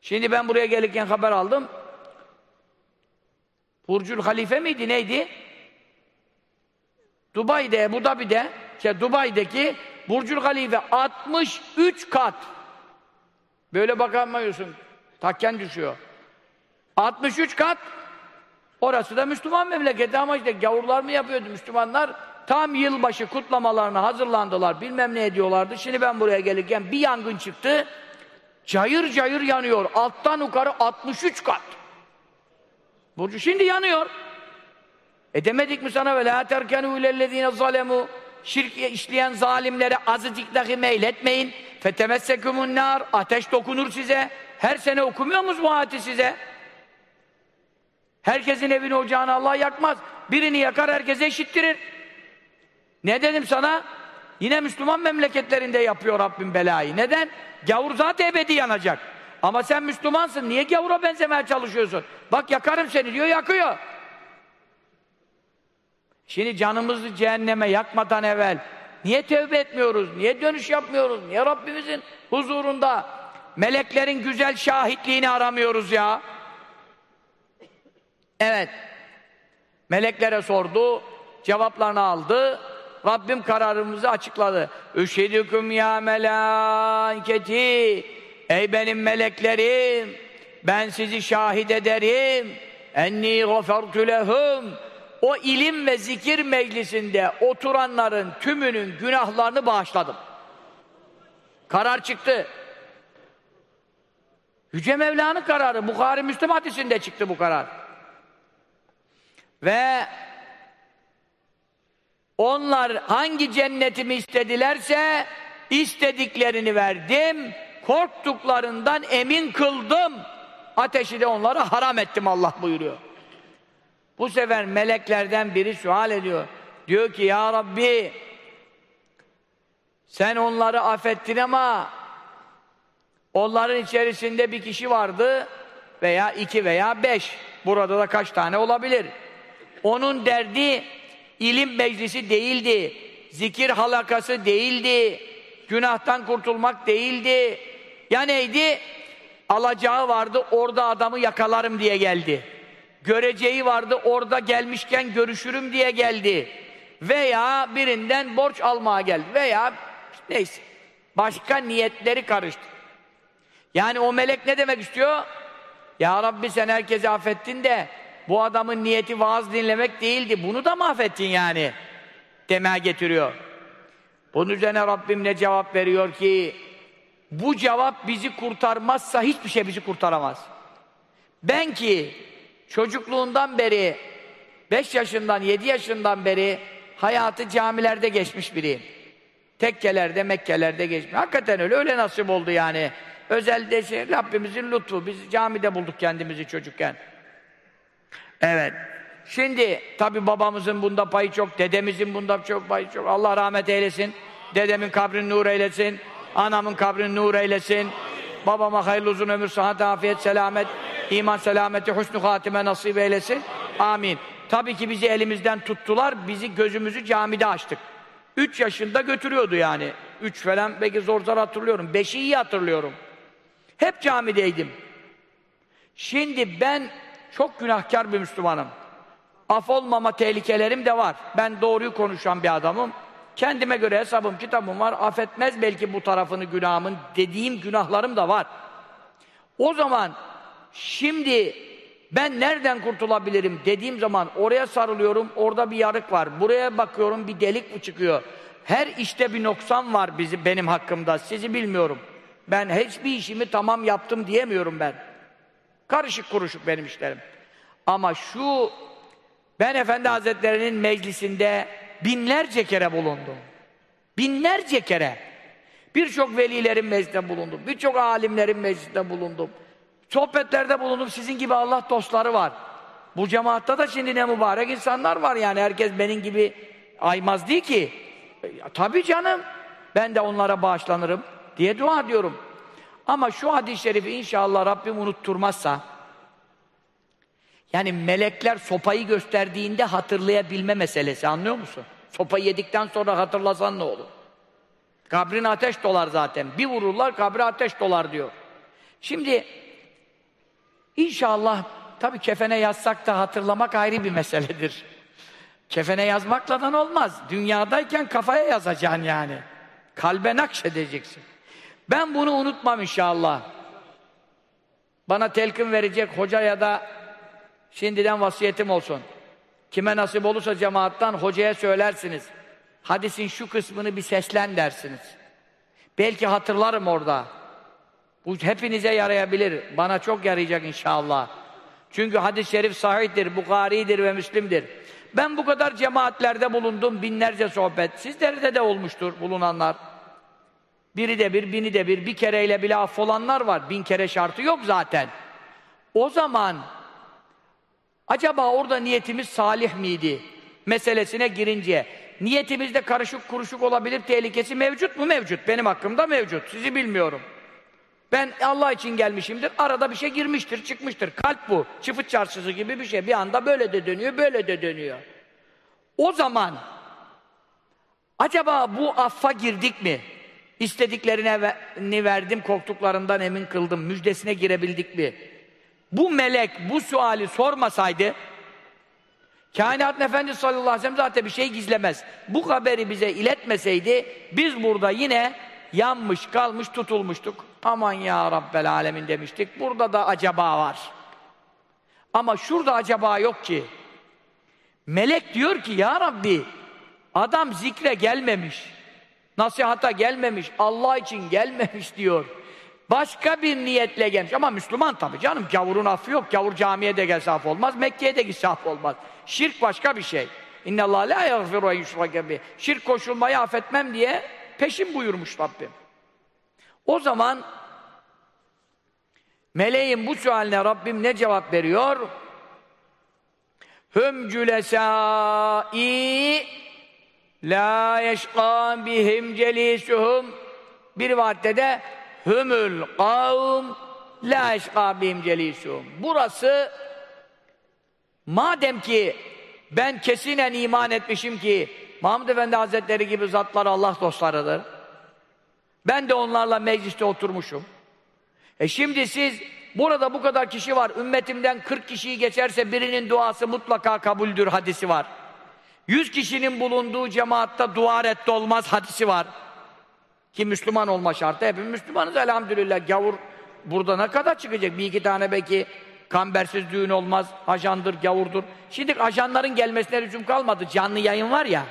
Şimdi ben buraya gelirken haber aldım. Burcul Halife miydi, neydi? Dubai'de, Ebu Dhabi'de, şey Dubai'deki Burcul Halife 63 kat. Böyle bakamıyorsun. Takken düşüyor. 63 kat. Orası da Müslüman memleketi ama işte gavurlar mı yapıyordu Müslümanlar? Tam yılbaşı kutlamalarına hazırlandılar, bilmem ne ediyorlardı. Şimdi ben buraya gelirken bir yangın çıktı. Cayır cayır yanıyor. Alttan yukarı 63 kat. Burcu şimdi yanıyor. E demedik mi sana ve la terkenu ilellezine zalemu şirk işleyen zalimlere azıcık dahi meyletmeyin. Fetemessekumun nar ateş dokunur size. Her sene okumuyor musunuz bu ayeti size? Herkesin evini ocağını Allah yakmaz. Birini yakar herkese eşittirir. Ne dedim sana? Yine Müslüman memleketlerinde yapıyor Rabbim belayı. Neden? Gavur zaten ebedi yanacak. Ama sen Müslümansın. Niye gavura benzemeye çalışıyorsun? Bak yakarım seni diyor, yakıyor. Şimdi canımızı cehenneme yakmadan evvel niye tevbe etmiyoruz? Niye dönüş yapmıyoruz? Niye Rabbimizin huzurunda meleklerin güzel şahitliğini aramıyoruz ya? Evet. Meleklere sordu, cevaplarını aldı. Rabbim kararımızı açıkladı. Üşhedüküm ya melâiketi Ey benim meleklerim ben sizi şahit ederim enni gafertu lehum o ilim ve zikir meclisinde oturanların tümünün günahlarını bağışladım. Karar çıktı. Yüce Mevla'nın kararı. Bukhari Müslüm hadisinde çıktı bu karar. Ve onlar hangi cennetimi istedilerse istediklerini verdim. Korktuklarından emin kıldım. Ateşi de onlara haram ettim Allah buyuruyor. Bu sefer meleklerden biri sual ediyor. Diyor ki ya Rabbi sen onları affettin ama onların içerisinde bir kişi vardı veya iki veya beş. Burada da kaç tane olabilir? Onun derdi ilim meclisi değildi. Zikir halakası değildi. Günahtan kurtulmak değildi. Ya neydi? Alacağı vardı, orada adamı yakalarım diye geldi. Göreceği vardı, orada gelmişken görüşürüm diye geldi. Veya birinden borç almaya geldi. Veya neyse. Başka niyetleri karıştı. Yani o melek ne demek istiyor? Ya Rabbi sen herkesi affettin de bu adamın niyeti vaaz dinlemek değildi. Bunu da mahvettin yani. Demeye getiriyor. Bunun üzerine Rabbim ne cevap veriyor ki bu cevap bizi kurtarmazsa hiçbir şey bizi kurtaramaz. Ben ki çocukluğundan beri 5 yaşından 7 yaşından beri hayatı camilerde geçmiş biriyim. Tekkelerde, Mekkelerde geçmiş. Hakikaten öyle, öyle nasip oldu yani. Özelde şey, Rabbimizin lütfu. Biz camide bulduk kendimizi çocukken. Evet. Şimdi tabi babamızın bunda payı çok, dedemizin bunda çok payı çok. Allah rahmet eylesin. Dedemin kabrini nur eylesin. Anamın kabrini nur eylesin. Babama hayırlı uzun ömür, sıhhat, afiyet, selamet, iman, selameti, husnü hatime nasip eylesin. Amin. Tabii ki bizi elimizden tuttular, bizi gözümüzü camide açtık. Üç yaşında götürüyordu yani. Üç falan belki zor zor hatırlıyorum. Beşi iyi hatırlıyorum. Hep camideydim. Şimdi ben çok günahkar bir Müslümanım. Af olmama tehlikelerim de var. Ben doğruyu konuşan bir adamım. Kendime göre hesabım, kitabım var. Affetmez belki bu tarafını günahımın dediğim günahlarım da var. O zaman şimdi ben nereden kurtulabilirim dediğim zaman oraya sarılıyorum, orada bir yarık var. Buraya bakıyorum bir delik mi çıkıyor? Her işte bir noksan var bizi, benim hakkımda, sizi bilmiyorum. Ben hiçbir işimi tamam yaptım diyemiyorum ben. Karışık kuruşuk benim işlerim. Ama şu, ben Efendi Hazretleri'nin meclisinde binlerce kere bulundum. Binlerce kere. Birçok velilerin meclisinde bulundum. Birçok alimlerin meclisinde bulundum. Sohbetlerde bulundum. Sizin gibi Allah dostları var. Bu cemaatta da şimdi ne mübarek insanlar var yani. Herkes benim gibi aymaz değil ki. E, tabii canım. Ben de onlara bağışlanırım diye dua ediyorum. Ama şu hadis-i şerifi inşallah Rabbim unutturmazsa yani melekler sopayı gösterdiğinde hatırlayabilme meselesi anlıyor musun? Sopayı yedikten sonra hatırlasan ne olur? Kabrin ateş dolar zaten. Bir vururlar kabre ateş dolar diyor. Şimdi inşallah tabi kefene yazsak da hatırlamak ayrı bir meseledir. Kefene yazmakla olmaz. Dünyadayken kafaya yazacaksın yani. Kalbe nakşedeceksin. Ben bunu unutmam inşallah. Bana telkin verecek hoca ya da şimdiden vasiyetim olsun. Kime nasip olursa cemaattan hocaya söylersiniz. Hadisin şu kısmını bir seslen dersiniz. Belki hatırlarım orada. Bu hepinize yarayabilir. Bana çok yarayacak inşallah. Çünkü hadis-i şerif sahihtir, Bukhari'dir ve Müslim'dir. Ben bu kadar cemaatlerde bulundum, binlerce sohbet. Sizlerde de olmuştur bulunanlar. Biri de bir, bini de bir, bir kereyle bile affolanlar var. Bin kere şartı yok zaten. O zaman acaba orada niyetimiz salih miydi? Meselesine girince niyetimizde karışık kuruşuk olabilir tehlikesi mevcut mu? Mevcut. Benim hakkımda mevcut. Sizi bilmiyorum. Ben Allah için gelmişimdir. Arada bir şey girmiştir, çıkmıştır. Kalp bu. Çıfıt çarşısı gibi bir şey. Bir anda böyle de dönüyor, böyle de dönüyor. O zaman acaba bu affa girdik mi? İstediklerini verdim, korktuklarından emin kıldım. Müjdesine girebildik mi? Bu melek bu suali sormasaydı Kainat Efendisi sallallahu aleyhi ve sellem zaten bir şey gizlemez. Bu haberi bize iletmeseydi biz burada yine yanmış, kalmış, tutulmuştuk. Aman ya Rabbel Alemin demiştik. Burada da acaba var. Ama şurada acaba yok ki. Melek diyor ki ya Rabbi adam zikre gelmemiş. Nasihata gelmemiş. Allah için gelmemiş diyor. Başka bir niyetle gelmiş. Ama Müslüman tabii canım. Gavurun affı yok. Gavur camiye de gelse af olmaz. Mekke'ye de gitse af olmaz. Şirk başka bir şey. İnne Allah la yaghfiru en Şirk koşulmayı affetmem diye peşin buyurmuş Rabbim. O zaman meleğin bu sualine Rabbim ne cevap veriyor? Hüm cülesâi la yeşkâ bihim celisuhum bir rivayette de hümül kavm la yeşkâ bihim celisuhum burası madem ki ben kesinen iman etmişim ki Mahmud Efendi Hazretleri gibi zatlar Allah dostlarıdır ben de onlarla mecliste oturmuşum. E şimdi siz burada bu kadar kişi var. Ümmetimden 40 kişiyi geçerse birinin duası mutlaka kabuldür hadisi var. 100 kişinin bulunduğu cemaatta dua reddi olmaz hadisi var. Ki Müslüman olma şartı. Hepimiz Müslümanız elhamdülillah. Gavur burada ne kadar çıkacak? Bir iki tane belki kambersiz düğün olmaz. Ajandır, gavurdur. Şimdi ajanların gelmesine lüzum kalmadı. Canlı yayın var ya.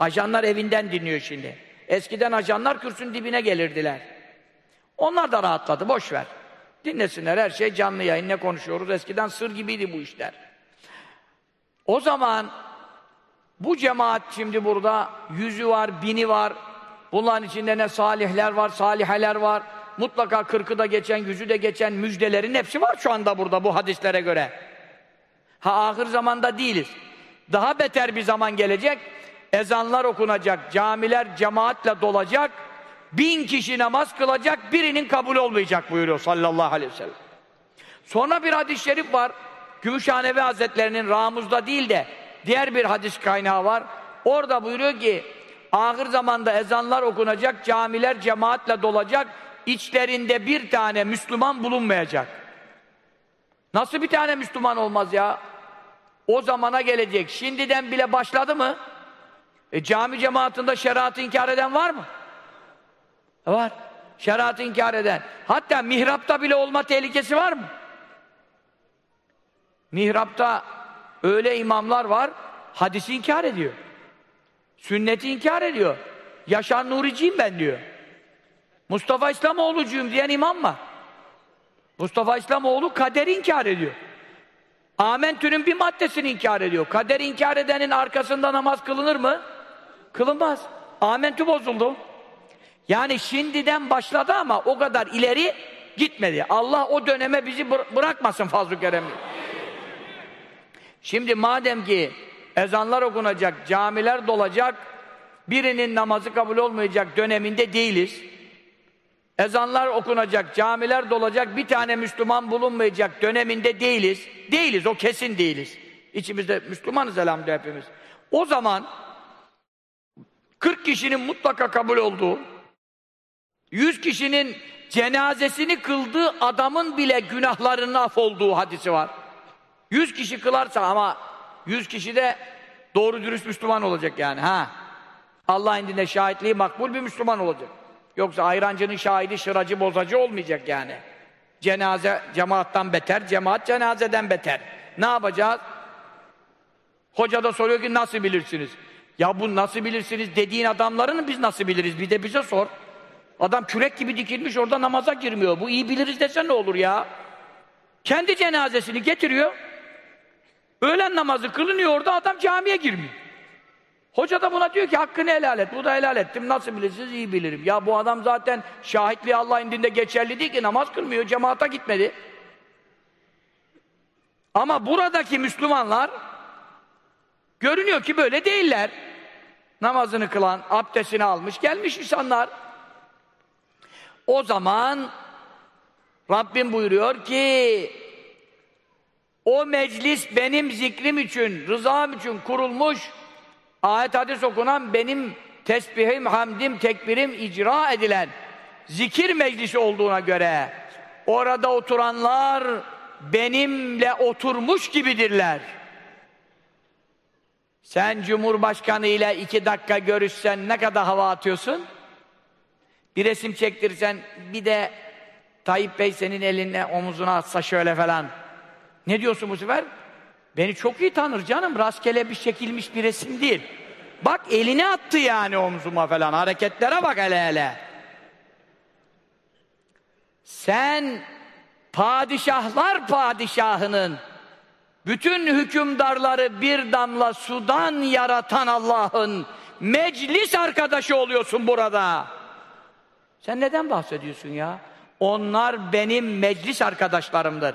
Ajanlar evinden dinliyor şimdi. Eskiden ajanlar kürsünün dibine gelirdiler. Onlar da rahatladı, boş ver. Dinlesinler, her şey canlı yayın, ne konuşuyoruz? Eskiden sır gibiydi bu işler. O zaman bu cemaat şimdi burada yüzü var, bini var. Bunların içinde ne salihler var, saliheler var. Mutlaka kırkı da geçen, yüzü de geçen müjdelerin hepsi var şu anda burada bu hadislere göre. Ha ahir zamanda değiliz. Daha beter bir zaman gelecek ezanlar okunacak, camiler cemaatle dolacak, bin kişi namaz kılacak, birinin kabul olmayacak buyuruyor sallallahu aleyhi ve sellem. Sonra bir hadis-i şerif var, Gümüşhanevi Hazretlerinin Ramuz'da değil de diğer bir hadis kaynağı var. Orada buyuruyor ki ahir zamanda ezanlar okunacak, camiler cemaatle dolacak, içlerinde bir tane Müslüman bulunmayacak. Nasıl bir tane Müslüman olmaz ya? O zamana gelecek. Şimdiden bile başladı mı? E, cami cemaatinde şeriatı inkar eden var mı? E, var. Şeriatı inkar eden. Hatta mihrapta bile olma tehlikesi var mı? Mihrapta öyle imamlar var, hadisi inkar ediyor. Sünneti inkar ediyor. Yaşar Nuriciyim ben diyor. Mustafa İslamoğlu'cuyum diyen imam var. Mustafa İslamoğlu kaderi inkar ediyor. Amentü'nün bir maddesini inkar ediyor. Kader inkar edenin arkasında namaz kılınır mı? Kılınmaz. Amentü bozuldu. Yani şimdiden başladı ama o kadar ileri gitmedi. Allah o döneme bizi bırakmasın fazl-ı. Şimdi madem ki ezanlar okunacak, camiler dolacak, birinin namazı kabul olmayacak döneminde değiliz. Ezanlar okunacak, camiler dolacak, bir tane Müslüman bulunmayacak döneminde değiliz. Değiliz, o kesin değiliz. İçimizde Müslümanız elhamdülillah hepimiz. O zaman 40 kişinin mutlaka kabul olduğu, 100 kişinin cenazesini kıldığı adamın bile günahlarının af olduğu hadisi var. 100 kişi kılarsa ama 100 kişi de doğru dürüst Müslüman olacak yani. Ha. Allah indinde şahitliği makbul bir Müslüman olacak. Yoksa ayrancının şahidi şıracı bozacı olmayacak yani. Cenaze cemaattan beter, cemaat cenazeden beter. Ne yapacağız? Hoca da soruyor ki nasıl bilirsiniz? Ya bu nasıl bilirsiniz dediğin adamlarını biz nasıl biliriz? Bir de bize sor. Adam kürek gibi dikilmiş orada namaza girmiyor. Bu iyi biliriz desen ne olur ya? Kendi cenazesini getiriyor. Öğlen namazı kılınıyor orada adam camiye girmiyor. Hoca da buna diyor ki hakkını helal et. Bu da helal ettim. Nasıl bilirsiniz? iyi bilirim. Ya bu adam zaten şahitliği Allah indinde geçerli değil ki namaz kılmıyor. Cemaata gitmedi. Ama buradaki Müslümanlar görünüyor ki böyle değiller. Namazını kılan, abdestini almış, gelmiş insanlar. O zaman Rabbim buyuruyor ki o meclis benim zikrim için, rızam için kurulmuş ayet hadis okunan benim tesbihim, hamdim, tekbirim icra edilen zikir meclisi olduğuna göre orada oturanlar benimle oturmuş gibidirler. Sen Cumhurbaşkanı ile iki dakika görüşsen ne kadar hava atıyorsun? Bir resim çektirsen bir de Tayyip Bey senin eline omuzuna atsa şöyle falan. Ne diyorsun bu sefer? Beni çok iyi tanır canım. Rastgele bir çekilmiş bir resim değil. Bak elini attı yani omzuma falan. Hareketlere bak hele hele. Sen padişahlar padişahının bütün hükümdarları bir damla sudan yaratan Allah'ın meclis arkadaşı oluyorsun burada. Sen neden bahsediyorsun ya? Onlar benim meclis arkadaşlarımdır.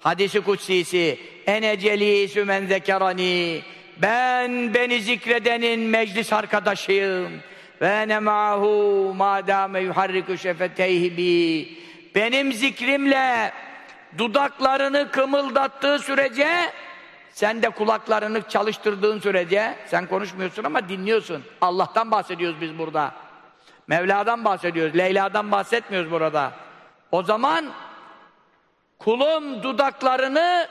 Hadisi kutsisi ene celisü men zekerani ben beni zikredenin meclis arkadaşıyım ve ene ma'hu madame yuharriku şefeteyhi bi benim zikrimle dudaklarını kımıldattığı sürece sen de kulaklarını çalıştırdığın sürece sen konuşmuyorsun ama dinliyorsun. Allah'tan bahsediyoruz biz burada. Mevla'dan bahsediyoruz. Leyla'dan bahsetmiyoruz burada. O zaman kulum dudaklarını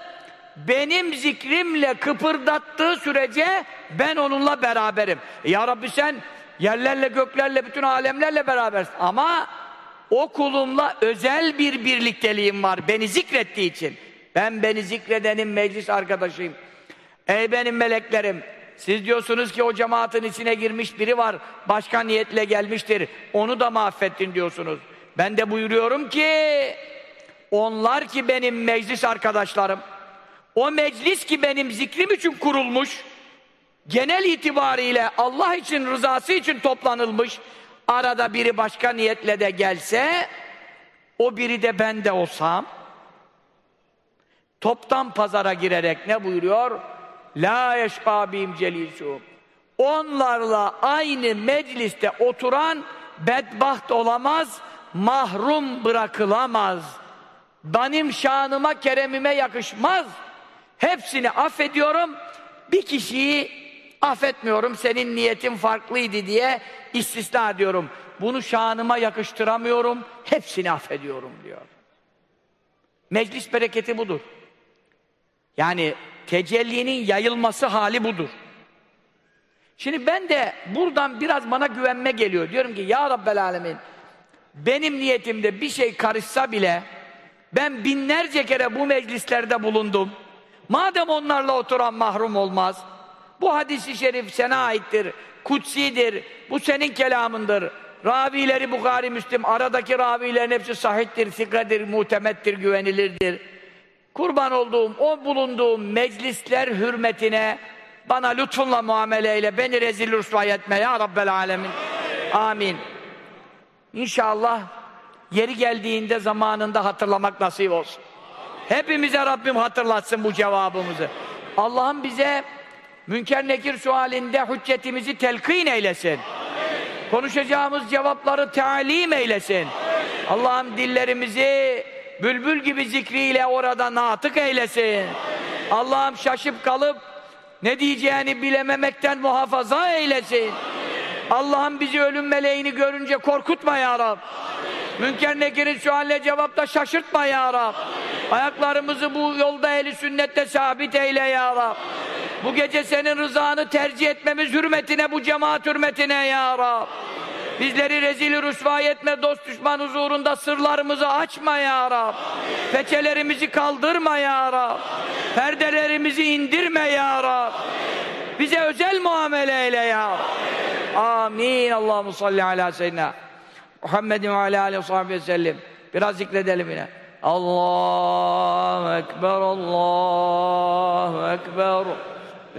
benim zikrimle kıpırdattığı sürece ben onunla beraberim. Ya Rabbi sen yerlerle göklerle bütün alemlerle berabersin. Ama o kulumla özel bir birlikteliğim var beni zikrettiği için. Ben beni zikredenin meclis arkadaşıyım. Ey benim meleklerim siz diyorsunuz ki o cemaatin içine girmiş biri var başka niyetle gelmiştir. Onu da mahvettin diyorsunuz. Ben de buyuruyorum ki onlar ki benim meclis arkadaşlarım, o meclis ki benim zikrim için kurulmuş, genel itibariyle Allah için, rızası için toplanılmış, arada biri başka niyetle de gelse, o biri de ben de olsam, toptan pazara girerek ne buyuruyor? La yeşkâ bîm celîsûm. Onlarla aynı mecliste oturan bedbaht olamaz, mahrum bırakılamaz. Benim şanıma, keremime yakışmaz. Hepsini affediyorum. Bir kişiyi affetmiyorum. Senin niyetin farklıydı diye istisna ediyorum. Bunu şanıma yakıştıramıyorum. Hepsini affediyorum diyor. Meclis bereketi budur. Yani tecellinin yayılması hali budur. Şimdi ben de buradan biraz bana güvenme geliyor. Diyorum ki ya Rabbel Alemin benim niyetimde bir şey karışsa bile ben binlerce kere bu meclislerde bulundum. Madem onlarla oturan mahrum olmaz. Bu hadisi şerif sana aittir. Kutsidir. Bu senin kelamındır. Ravileri Bukhari Müslim, aradaki ravilerin hepsi sahiptir, sikadir, muhtemettir, güvenilirdir. Kurban olduğum, o bulunduğum meclisler hürmetine bana lütfunla muameleyle beni rezil rüsva etme ya Rabbel Alemin. Amin. İnşallah yeri geldiğinde zamanında hatırlamak nasip olsun. Hepimize Rabbim hatırlatsın bu cevabımızı. Allah'ım bize münker nekir sualinde hüccetimizi telkin eylesin. Konuşacağımız cevapları talim eylesin. Allah'ım dillerimizi bülbül gibi zikriyle orada natık eylesin. Allah'ım şaşıp kalıp ne diyeceğini bilememekten muhafaza eylesin. Allah'ım bizi ölüm meleğini görünce korkutma ya Rab. Münker nekirin sualle cevapta şaşırtma ya Rab. Ayaklarımızı bu yolda eli sünnette sabit eyle ya Rab. Bu gece senin rızanı tercih etmemiz hürmetine, bu cemaat hürmetine ya Rab. Bizleri rezil rüsva etme, dost düşman huzurunda sırlarımızı açma ya Rab. Peçelerimizi kaldırma ya Rab. Perdelerimizi indirme ya Rab. Bize özel muamele eyle ya Rab. Amin. Allahu salli ala seyyidina Muhammedin ve ala aleyhi ve sellem. Biraz zikredelim yine. Allahu Ekber, Allahu Ekber.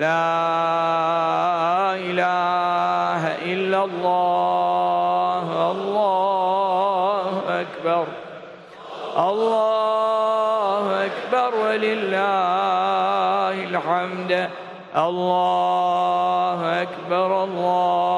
La ilahe illallah, Allahu Ekber. Allahu Ekber ve lillahil hamd. Allahu Ekber, Allahu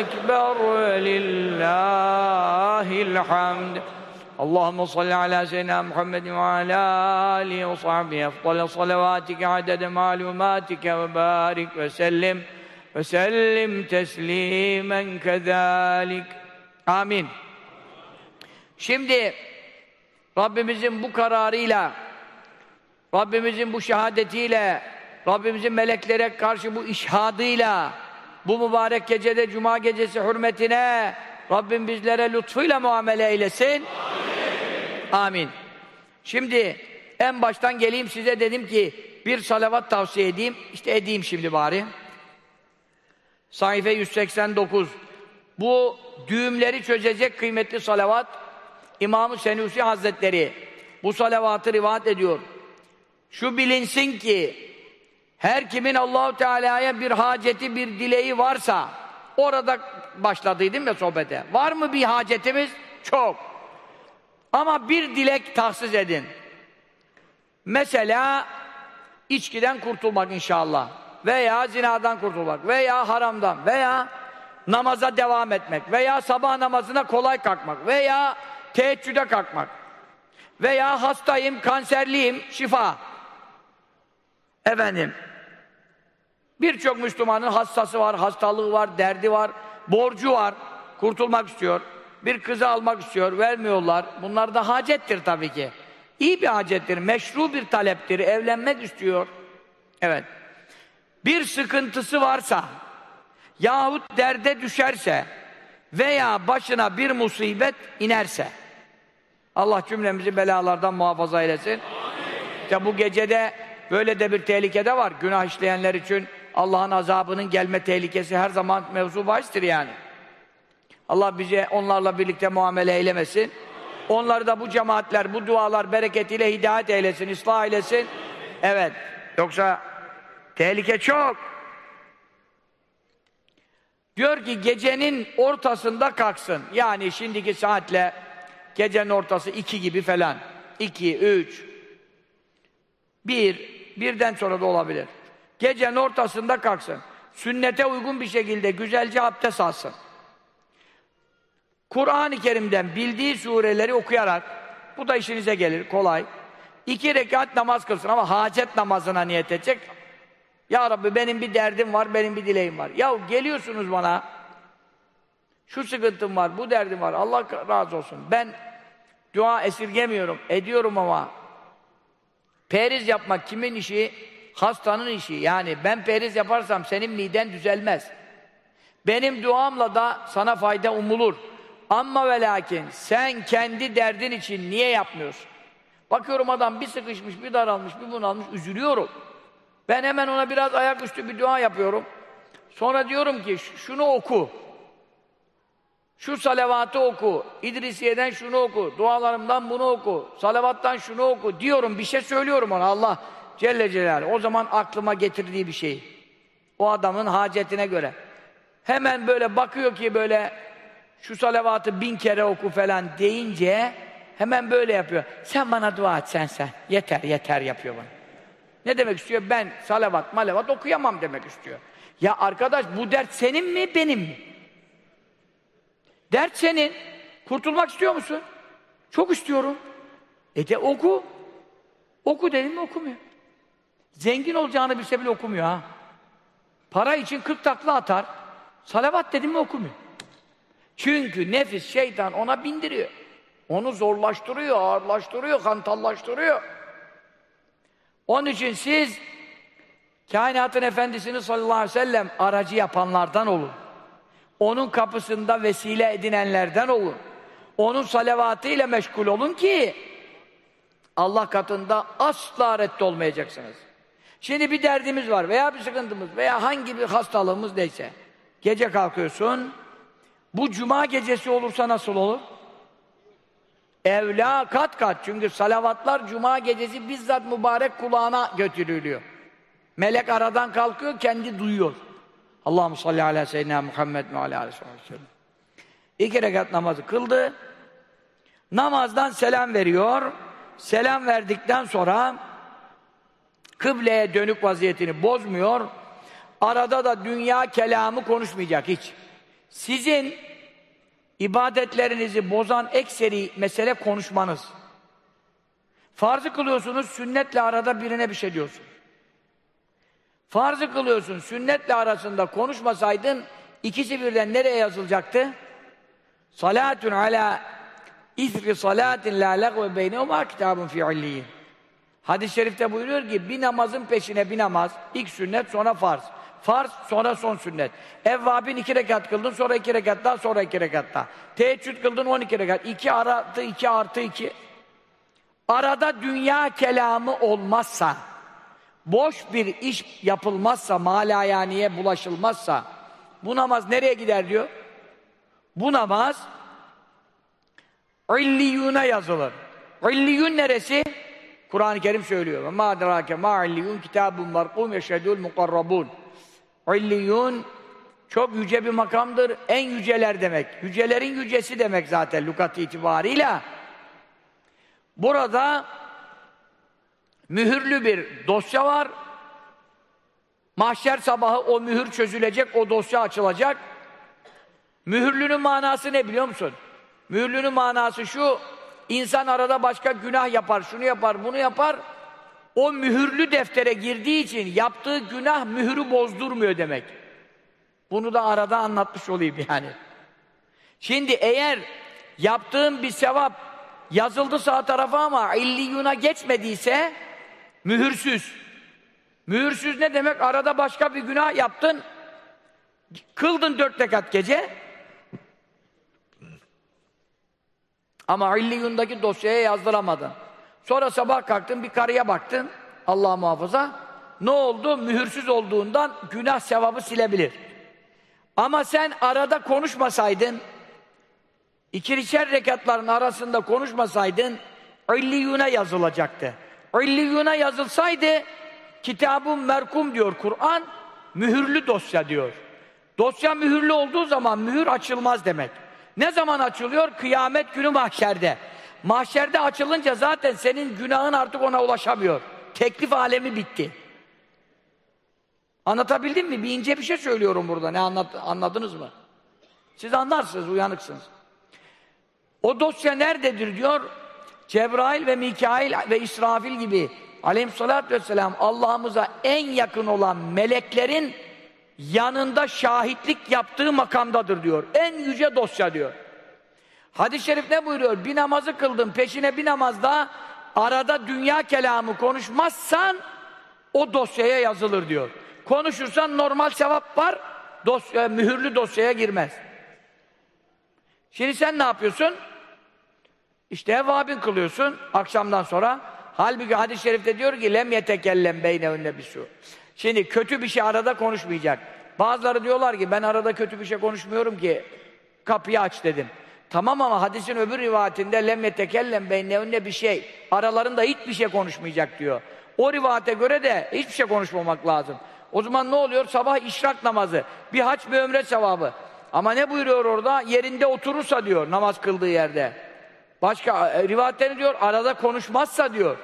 Ekber ve lillahil hamd. اللهم صل على سيدنا محمد وعلى آله وصحبه. أفضل صلواتك عدد معلوماتك وبارك وسلم وسلم تسليما كذلك. آمين. Şimdi Rabbimizin bu kararıyla Rabbimizin bu şehadetiyle Rabbimizin meleklere karşı bu işhadıyla bu mübarek gecede Cuma gecesi hürmetine Rabbim bizlere lütfuyla muamele eylesin. Amin. Amin. Şimdi en baştan geleyim size dedim ki bir salavat tavsiye edeyim. İşte edeyim şimdi bari. Sayfa 189. Bu düğümleri çözecek kıymetli salavat İmam-ı Senusi Hazretleri bu salavatı rivayet ediyor. Şu bilinsin ki her kimin Allahu Teala'ya bir haceti, bir dileği varsa orada başladıydım ya sohbete. Var mı bir hacetimiz? Çok. Ama bir dilek tahsis edin. Mesela içkiden kurtulmak inşallah. Veya zinadan kurtulmak. Veya haramdan. Veya namaza devam etmek. Veya sabah namazına kolay kalkmak. Veya teheccüde kalkmak. Veya hastayım, kanserliyim, şifa. Efendim, birçok Müslümanın hastası var, hastalığı var, derdi var, borcu var, kurtulmak istiyor. Bir kızı almak istiyor, vermiyorlar. Bunlar da hacettir tabii ki. İyi bir hacettir, meşru bir taleptir, evlenmek istiyor. Evet. Bir sıkıntısı varsa, yahut derde düşerse veya başına bir musibet inerse, Allah cümlemizi belalardan muhafaza eylesin. Amin. İşte bu gecede böyle de bir tehlike de var. Günah işleyenler için Allah'ın azabının gelme tehlikesi her zaman mevzu baştır yani. Allah bize onlarla birlikte muamele eylemesin. Onları da bu cemaatler, bu dualar bereketiyle hidayet eylesin, ıslah eylesin. Evet. Yoksa tehlike çok. Diyor ki gecenin ortasında kalksın. Yani şimdiki saatle gecenin ortası iki gibi falan. İki, üç, bir, birden sonra da olabilir. Gecenin ortasında kalksın. Sünnete uygun bir şekilde güzelce abdest alsın. Kur'an-ı Kerim'den bildiği sureleri okuyarak, bu da işinize gelir, kolay. İki rekat namaz kılsın ama hacet namazına niyet edecek. Ya Rabbi benim bir derdim var, benim bir dileğim var. Ya geliyorsunuz bana, şu sıkıntım var, bu derdim var, Allah razı olsun. Ben dua esirgemiyorum, ediyorum ama periz yapmak kimin işi? Hastanın işi. Yani ben periz yaparsam senin miden düzelmez. Benim duamla da sana fayda umulur. Ama ve lakin sen kendi derdin için niye yapmıyorsun? Bakıyorum adam bir sıkışmış, bir daralmış, bir bunalmış, üzülüyorum. Ben hemen ona biraz ayaküstü bir dua yapıyorum. Sonra diyorum ki şunu oku. Şu salavatı oku. İdrisiye'den şunu oku. Dualarımdan bunu oku. Salavattan şunu oku. Diyorum bir şey söylüyorum ona Allah Celle Celaluhu. O zaman aklıma getirdiği bir şey. O adamın hacetine göre. Hemen böyle bakıyor ki böyle şu salavatı bin kere oku falan deyince hemen böyle yapıyor. Sen bana dua et sen sen. Yeter yeter yapıyor bana. Ne demek istiyor? Ben salavat malavat okuyamam demek istiyor. Ya arkadaş bu dert senin mi benim mi? Dert senin. Kurtulmak istiyor musun? Çok istiyorum. E de oku. Oku dedim mi okumuyor. Zengin olacağını bilse bile okumuyor ha. Para için kırk takla atar. Salavat dedim mi okumuyor. Çünkü nefis, şeytan ona bindiriyor. Onu zorlaştırıyor, ağırlaştırıyor, hantallaştırıyor. Onun için siz kainatın efendisini sallallahu aleyhi ve sellem aracı yapanlardan olun. Onun kapısında vesile edinenlerden olun. Onun salavatıyla meşgul olun ki Allah katında asla reddolmayacaksınız. Şimdi bir derdimiz var veya bir sıkıntımız veya hangi bir hastalığımız neyse. Gece kalkıyorsun. Bu cuma gecesi olursa nasıl olur? Evla kat kat. Çünkü salavatlar cuma gecesi bizzat mübarek kulağına götürülüyor. Melek aradan kalkıyor, kendi duyuyor. Allahu salli ala seyyidina Muhammed ve ala aleyhi ve sellem. İki rekat namazı kıldı. Namazdan selam veriyor. Selam verdikten sonra kıbleye dönük vaziyetini bozmuyor. Arada da dünya kelamı konuşmayacak hiç. Sizin ibadetlerinizi bozan ekseri mesele konuşmanız. Farzı kılıyorsunuz, sünnetle arada birine bir şey diyorsun. Farzı kılıyorsun, sünnetle arasında konuşmasaydın ikisi birden nereye yazılacaktı? Salatun ala İthri salatin la lagve beynehuma kitabun fi illiyin. Hadis-i şerifte buyuruyor ki bir namazın peşine bir namaz, ilk sünnet sonra farz. Farz sonra son sünnet. Evvabin iki rekat kıldın sonra iki rekat daha sonra iki rekat daha. Teheccüd kıldın on iki rekat. İki artı iki artı iki. Arada dünya kelamı olmazsa, boş bir iş yapılmazsa, malayaniye bulaşılmazsa, bu namaz nereye gider diyor? Bu namaz İlliyûne yazılır. İlliyûn neresi? Kur'an-ı Kerim söylüyor. Ma adrake ma illiyun kitabun markum yeşhedul mukarrabun. İlliyun çok yüce bir makamdır. En yüceler demek. Yücelerin yücesi demek zaten lukat itibarıyla. Burada mühürlü bir dosya var. Mahşer sabahı o mühür çözülecek, o dosya açılacak. Mühürlünün manası ne biliyor musun? Mühürlünün manası şu, insan arada başka günah yapar, şunu yapar, bunu yapar. O mühürlü deftere girdiği için yaptığı günah mühürü bozdurmuyor demek. Bunu da arada anlatmış olayım yani. Şimdi eğer yaptığın bir sevap yazıldı sağ tarafa ama illiyuna geçmediyse mühürsüz. Mühürsüz ne demek? Arada başka bir günah yaptın, kıldın dört rekat gece, Ama illiyundaki dosyaya yazdıramadın. Sonra sabah kalktın bir karıya baktın. Allah muhafaza. Ne oldu? Mühürsüz olduğundan günah sevabı silebilir. Ama sen arada konuşmasaydın İkişer rekatların arasında konuşmasaydın illiyune yazılacaktı. İlliyune yazılsaydı kitabun merkum diyor Kur'an mühürlü dosya diyor. Dosya mühürlü olduğu zaman mühür açılmaz demek. Ne zaman açılıyor? Kıyamet günü mahşerde. Mahşerde açılınca zaten senin günahın artık ona ulaşamıyor. Teklif alemi bitti. Anlatabildim mi? Bir ince bir şey söylüyorum burada. Ne anlat, anladınız mı? Siz anlarsınız, uyanıksınız. O dosya nerededir diyor? Cebrail ve Mikail ve İsrafil gibi aleyhissalatü vesselam Allah'ımıza en yakın olan meleklerin yanında şahitlik yaptığı makamdadır diyor. En yüce dosya diyor. Hadis-i şerif ne buyuruyor? Bir namazı kıldın, peşine bir namazda arada dünya kelamı konuşmazsan o dosyaya yazılır diyor. Konuşursan normal sevap var, dosya, mühürlü dosyaya girmez. Şimdi sen ne yapıyorsun? İşte evvabin kılıyorsun akşamdan sonra. Halbuki hadis-i şerifte diyor ki lem yetekellem beynehunne bisu. Şimdi kötü bir şey arada konuşmayacak. Bazıları diyorlar ki ben arada kötü bir şey konuşmuyorum ki kapıyı aç dedim. Tamam ama hadisin öbür rivayetinde lem yetekellem beynehunne bir şey. Aralarında hiçbir şey konuşmayacak diyor. O rivayete göre de hiçbir şey konuşmamak lazım. O zaman ne oluyor? Sabah işrak namazı. Bir haç bir ömre sevabı. Ama ne buyuruyor orada? Yerinde oturursa diyor namaz kıldığı yerde. Başka e, rivayetleri diyor arada konuşmazsa diyor.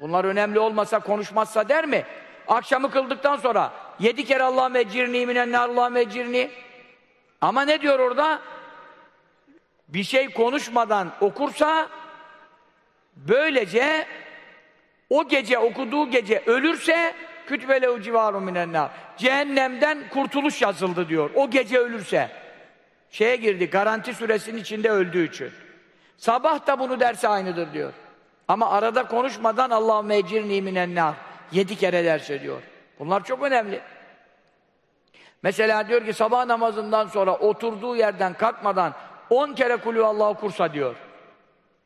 Bunlar önemli olmasa konuşmazsa der mi? Akşamı kıldıktan sonra yedi kere Allah mecirni minenne Allah mecirni. Ama ne diyor orada? Bir şey konuşmadan okursa böylece o gece okuduğu gece ölürse kütbelehu civaru minennar. Cehennemden kurtuluş yazıldı diyor. O gece ölürse. Şeye girdi, garanti süresinin içinde öldüğü için. Sabah da bunu derse aynıdır diyor. Ama arada konuşmadan Allahümme ecirni minennar. Yedi kere derse diyor. Bunlar çok önemli. Mesela diyor ki sabah namazından sonra oturduğu yerden kalkmadan on kere kulü Allah okursa diyor.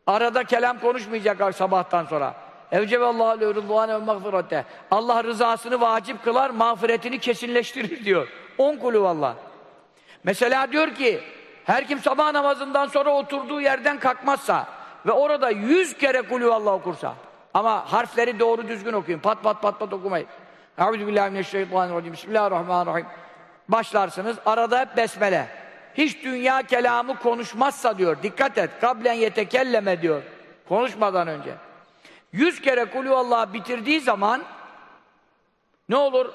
Arada kelam konuşmayacak sabahtan sonra. Evceballahu leyrulluhane ve mağfirete. Allah rızasını vacip kılar, mağfiretini kesinleştirir diyor. On kulü Allah. Mesela diyor ki her kim sabah namazından sonra oturduğu yerden kalkmazsa ve orada yüz kere kulü Allah okursa ama harfleri doğru düzgün okuyun. Pat pat pat pat okumayın. Euzubillahimineşşeytanirracim. Bismillahirrahmanirrahim. Başlarsınız. Arada hep besmele. Hiç dünya kelamı konuşmazsa diyor. Dikkat et. Kablen yetekelleme diyor. Konuşmadan önce. Yüz kere kulü Allah bitirdiği zaman ne olur?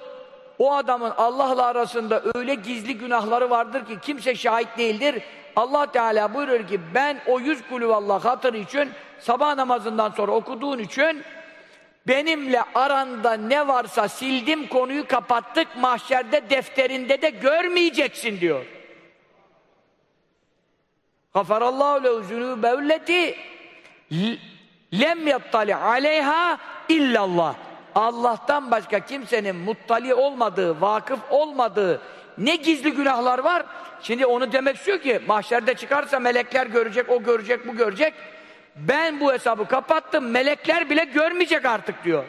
O adamın Allah'la arasında öyle gizli günahları vardır ki kimse şahit değildir. Allah Teala buyuruyor ki ben o yüz kulü Allah hatırı için sabah namazından sonra okuduğun için benimle aranda ne varsa sildim konuyu kapattık mahşerde defterinde de görmeyeceksin diyor. Gafarallahu lehu zunubevleti lem yattali aleyha illallah. Allah'tan başka kimsenin muttali olmadığı, vakıf olmadığı ne gizli günahlar var. Şimdi onu demek istiyor ki mahşerde çıkarsa melekler görecek, o görecek, bu görecek. Ben bu hesabı kapattım, melekler bile görmeyecek artık diyor.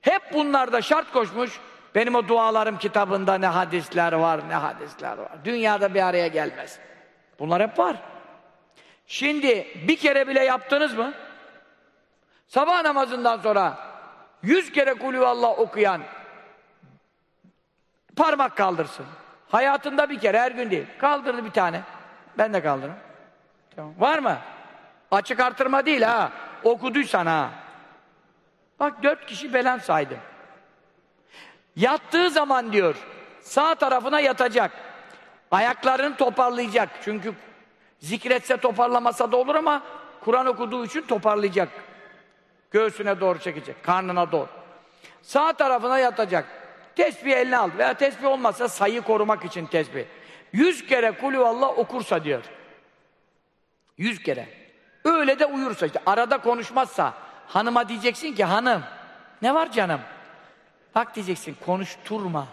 Hep bunlarda şart koşmuş. Benim o dualarım kitabında ne hadisler var, ne hadisler var. Dünyada bir araya gelmez. Bunlar hep var. Şimdi bir kere bile yaptınız mı? Sabah namazından sonra yüz kere kulü Allah okuyan parmak kaldırsın. Hayatında bir kere her gün değil. Kaldırdı bir tane. Ben de kaldırırım. Tamam. Var mı? Açık artırma değil ha. Okuduysan ha. Bak dört kişi belen saydım. Yattığı zaman diyor sağ tarafına yatacak. Ayaklarını toparlayacak. Çünkü zikretse toparlamasa da olur ama Kur'an okuduğu için toparlayacak. Göğsüne doğru çekecek, karnına doğru. Sağ tarafına yatacak. Tesbih eline aldı veya tesbih olmazsa sayı korumak için tesbih. Yüz kere kulü Allah okursa diyor. Yüz kere. Öyle de uyursa işte arada konuşmazsa hanıma diyeceksin ki hanım ne var canım? Bak diyeceksin konuşturma.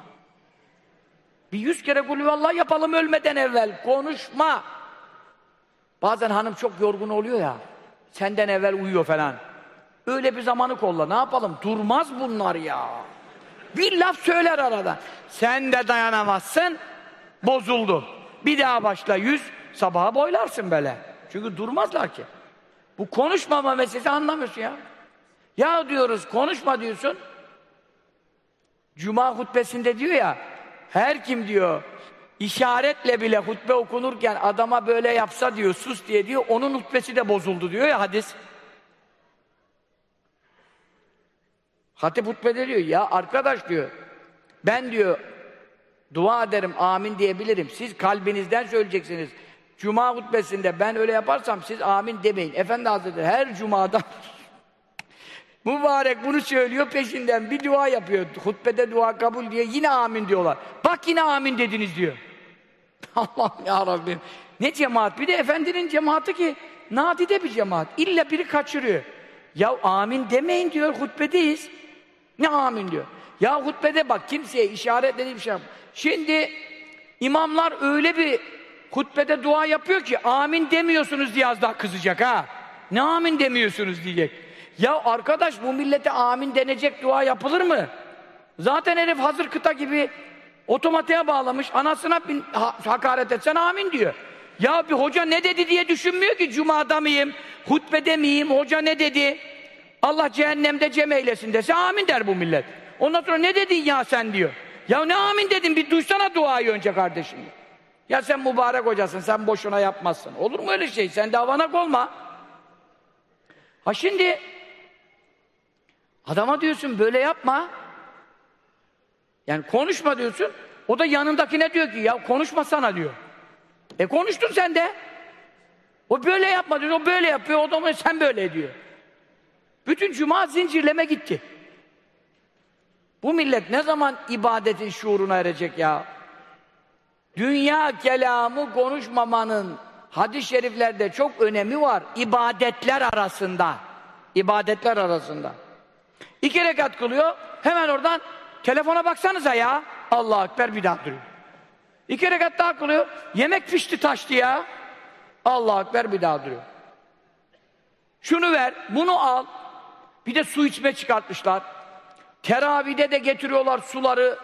Bir yüz kere kulü Allah yapalım ölmeden evvel. Konuşma. Bazen hanım çok yorgun oluyor ya. Senden evvel uyuyor falan. Öyle bir zamanı kolla. Ne yapalım? Durmaz bunlar ya. Bir laf söyler arada. Sen de dayanamazsın. Bozuldun. Bir daha başla yüz. sabaha boylarsın böyle. Çünkü durmazlar ki. Bu konuşmama meselesi anlamıyorsun ya. Ya diyoruz konuşma diyorsun. Cuma hutbesinde diyor ya her kim diyor işaretle bile hutbe okunurken adama böyle yapsa diyor sus diye diyor onun hutbesi de bozuldu diyor ya hadis. Hatip hutbede diyor ya arkadaş diyor ben diyor dua ederim amin diyebilirim. Siz kalbinizden söyleyeceksiniz. Cuma hutbesinde ben öyle yaparsam siz amin demeyin. Efendi Hazretleri her cumada mübarek bunu söylüyor peşinden bir dua yapıyor. Hutbede dua kabul diye yine amin diyorlar. Bak yine amin dediniz diyor. Allah'ım ya Rabbim. Ne cemaat? Bir de efendinin cemaati ki nadide bir cemaat. İlla biri kaçırıyor. Ya amin demeyin diyor hutbedeyiz. Ne amin diyor. Ya hutbede bak kimseye işaret bir şey yapma. Şimdi imamlar öyle bir hutbede dua yapıyor ki amin demiyorsunuz diye az daha kızacak ha. Ne amin demiyorsunuz diyecek. Ya arkadaş bu millete amin denecek dua yapılır mı? Zaten herif hazır kıta gibi otomatiğe bağlamış. Anasına bin, ha, hakaret etsen amin diyor. Ya bir hoca ne dedi diye düşünmüyor ki cumada mıyım, hutbede miyim, hoca ne dedi? Allah cehennemde cem eylesin dese amin der bu millet. Ondan sonra ne dedin ya sen diyor. Ya ne amin dedin bir duysana duayı önce kardeşim. Ya sen mübarek hocasın sen boşuna yapmazsın. Olur mu öyle şey? Sen de avanak olma. Ha şimdi adama diyorsun böyle yapma. Yani konuşma diyorsun. O da yanındakine diyor ki ya konuşmasana diyor. E konuştun sen de. O böyle yapma diyor. O böyle yapıyor. O da sen böyle diyor. Bütün cuma zincirleme gitti. Bu millet ne zaman ibadetin şuuruna erecek ya? Dünya kelamı konuşmamanın hadis-i şeriflerde çok önemi var. İbadetler arasında. İbadetler arasında. İki rekat kılıyor, hemen oradan telefona baksanıza ya. Allah Ekber bir daha duruyor. İki rekat daha kılıyor, yemek pişti taştı ya. Allah Ekber bir daha duruyor. Şunu ver, bunu al. Bir de su içme çıkartmışlar. Teravide de getiriyorlar suları,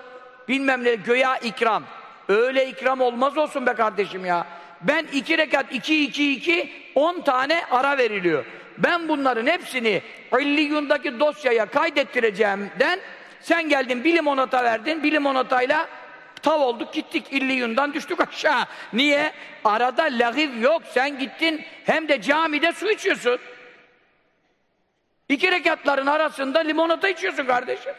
bilmem ne, göya ikram. Öyle ikram olmaz olsun be kardeşim ya. Ben iki rekat, iki, iki, iki, on tane ara veriliyor. Ben bunların hepsini illiyundaki dosyaya kaydettireceğimden sen geldin bir limonata verdin, bir limonatayla tav olduk gittik illiyundan düştük aşağı. Niye? Arada lagiv yok. Sen gittin hem de camide su içiyorsun. İki rekatların arasında limonata içiyorsun kardeşim.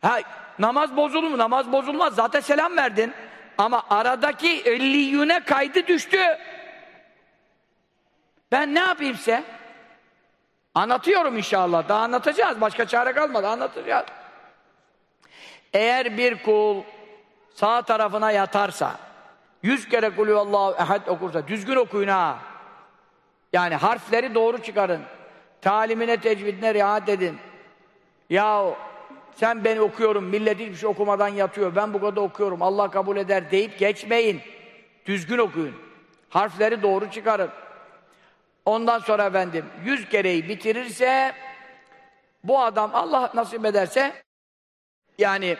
Ha, namaz bozulur mu? Namaz bozulmaz. Zaten selam verdin. Ama aradaki elliyüne kaydı düştü. Ben ne yapayım size? Anlatıyorum inşallah. Daha anlatacağız. Başka çare kalmadı. Anlatacağız. Eğer bir kul sağ tarafına yatarsa, yüz kere kulüvallahu ehad okursa, düzgün okuyun ha. Yani harfleri doğru çıkarın. Talimine, tecvidine riayet edin. Ya sen beni okuyorum, millet hiçbir şey okumadan yatıyor, ben bu kadar okuyorum, Allah kabul eder deyip geçmeyin. Düzgün okuyun. Harfleri doğru çıkarın. Ondan sonra efendim, yüz kereyi bitirirse, bu adam Allah nasip ederse, yani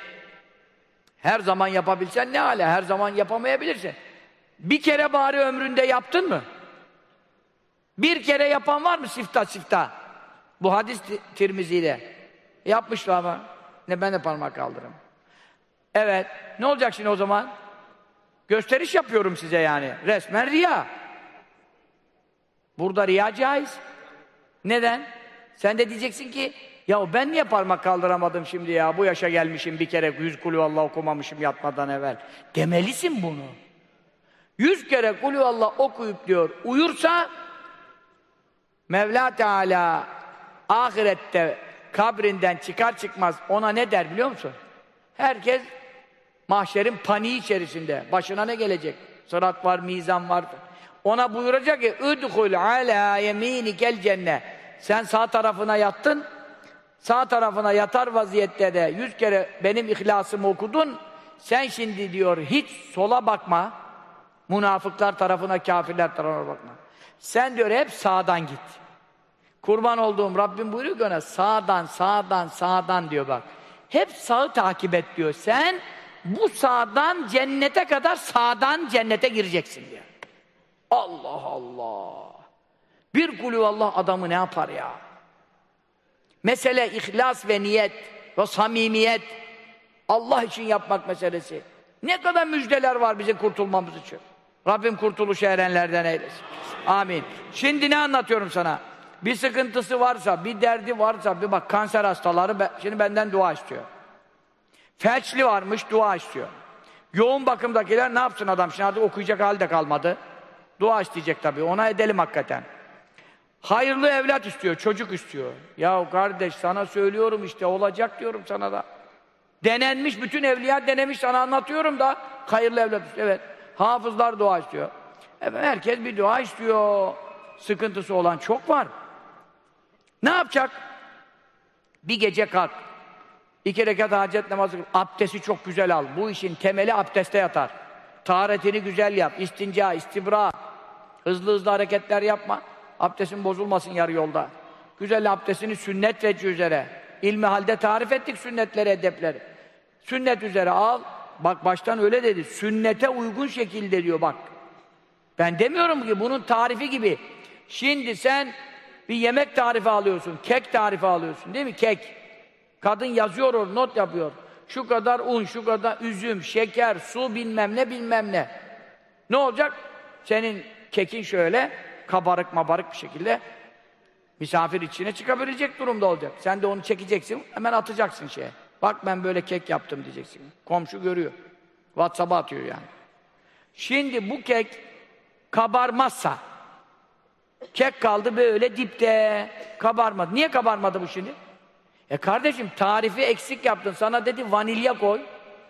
her zaman yapabilsen ne hale, her zaman yapamayabilirsin. Bir kere bari ömründe yaptın mı? Bir kere yapan var mı sifta sifta? Bu hadis Tirmizi'de. Yapmışlar ama. Ne ben de parmak kaldırırım. Evet. Ne olacak şimdi o zaman? Gösteriş yapıyorum size yani. Resmen riya. Burada riya caiz. Neden? Sen de diyeceksin ki ya ben niye parmak kaldıramadım şimdi ya? Bu yaşa gelmişim bir kere yüz kulü Allah okumamışım yatmadan evvel. Demelisin bunu. Yüz kere kulü Allah okuyup diyor uyursa Mevla Teala ahirette kabrinden çıkar çıkmaz ona ne der biliyor musun? Herkes mahşerin paniği içerisinde. Başına ne gelecek? Sırat var, mizan var. Ona buyuracak ki "Udhul ala yeminikel cennet." Sen sağ tarafına yattın. Sağ tarafına yatar vaziyette de yüz kere benim ihlasımı okudun. Sen şimdi diyor hiç sola bakma. Münafıklar tarafına, kafirler tarafına bakma. Sen diyor hep sağdan git. Kurban olduğum Rabbim buyuruyor ki ona sağdan, sağdan, sağdan diyor bak. Hep sağı takip et diyor. Sen bu sağdan cennete kadar sağdan cennete gireceksin diyor. Allah Allah! Bir kulü Allah adamı ne yapar ya? Mesele ihlas ve niyet ve samimiyet. Allah için yapmak meselesi. Ne kadar müjdeler var bize kurtulmamız için. Rabbim kurtuluşu erenlerden eylesin. Amin. Şimdi ne anlatıyorum sana? Bir sıkıntısı varsa, bir derdi varsa, bir bak kanser hastaları şimdi benden dua istiyor. Felçli varmış, dua istiyor. Yoğun bakımdakiler ne yapsın adam? Şimdi artık okuyacak halde kalmadı. Dua isteyecek tabii. Ona edelim hakikaten. Hayırlı evlat istiyor, çocuk istiyor. Ya kardeş sana söylüyorum işte olacak diyorum sana da. Denenmiş, bütün evliya denemiş sana anlatıyorum da hayırlı evlat istiyor. Evet. Hafızlar dua istiyor. Evet, herkes bir dua istiyor. Sıkıntısı olan çok var. Ne yapacak? Bir gece kalk. İki rekat hacet namazı kıl. Abdesti çok güzel al. Bu işin temeli abdeste yatar. Taharetini güzel yap. İstinca, istibra. Hızlı hızlı hareketler yapma. Abdestin bozulmasın yarı yolda. Güzel abdestini sünnet ve üzere. İlmi halde tarif ettik sünnetleri, edepleri. Sünnet üzere al. Bak baştan öyle dedi. Sünnete uygun şekilde diyor bak. Ben demiyorum ki bunun tarifi gibi. Şimdi sen bir yemek tarifi alıyorsun, kek tarifi alıyorsun değil mi? Kek. Kadın yazıyor or, not yapıyor. Şu kadar un, şu kadar üzüm, şeker, su bilmem ne bilmem ne. Ne olacak? Senin kekin şöyle kabarık mabarık bir şekilde misafir içine çıkabilecek durumda olacak. Sen de onu çekeceksin, hemen atacaksın şeye. Bak ben böyle kek yaptım diyeceksin. Komşu görüyor. WhatsApp'a atıyor yani. Şimdi bu kek kabarmazsa kek kaldı böyle dipte kabarmadı. Niye kabarmadı bu şimdi? E kardeşim tarifi eksik yaptın. Sana dedi vanilya koy.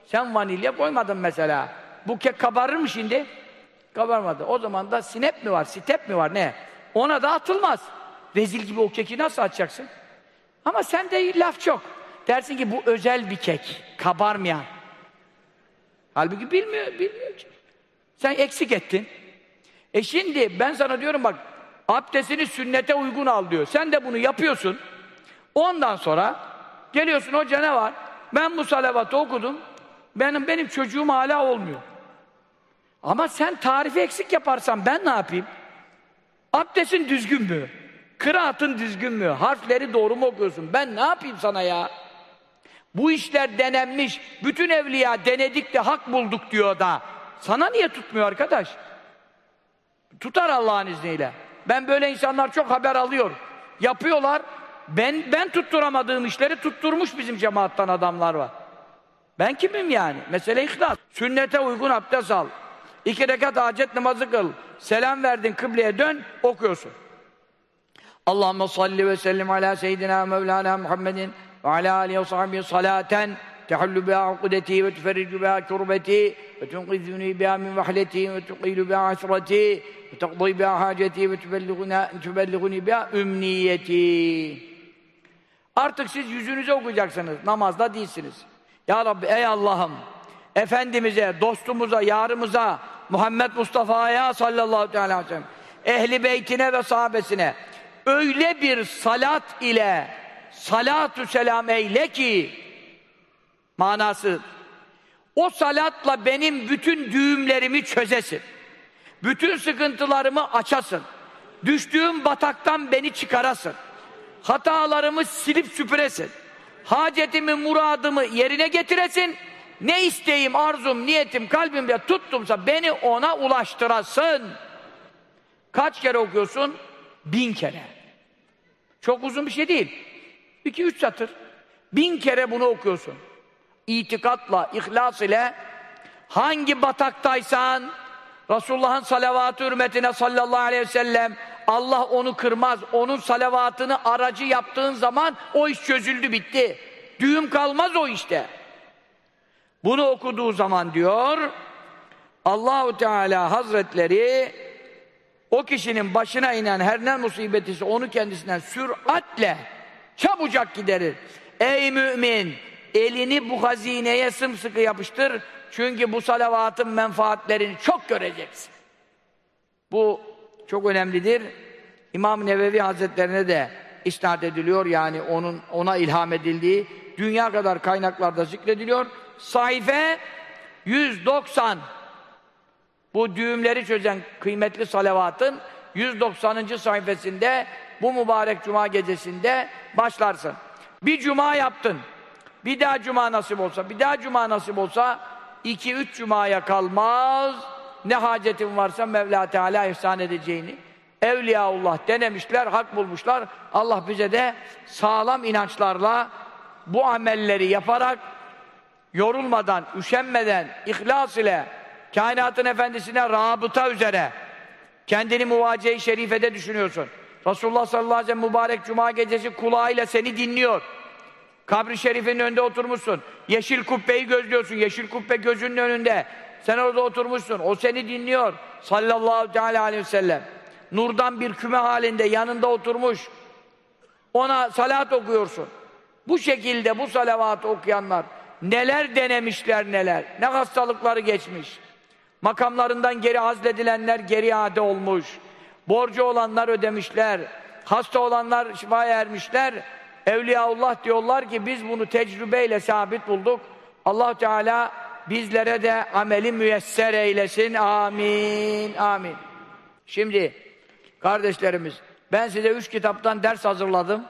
Sen vanilya koymadın mesela. Bu kek kabarır mı şimdi? Kabarmadı. O zaman da sinep mi var, sitep mi var ne? Ona da atılmaz. Rezil gibi o keki nasıl atacaksın? Ama sen de laf çok. Dersin ki bu özel bir kek. Kabarmayan. Halbuki bilmiyor, bilmiyor ki. Sen eksik ettin. E şimdi ben sana diyorum bak abdestini sünnete uygun al diyor. Sen de bunu yapıyorsun. Ondan sonra geliyorsun hoca ne var? Ben bu salavatı okudum. Benim benim çocuğum hala olmuyor. Ama sen tarifi eksik yaparsan ben ne yapayım? Abdestin düzgün mü? Kıraatın düzgün mü? Harfleri doğru mu okuyorsun? Ben ne yapayım sana ya? Bu işler denenmiş. Bütün evliya denedik de hak bulduk diyor da. Sana niye tutmuyor arkadaş? Tutar Allah'ın izniyle. Ben böyle insanlar çok haber alıyorum. Yapıyorlar. Ben ben tutturamadığım işleri tutturmuş bizim cemaattan adamlar var. Ben kimim yani? Mesele ihlas. Sünnete uygun abdest al. İki rekat hacet namazı kıl. Selam verdin kıbleye dön okuyorsun. Allahumme salli ve sellim ala seyyidina Mevlana Muhammedin ve ala alihi ve sahbihi salaten biha kurbeti ve tunqizuni biha min vahleti ve tuqilu biha asrati ve taqdi biha haceti ve tübelliguni biha ümniyeti. Artık siz yüzünüze okuyacaksınız. Namazda değilsiniz. Ya Rabbi ey Allah'ım Efendimiz'e, dostumuza, yarımıza, Muhammed Mustafa'ya sallallahu aleyhi ve sellem, ehli beytine ve sahabesine öyle bir salat ile salatü selam eyle ki manası o salatla benim bütün düğümlerimi çözesin. Bütün sıkıntılarımı açasın. Düştüğüm bataktan beni çıkarasın. Hatalarımı silip süpüresin. Hacetimi, muradımı yerine getiresin ne isteğim, arzum, niyetim kalbimde tuttumsa beni ona ulaştırasın. Kaç kere okuyorsun? Bin kere. Çok uzun bir şey değil. İki üç satır. Bin kere bunu okuyorsun. İtikatla, ihlas ile hangi bataktaysan Resulullah'ın salavatı hürmetine sallallahu aleyhi ve sellem Allah onu kırmaz. Onun salavatını aracı yaptığın zaman o iş çözüldü bitti. Düğüm kalmaz o işte. Bunu okuduğu zaman diyor Allahu Teala Hazretleri o kişinin başına inen her ne musibetisi onu kendisinden süratle çabucak giderir. Ey mümin elini bu hazineye sımsıkı yapıştır çünkü bu salavatın menfaatlerini çok göreceksin. Bu çok önemlidir. İmam Nevevi Hazretlerine de isnat ediliyor yani onun ona ilham edildiği dünya kadar kaynaklarda zikrediliyor sayfa 190 bu düğümleri çözen kıymetli salavatın 190. sayfasında bu mübarek cuma gecesinde başlarsın. Bir cuma yaptın. Bir daha cuma nasip olsa, bir daha cuma nasip olsa iki üç cumaya kalmaz. Ne hacetin varsa Mevla Teala ihsan edeceğini. Evliyaullah denemişler, hak bulmuşlar. Allah bize de sağlam inançlarla bu amelleri yaparak yorulmadan, üşenmeden, ihlas ile kainatın efendisine rabıta üzere kendini muvaciye-i şerifede düşünüyorsun. Resulullah sallallahu aleyhi ve sellem mübarek cuma gecesi kulağıyla seni dinliyor. Kabri şerifinin önünde oturmuşsun. Yeşil kubbeyi gözlüyorsun. Yeşil kubbe gözünün önünde. Sen orada oturmuşsun. O seni dinliyor. Sallallahu teala aleyhi ve sellem. Nurdan bir küme halinde yanında oturmuş. Ona salat okuyorsun. Bu şekilde bu salavatı okuyanlar neler denemişler neler. Ne hastalıkları geçmiş. Makamlarından geri hazledilenler geri iade olmuş. Borcu olanlar ödemişler. Hasta olanlar şifaya ermişler. Evliyaullah diyorlar ki biz bunu tecrübeyle sabit bulduk. Allah Teala bizlere de ameli müyesser eylesin. Amin. Amin. Şimdi kardeşlerimiz ben size üç kitaptan ders hazırladım.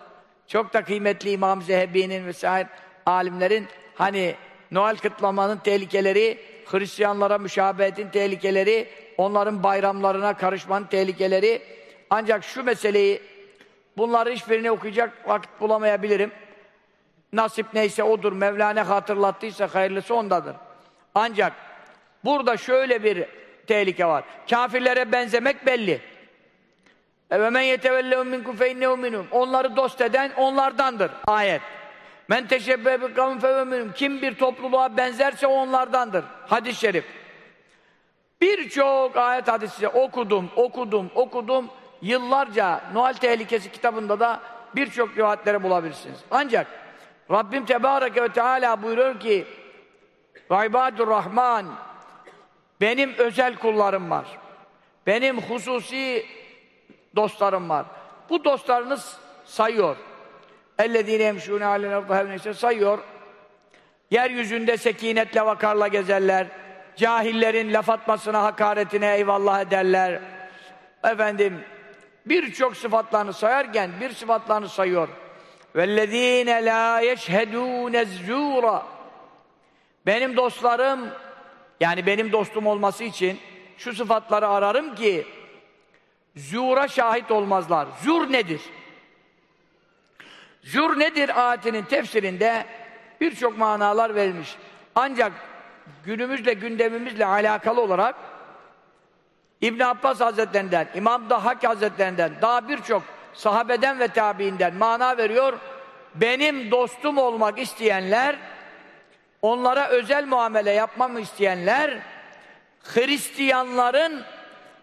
Çok da kıymetli İmam Zehebi'nin vesaire alimlerin hani Noel kıtlamanın tehlikeleri, Hristiyanlara müşabehetin tehlikeleri, onların bayramlarına karışmanın tehlikeleri. Ancak şu meseleyi Bunları hiçbirini okuyacak vakit bulamayabilirim. Nasip neyse odur. Mevlane hatırlattıysa hayırlısı ondadır. Ancak burada şöyle bir tehlike var. Kafirlere benzemek belli. Ve men yetevellehum minkum fe minhum. Onları dost eden onlardandır. Ayet. Men teşebbe bi kavmin Kim bir topluluğa benzerse onlardandır. Hadis-i şerif. Birçok ayet hadisi okudum, okudum, okudum yıllarca Noel Tehlikesi kitabında da birçok rivayetlere bulabilirsiniz. Ancak Rabbim Tebareke ve Teala buyuruyor ki Vaybadur Rahman benim özel kullarım var. Benim hususi dostlarım var. Bu dostlarınız sayıyor. Ellezine yemşûne alen ardı hevneyse sayıyor. Yeryüzünde sekinetle vakarla gezerler. Cahillerin laf atmasına, hakaretine eyvallah ederler. Efendim, birçok sıfatlarını sayarken bir sıfatlarını sayıyor. وَالَّذ۪ينَ لَا يَشْهَدُونَ الزُّورَ Benim dostlarım, yani benim dostum olması için şu sıfatları ararım ki zura şahit olmazlar. Zur nedir? Zur nedir ayetinin tefsirinde birçok manalar verilmiş. Ancak günümüzle gündemimizle alakalı olarak İbn Abbas Hazretlerinden, İmam Dahhak Hazretlerinden, daha birçok sahabeden ve tabiinden mana veriyor. Benim dostum olmak isteyenler, onlara özel muamele yapmamı isteyenler, Hristiyanların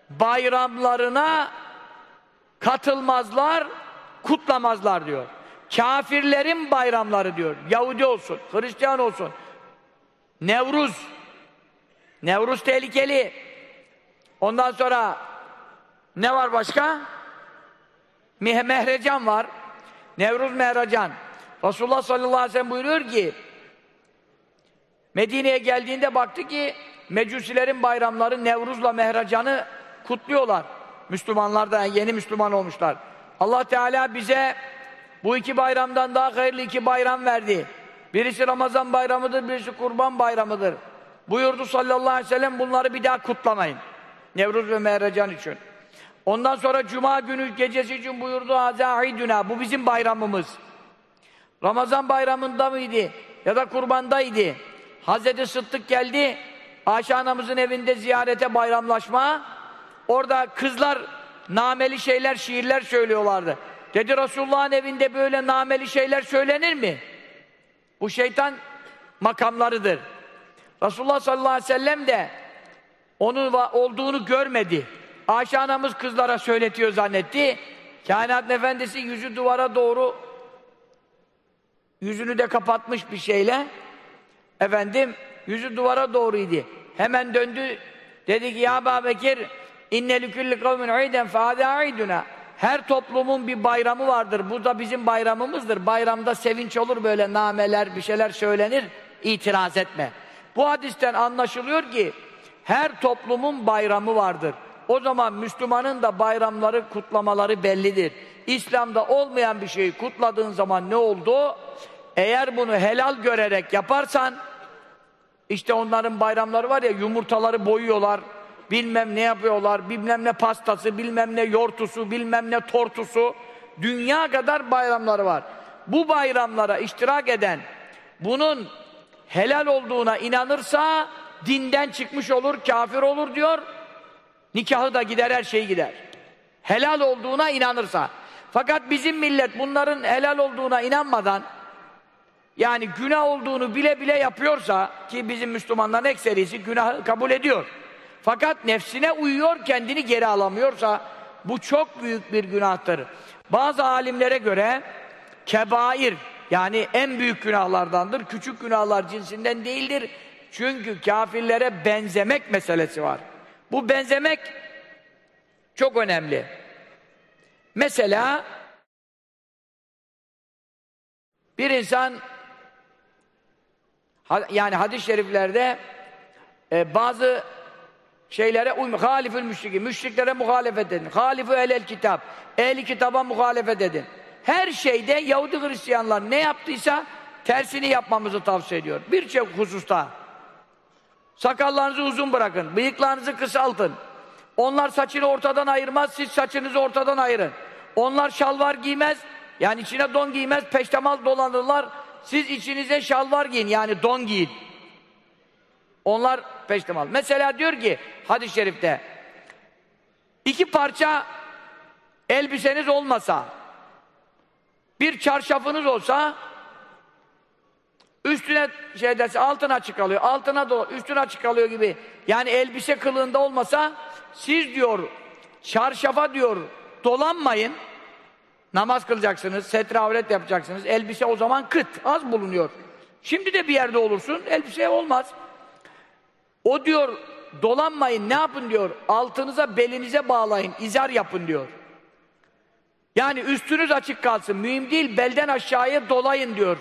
bayramlarına katılmazlar, kutlamazlar diyor. Kafirlerin bayramları diyor. Yahudi olsun, Hristiyan olsun. Nevruz. Nevruz tehlikeli. Ondan sonra ne var başka? Mehrecan var. Nevruz Mehrecan. Resulullah sallallahu aleyhi ve sellem buyuruyor ki Medine'ye geldiğinde baktı ki Mecusilerin bayramları Nevruz'la Mehrecan'ı kutluyorlar. Müslümanlar da yeni Müslüman olmuşlar. Allah Teala bize bu iki bayramdan daha hayırlı iki bayram verdi. Birisi Ramazan bayramıdır, birisi Kurban bayramıdır. Buyurdu sallallahu aleyhi ve sellem bunları bir daha kutlamayın. Nevruz ve Mehrecan için. Ondan sonra Cuma günü gecesi için buyurdu Azâidüna. Bu bizim bayramımız. Ramazan bayramında mıydı? Ya da kurbandaydı. Hazreti Sıddık geldi. Ayşe anamızın evinde ziyarete bayramlaşma. Orada kızlar nameli şeyler, şiirler söylüyorlardı. Dedi Resulullah'ın evinde böyle nameli şeyler söylenir mi? Bu şeytan makamlarıdır. Resulullah sallallahu aleyhi ve sellem de onun olduğunu görmedi. Ayşe anamız kızlara söyletiyor zannetti. Kainat efendisi yüzü duvara doğru yüzünü de kapatmış bir şeyle efendim yüzü duvara doğruydu. Hemen döndü dedi ki ya Ebu Bekir inne likulli kavmin iden fe her toplumun bir bayramı vardır. Bu da bizim bayramımızdır. Bayramda sevinç olur böyle nameler, bir şeyler söylenir. İtiraz etme. Bu hadisten anlaşılıyor ki Her toplumun bayramı vardır. O zaman Müslümanın da bayramları, kutlamaları bellidir. İslam'da olmayan bir şeyi kutladığın zaman ne oldu? Eğer bunu helal görerek yaparsan, işte onların bayramları var ya, yumurtaları boyuyorlar, bilmem ne yapıyorlar, bilmem ne pastası, bilmem ne yortusu, bilmem ne tortusu, dünya kadar bayramları var. Bu bayramlara iştirak eden, bunun helal olduğuna inanırsa, dinden çıkmış olur, kafir olur diyor, nikahı da gider, her şey gider. Helal olduğuna inanırsa. Fakat bizim millet bunların helal olduğuna inanmadan, yani günah olduğunu bile bile yapıyorsa, ki bizim Müslümanların ekserisi günah kabul ediyor. Fakat nefsine uyuyor, kendini geri alamıyorsa, bu çok büyük bir günahtır. Bazı alimlere göre, kebair, yani en büyük günahlardandır, küçük günahlar cinsinden değildir. Çünkü kafirlere benzemek meselesi var. Bu benzemek çok önemli. Mesela bir insan yani hadis-i şeriflerde e, bazı şeylere uyma. Halifül müşriki. Müşriklere muhalefet edin. Halifu ehlel kitap. Ehli kitaba muhalefet edin. Her şeyde Yahudi Hristiyanlar ne yaptıysa tersini yapmamızı tavsiye ediyor. Birçok hususta. Sakallarınızı uzun bırakın. Bıyıklarınızı kısaltın. Onlar saçını ortadan ayırmaz, siz saçınızı ortadan ayırın. Onlar şalvar giymez, yani içine don giymez, peştemal dolanırlar. Siz içinize şalvar giyin, yani don giyin. Onlar peştemal. Mesela diyor ki, hadis-i şerifte, iki parça elbiseniz olmasa, bir çarşafınız olsa, üstüne şey derse altına açık kalıyor, altına da üstüne açık kalıyor gibi. Yani elbise kılığında olmasa, siz diyor, çarşafa diyor, dolanmayın. Namaz kılacaksınız, setre avret yapacaksınız. Elbise o zaman kıt, az bulunuyor. Şimdi de bir yerde olursun, elbise olmaz. O diyor, dolanmayın, ne yapın diyor, altınıza, belinize bağlayın, izar yapın diyor. Yani üstünüz açık kalsın, mühim değil, belden aşağıya dolayın diyor.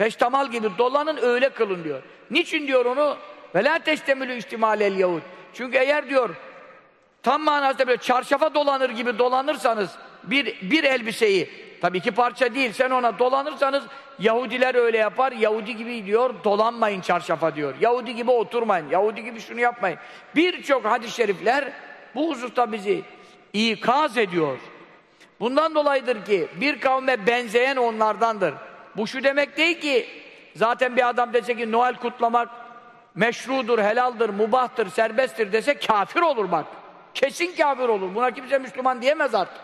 Peştamal gibi dolanın, öyle kılın diyor. Niçin diyor onu? Ve la teştemülü ihtimalel yahud. Çünkü eğer diyor, tam manasında böyle çarşafa dolanır gibi dolanırsanız, bir, bir elbiseyi, tabii iki parça değil, sen ona dolanırsanız, Yahudiler öyle yapar, Yahudi gibi diyor, dolanmayın çarşafa diyor. Yahudi gibi oturmayın, Yahudi gibi şunu yapmayın. Birçok hadis-i şerifler bu hususta bizi ikaz ediyor. Bundan dolayıdır ki bir kavme benzeyen onlardandır. Bu şu demek değil ki zaten bir adam dese ki Noel kutlamak meşrudur, helaldir, mubahtır, serbesttir dese kafir olur bak. Kesin kafir olur. Buna kimse Müslüman diyemez artık.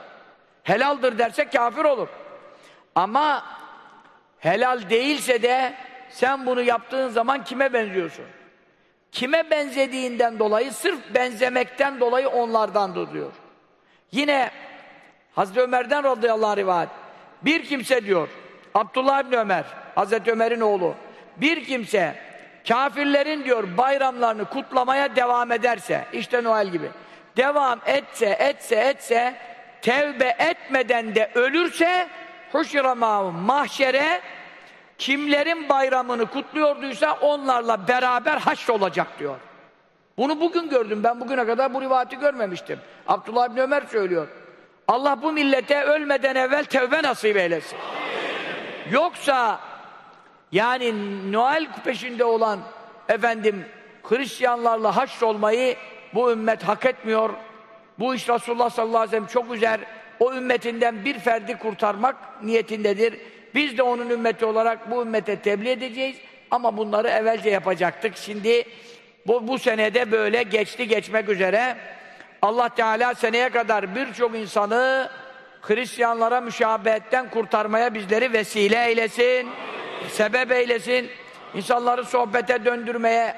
Helaldir derse kafir olur. Ama helal değilse de sen bunu yaptığın zaman kime benziyorsun? Kime benzediğinden dolayı, sırf benzemekten dolayı onlardan diyor. Yine Hazreti Ömer'den radıyallahu anh rivayet. Bir kimse diyor, Abdullah İbni Ömer, Hazreti Ömer'in oğlu, bir kimse kafirlerin diyor bayramlarını kutlamaya devam ederse, işte Noel gibi, devam etse, etse, etse, tevbe etmeden de ölürse, huşrama mahşere, kimlerin bayramını kutluyorduysa onlarla beraber haşr olacak diyor. Bunu bugün gördüm, ben bugüne kadar bu rivayeti görmemiştim. Abdullah İbni Ömer söylüyor. Allah bu millete ölmeden evvel tevbe nasip eylesin. Yoksa yani Noel peşinde olan efendim Hristiyanlarla haşr olmayı bu ümmet hak etmiyor. Bu iş Resulullah sallallahu aleyhi ve sellem çok üzer. O ümmetinden bir ferdi kurtarmak niyetindedir. Biz de onun ümmeti olarak bu ümmete tebliğ edeceğiz. Ama bunları evvelce yapacaktık. Şimdi bu, bu senede böyle geçti geçmek üzere. Allah Teala seneye kadar birçok insanı Hristiyanlara müşabehetten kurtarmaya bizleri vesile eylesin, sebep eylesin, insanları sohbete döndürmeye,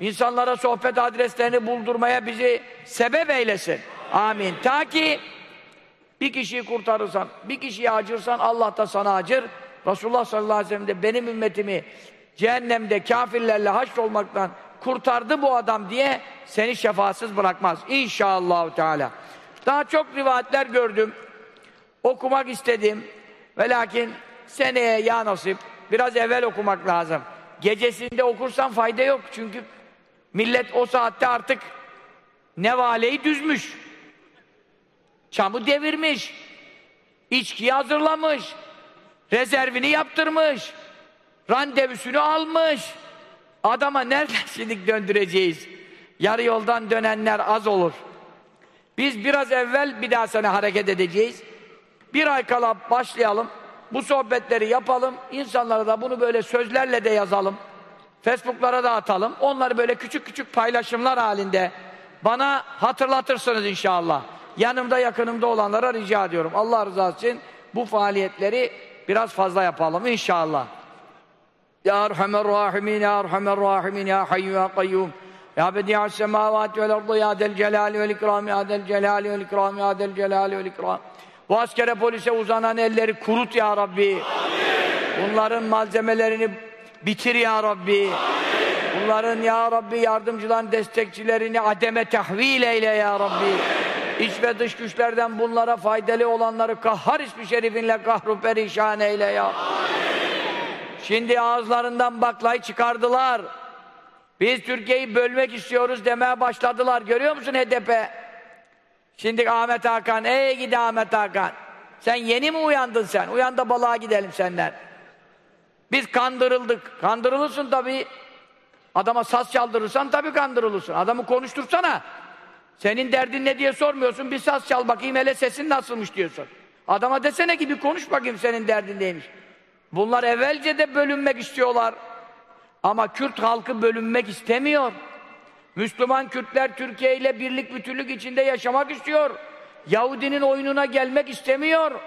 insanlara sohbet adreslerini buldurmaya bizi sebep eylesin. Amin. Ta ki bir kişiyi kurtarırsan, bir kişiyi acırsan Allah da sana acır. Resulullah sallallahu aleyhi ve sellem de benim ümmetimi cehennemde kafirlerle haşr olmaktan kurtardı bu adam diye seni şefaatsiz bırakmaz. İnşallah Teala. Daha çok rivayetler gördüm. Okumak istedim. Ve lakin seneye ya nasip biraz evvel okumak lazım. Gecesinde okursan fayda yok çünkü Millet o saatte artık nevaleyi düzmüş. Çamı devirmiş. içkiyi hazırlamış. Rezervini yaptırmış. Randevusunu almış. Adama nereden şimdi döndüreceğiz? Yarı yoldan dönenler az olur. Biz biraz evvel bir daha sana hareket edeceğiz. Bir ay kala başlayalım. Bu sohbetleri yapalım. İnsanlara da bunu böyle sözlerle de yazalım. Facebook'lara da atalım. Onları böyle küçük küçük paylaşımlar halinde bana hatırlatırsınız inşallah. Yanımda yakınımda olanlara rica ediyorum. Allah rızası için bu faaliyetleri biraz fazla yapalım inşallah. Ya Erhamer Rahimin, Ya Erhamer Rahimin, Ya Hayyu Ya Kayyum. Ya bedi'as semavati vel ardı ya del celali vel ikram ya del celali vel ikram ya del celali vel ikram. Bu askere polise uzanan elleri kurut ya Rabbi. Amin. Bunların malzemelerini bitir ya Rabbi. Amin. Bunların ya Rabbi yardımcıların destekçilerini ademe tahvil eyle ya Rabbi. İç ve dış güçlerden bunlara faydalı olanları kahhar ismi şerifinle kahru perişan eyle ya. Amin. Şimdi ağızlarından baklayı çıkardılar. Biz Türkiye'yi bölmek istiyoruz demeye başladılar. Görüyor musun HDP? Şimdi Ahmet Hakan, ey gidi Ahmet Hakan. Sen yeni mi uyandın sen? Uyan da balığa gidelim senden. Biz kandırıldık. Kandırılırsın tabii. Adama saz çaldırırsan tabii kandırılırsın. Adamı konuştursana. Senin derdin ne diye sormuyorsun. Bir saz çal bakayım hele sesin nasılmış diyorsun. Adama desene ki bir konuş bakayım senin derdin neymiş. Bunlar evvelce de bölünmek istiyorlar. Ama Kürt halkı bölünmek istemiyor. Müslüman Kürtler Türkiye ile birlik bütünlük içinde yaşamak istiyor. Yahudinin oyununa gelmek istemiyor.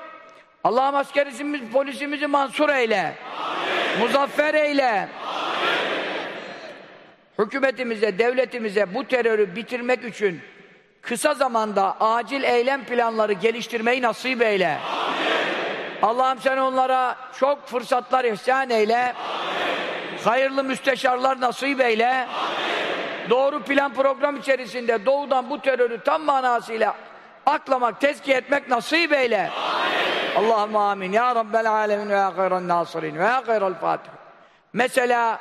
Allah'ım askerimiz, polisimizi mansur eyle. Amin. Muzaffer eyle. Amin. Hükümetimize, devletimize bu terörü bitirmek için kısa zamanda acil eylem planları geliştirmeyi nasip eyle. Allah'ım sen onlara çok fırsatlar ihsan eyle. Amin. Hayırlı müsteşarlar nasip eyle. Amin. Doğru plan program içerisinde doğudan bu terörü tam manasıyla aklamak, tezkiye etmek nasip eyle. Allahümme amin. Ya Rabbel alemin ve ya gayran nasirin ve ya gayral fatih. Mesela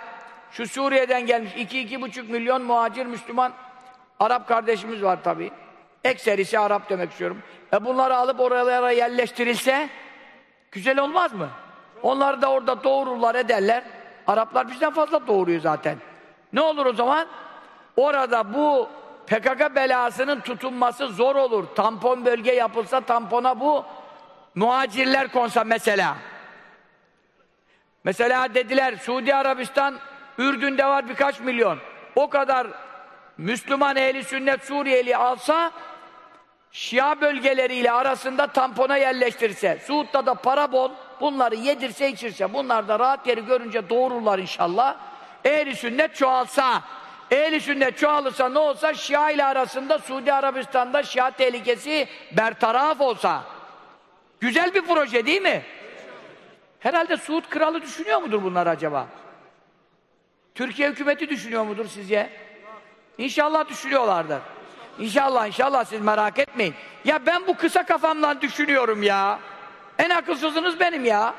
şu Suriye'den gelmiş iki iki buçuk milyon muhacir Müslüman Arap kardeşimiz var tabi. Ekserisi Arap demek istiyorum. E bunları alıp oralara yerleştirilse güzel olmaz mı? Onlar da orada doğururlar ederler. Araplar bizden fazla doğuruyor zaten. Ne olur o zaman? Orada bu PKK belasının tutunması zor olur. Tampon bölge yapılsa tampona bu muhacirler konsa mesela. Mesela dediler Suudi Arabistan Ürdün'de var birkaç milyon. O kadar Müslüman ehli sünnet Suriyeli alsa Şia bölgeleriyle arasında tampona yerleştirse, Suud'da da para bol, bunları yedirse içirse, bunlar da rahat yeri görünce doğururlar inşallah. Ehli sünnet çoğalsa, ehli sünnet çoğalırsa ne olsa Şia ile arasında Suudi Arabistan'da Şia tehlikesi bertaraf olsa. Güzel bir proje değil mi? Herhalde Suud kralı düşünüyor mudur bunlar acaba? Türkiye hükümeti düşünüyor mudur sizce? İnşallah düşünüyorlardır. İnşallah inşallah siz merak etmeyin. Ya ben bu kısa kafamdan düşünüyorum ya. En akılsızınız benim ya.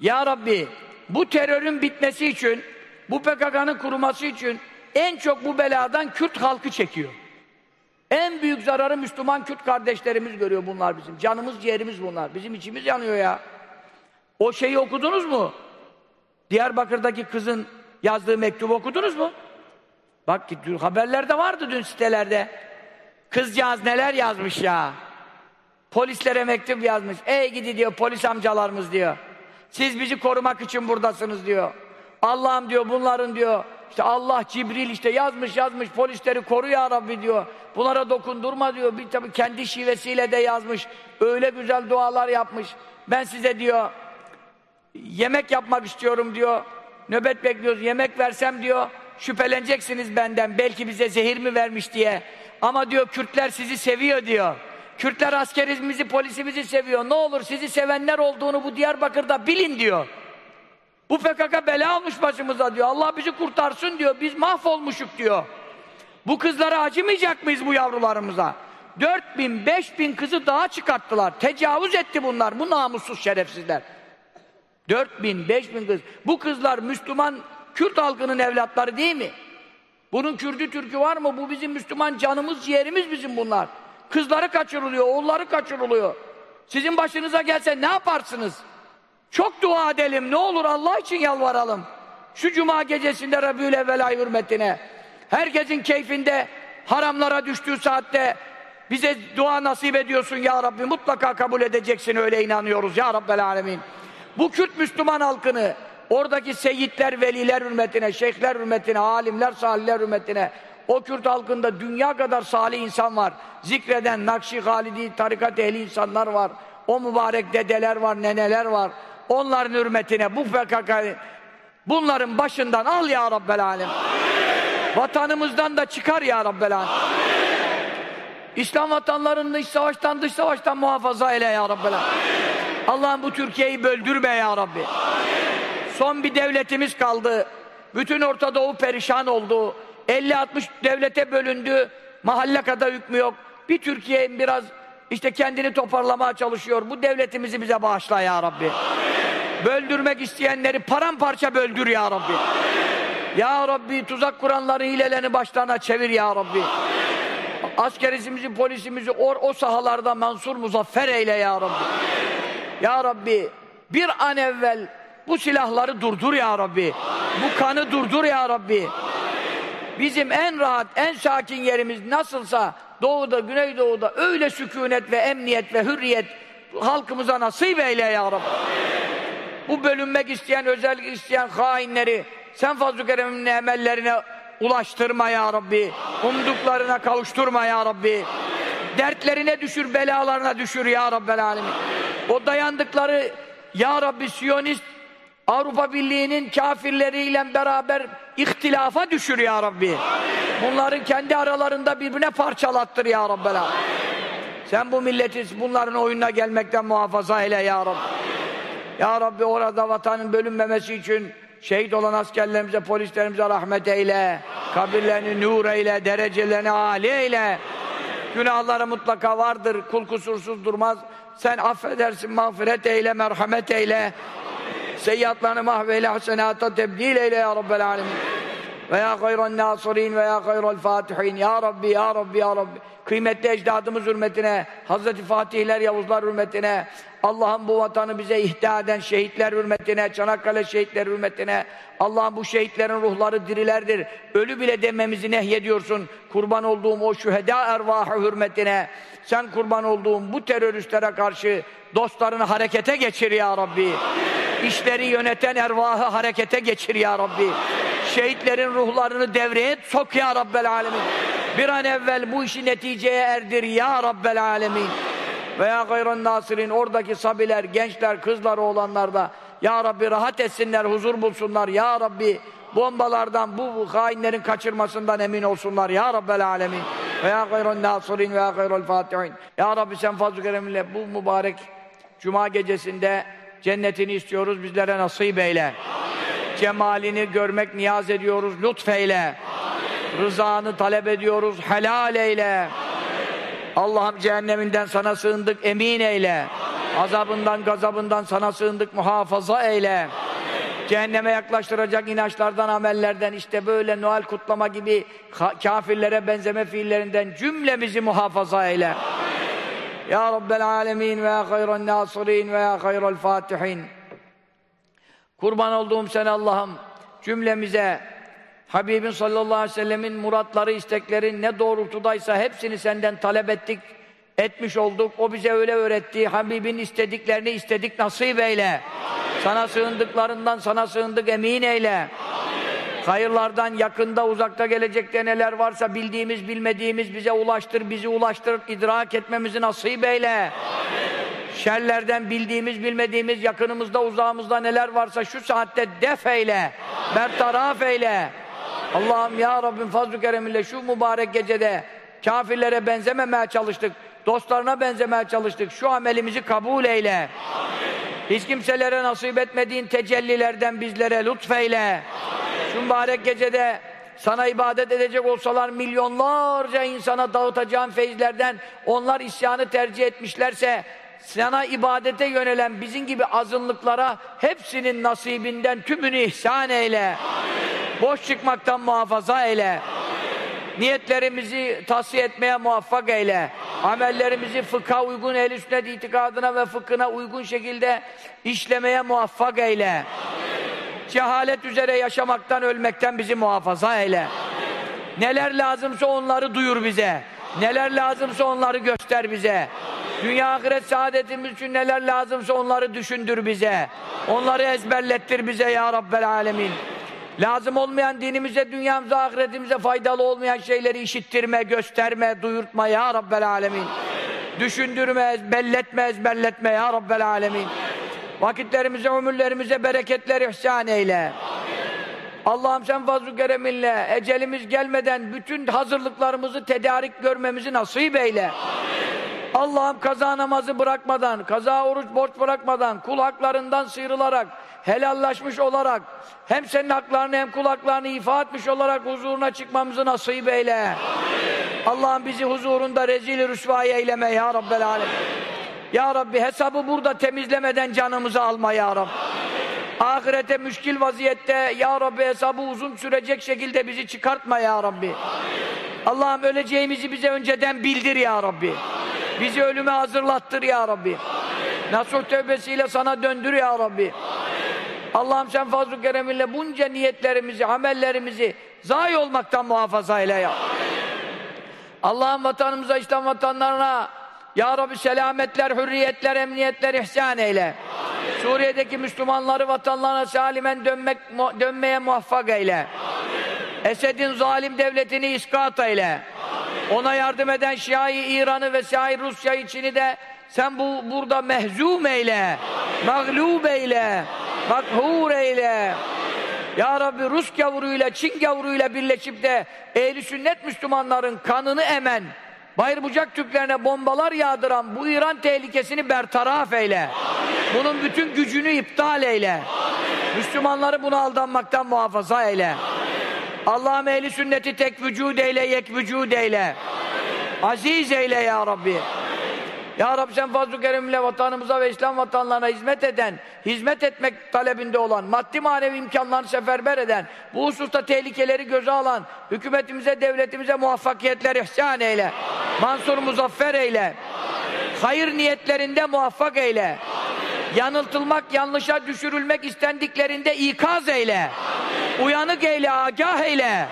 Ya Rabbi bu terörün bitmesi için, bu PKK'nın kuruması için en çok bu beladan Kürt halkı çekiyor. En büyük zararı Müslüman Kürt kardeşlerimiz görüyor bunlar bizim. Canımız ciğerimiz bunlar. Bizim içimiz yanıyor ya. O şeyi okudunuz mu? Diyarbakır'daki kızın yazdığı mektubu okudunuz mu? Bak ki haberlerde vardı dün sitelerde. Kızcağız neler yazmış ya. Polislere mektup yazmış. Ey gidi diyor polis amcalarımız diyor. Siz bizi korumak için buradasınız diyor. Allah'ım diyor bunların diyor. İşte Allah Cibril işte yazmış yazmış polisleri koru ya Rabbi diyor. Bunlara dokundurma diyor. Bir tabii kendi şivesiyle de yazmış. Öyle güzel dualar yapmış. Ben size diyor yemek yapmak istiyorum diyor. Nöbet bekliyoruz. Yemek versem diyor şüpheleneceksiniz benden belki bize zehir mi vermiş diye. Ama diyor Kürtler sizi seviyor diyor. Kürtler askerimizi, polisimizi seviyor. Ne olur sizi sevenler olduğunu bu Diyarbakır'da bilin diyor. Bu PKK bela almış başımıza diyor. Allah bizi kurtarsın diyor. Biz mahvolmuşuk diyor. Bu kızlara acımayacak mıyız bu yavrularımıza? Dört bin, beş bin kızı daha çıkarttılar. Tecavüz etti bunlar, bu namussuz şerefsizler. Dört bin, beş bin kız. Bu kızlar Müslüman Kürt halkının evlatları değil mi? Bunun Kürdü Türk'ü var mı? Bu bizim Müslüman canımız, ciğerimiz bizim bunlar. Kızları kaçırılıyor, oğulları kaçırılıyor. Sizin başınıza gelse ne yaparsınız? Çok dua edelim, ne olur Allah için yalvaralım. Şu cuma gecesinde Rabiül Evvel ay hürmetine, herkesin keyfinde, haramlara düştüğü saatte bize dua nasip ediyorsun ya Rabbi, mutlaka kabul edeceksin, öyle inanıyoruz ya Rabbel Alemin. Bu Kürt Müslüman halkını, oradaki seyitler, veliler hürmetine, şeyhler hürmetine, alimler, salihler hürmetine, o Kürt halkında dünya kadar salih insan var. Zikreden, Nakşi, Halidi, tarikat ehli insanlar var. O mübarek dedeler var, neneler var. Onların hürmetine bu PKK'yı bunların başından al ya Rabbel Alem. Vatanımızdan da çıkar ya Rabbel Alem. İslam vatanlarını iç savaştan dış savaştan muhafaza eyle ya Rabbel Alem. Allah'ım bu Türkiye'yi böldürme ya Rabbi. Son bir devletimiz kaldı. Bütün Orta Doğu perişan oldu. 50-60 devlete bölündü. Mahalle kadar hükmü yok. Bir Türkiye biraz işte kendini toparlamaya çalışıyor. Bu devletimizi bize bağışla ya Rabbi. Amin. Böldürmek isteyenleri paramparça böldür ya Rabbi. Amin. Ya Rabbi tuzak kuranları hilelerini başlarına çevir ya Rabbi. Amin. Askerimizi, polisimizi o, o sahalarda mansur muzaffer eyle ya Rabbi. Amin. Ya Rabbi bir an evvel bu silahları durdur ya Rabbi. Amin. Bu kanı durdur ya Rabbi. Amin. Bizim en rahat, en sakin yerimiz nasılsa doğuda, güneydoğuda öyle sükunet ve emniyet ve hürriyet halkımıza nasip eyle ya Rabbi. Bu bölünmek isteyen, özellik isteyen hainleri sen fazl-ı emellerine ulaştırma ya Rabbi. Umduklarına kavuşturma ya Rabbi. Dertlerine düşür, belalarına düşür ya Rabbel Alemin. O dayandıkları ya Rabbi Siyonist Avrupa Birliği'nin kafirleriyle beraber ihtilafa düşür ya Rabbi. Bunları kendi aralarında birbirine parçalattır ya Rabbi. Sen bu milleti bunların oyununa gelmekten muhafaza eyle ya Rabbi. Ya Rabbi orada vatanın bölünmemesi için şehit olan askerlerimize, polislerimize rahmet eyle. Kabirlerini nur eyle, derecelerini âli eyle. Günahları mutlaka vardır, kul kusursuz durmaz. Sen affedersin, mağfiret eyle, merhamet eyle. Seyyiatlarını mahveyle, hasenata tebdil eyle ya Rabbel alemin. Ve ya gayran nasirin ve ya gayral fatihin. Ya Rabbi, ya Rabbi, ya Rabbi. Kıymetli ecdadımız hürmetine, Hazreti Fatihler, Yavuzlar hürmetine, Allah'ım bu vatanı bize ihda eden şehitler hürmetine, Çanakkale şehitler hürmetine, Allah'ım bu şehitlerin ruhları dirilerdir. Ölü bile dememizi nehyediyorsun. Kurban olduğum o şüheda ervahı hürmetine, sen kurban olduğum bu teröristlere karşı dostlarını harekete geçir ya Rabbi. İşleri yöneten ervahı harekete geçir ya Rabbi. Şehitlerin ruhlarını devreye sok ya Rabbel Alemin. Bir an evvel bu işi neticeye erdir ya Rabbel Alemin. Veya gayran nasirin oradaki sabiler, gençler, kızlar, oğlanlar da Ya Rabbi rahat etsinler, huzur bulsunlar. Ya Rabbi bombalardan, bu hainlerin kaçırmasından emin olsunlar. Ya Rabbel Alemin. Veya gayran nasirin veya gayral fatihin. Ya Rabbi sen fazl-ı kereminle bu mübarek Cuma gecesinde cennetini istiyoruz, bizlere nasip eyle. Amin. Cemalini görmek niyaz ediyoruz, lütfeyle. Amin. Rızanı talep ediyoruz, helal eyle. Allah'ım cehenneminden sana sığındık, emin eyle. Amin. Azabından, gazabından sana sığındık, muhafaza eyle. Amin. Cehenneme yaklaştıracak inançlardan, amellerden, işte böyle Noel kutlama gibi kafirlere benzeme fiillerinden cümlemizi muhafaza eyle. Amin. Ya Rabbel Alemin ve ya hayran nasirin ve ya hayral fatihin. Kurban olduğum sen Allah'ım cümlemize Habibin sallallahu aleyhi ve sellemin muratları, istekleri ne doğrultudaysa hepsini senden talep ettik, etmiş olduk. O bize öyle öğretti. Habibin istediklerini istedik, nasip eyle. Amin. Sana sığındıklarından sana sığındık, emin eyle. Amin. Hayırlardan yakında, uzakta gelecekte neler varsa bildiğimiz, bilmediğimiz bize ulaştır, bizi ulaştır, idrak etmemizi nasip eyle. Amin. Şerlerden bildiğimiz, bilmediğimiz, yakınımızda, uzağımızda neler varsa şu saatte def eyle, bertaraf eyle. Allah'ım ya Rabbim fazl-ı keremiyle şu mübarek gecede kafirlere benzememeye çalıştık. Dostlarına benzemeye çalıştık. Şu amelimizi kabul eyle. Amin. Hiç kimselere nasip etmediğin tecellilerden bizlere lütfeyle. Amin. Şu mübarek gecede sana ibadet edecek olsalar milyonlarca insana dağıtacağın feyizlerden onlar isyanı tercih etmişlerse sana ibadete yönelen bizim gibi azınlıklara hepsinin nasibinden tümünü ihsan eyle. Amin. Boş çıkmaktan muhafaza eyle. Amin. Niyetlerimizi tahsiye etmeye muvaffak eyle. Amin. Amellerimizi fıkha uygun, ehl sünnet itikadına ve fıkhına uygun şekilde işlemeye muvaffak eyle. Amin. Cehalet üzere yaşamaktan, ölmekten bizi muhafaza eyle. Amin. Neler lazımsa onları duyur bize. Neler lazımsa onları göster bize. Dünya ahiret saadetimiz için neler lazımsa onları düşündür bize. Onları ezberlettir bize ya Rabbel Alemin. Lazım olmayan dinimize, dünyamıza, ahiretimize faydalı olmayan şeyleri işittirme, gösterme, duyurtma ya Rabbel Alemin. Düşündürme, belletme, ezberletme ya Rabbel Alemin. Vakitlerimize, ömürlerimize bereketler ihsan eyle. Allah'ım sen fazl-ı kereminle ecelimiz gelmeden bütün hazırlıklarımızı tedarik görmemizi nasip eyle. Allah'ım kaza namazı bırakmadan, kaza oruç borç bırakmadan, kul haklarından sıyrılarak, helallaşmış olarak, hem senin haklarını hem kul haklarını ifa etmiş olarak huzuruna çıkmamızı nasip eyle. Allah'ım bizi huzurunda rezil rüsvai eyleme ya Rabbel Alem. Ya Rabbi hesabı burada temizlemeden canımızı alma ya Rabbi. Ahirete müşkil vaziyette Ya Rabbi hesabı uzun sürecek şekilde bizi çıkartma Ya Rabbi. Allah'ım öleceğimizi bize önceden bildir Ya Rabbi. Amin. Bizi ölüme hazırlattır Ya Rabbi. Amin. Nasuh tevbesiyle sana döndür Ya Rabbi. Allah'ım sen fazl-ı kereminle bunca niyetlerimizi, amellerimizi zayi olmaktan muhafaza eyle ya. Allah'ım vatanımıza, İslam vatanlarına Ya Rabbi selametler, hürriyetler, emniyetler ihsan eyle. Suriye'deki Müslümanları vatanlarına salimen dönmek, dönmeye muvaffak eyle. Esed'in zalim devletini iskat eyle. Amin. Ona yardım eden Şia'yı İran'ı ve Şia'yı Rusya içini de sen bu burada mehzum eyle. Mağlub eyle. Makhur eyle. Ya Rabbi Rus gavuruyla, Çin gavuruyla birleşip de ehli sünnet Müslümanların kanını emen Bayır bucak Türklerine bombalar yağdıran bu İran tehlikesini bertaraf eyle. Amin. Bunun bütün gücünü iptal eyle. Amin. Müslümanları buna aldanmaktan muhafaza eyle. Allah'ım ehli sünneti tek vücud eyle, yek vücud eyle. Amin. Aziz eyle ya Rabbi. Amin. Ya Rabbi sen fazl-ı kerimle vatanımıza ve İslam vatanlarına hizmet eden, hizmet etmek talebinde olan, maddi manevi imkanlarını seferber eden, bu hususta tehlikeleri göze alan, hükümetimize, devletimize muvaffakiyetler ihsan eyle. Mansur muzaffer eyle. Hayır niyetlerinde muvaffak eyle. Yanıltılmak, yanlışa düşürülmek istendiklerinde ikaz eyle. Uyanık eyle, agah eyle.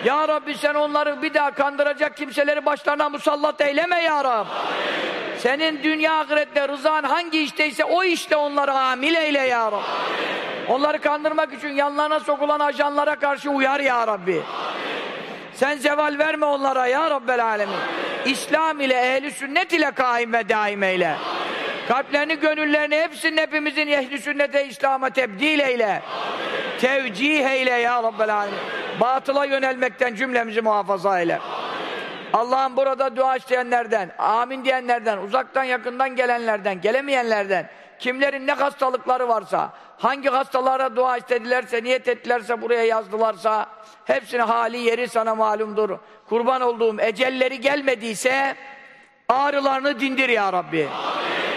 Amin. Ya Rabbi sen onları bir daha kandıracak kimseleri başlarına musallat eyleme ya Rabbi. Senin dünya ahirette rızan hangi işteyse o işte onları amil eyle ya Rabbi. Amin. Onları kandırmak için yanlarına sokulan ajanlara karşı uyar ya Rabbi. Amin. Sen zeval verme onlara ya Rabbel Alemin. İslam ile, ehli sünnet ile kaim ve daim eyle. Amin. Kalplerini, gönüllerini hepsinin hepimizin ehli sünnete, İslam'a tebdil eyle. Amin. Tevcih eyle ya Rabbel Alemin. Batıla yönelmekten cümlemizi muhafaza eyle. Allah'ım burada dua isteyenlerden, amin diyenlerden, uzaktan yakından gelenlerden, gelemeyenlerden, kimlerin ne hastalıkları varsa, hangi hastalara dua istedilerse, niyet ettilerse, buraya yazdılarsa, hepsinin hali yeri sana malumdur. Kurban olduğum ecelleri gelmediyse, ağrılarını dindir ya Rabbi. Amin.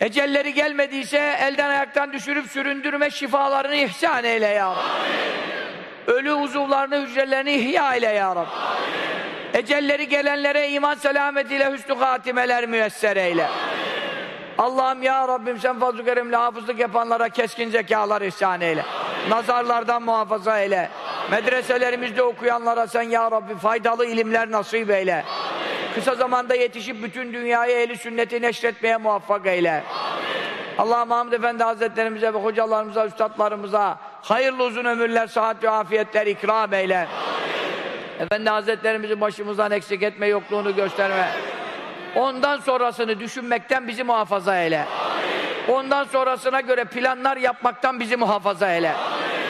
Ecelleri gelmediyse, elden ayaktan düşürüp süründürme şifalarını ihsan eyle ya Rabbi. Amin. Ölü uzuvlarını, hücrelerini ihya eyle ya Rabbi. Amin. Ecelleri gelenlere iman selametiyle hüsnü hatimeler müyesser eyle. Allah'ım ya Rabbim sen fazl-ı kerimle hafızlık yapanlara keskin zekalar ihsan eyle. Nazarlardan muhafaza eyle. Medreselerimizde okuyanlara sen ya Rabbi faydalı ilimler nasip eyle. Kısa zamanda yetişip bütün dünyaya eli sünneti neşretmeye muvaffak eyle. Allah Mahmud Efendi Hazretlerimize ve hocalarımıza, üstadlarımıza hayırlı uzun ömürler, sıhhat ve afiyetler ikram eyle. Amin. Efendi Hazretlerimizi başımızdan eksik etme, yokluğunu gösterme. Ondan sonrasını düşünmekten bizi muhafaza eyle. Ondan sonrasına göre planlar yapmaktan bizi muhafaza eyle.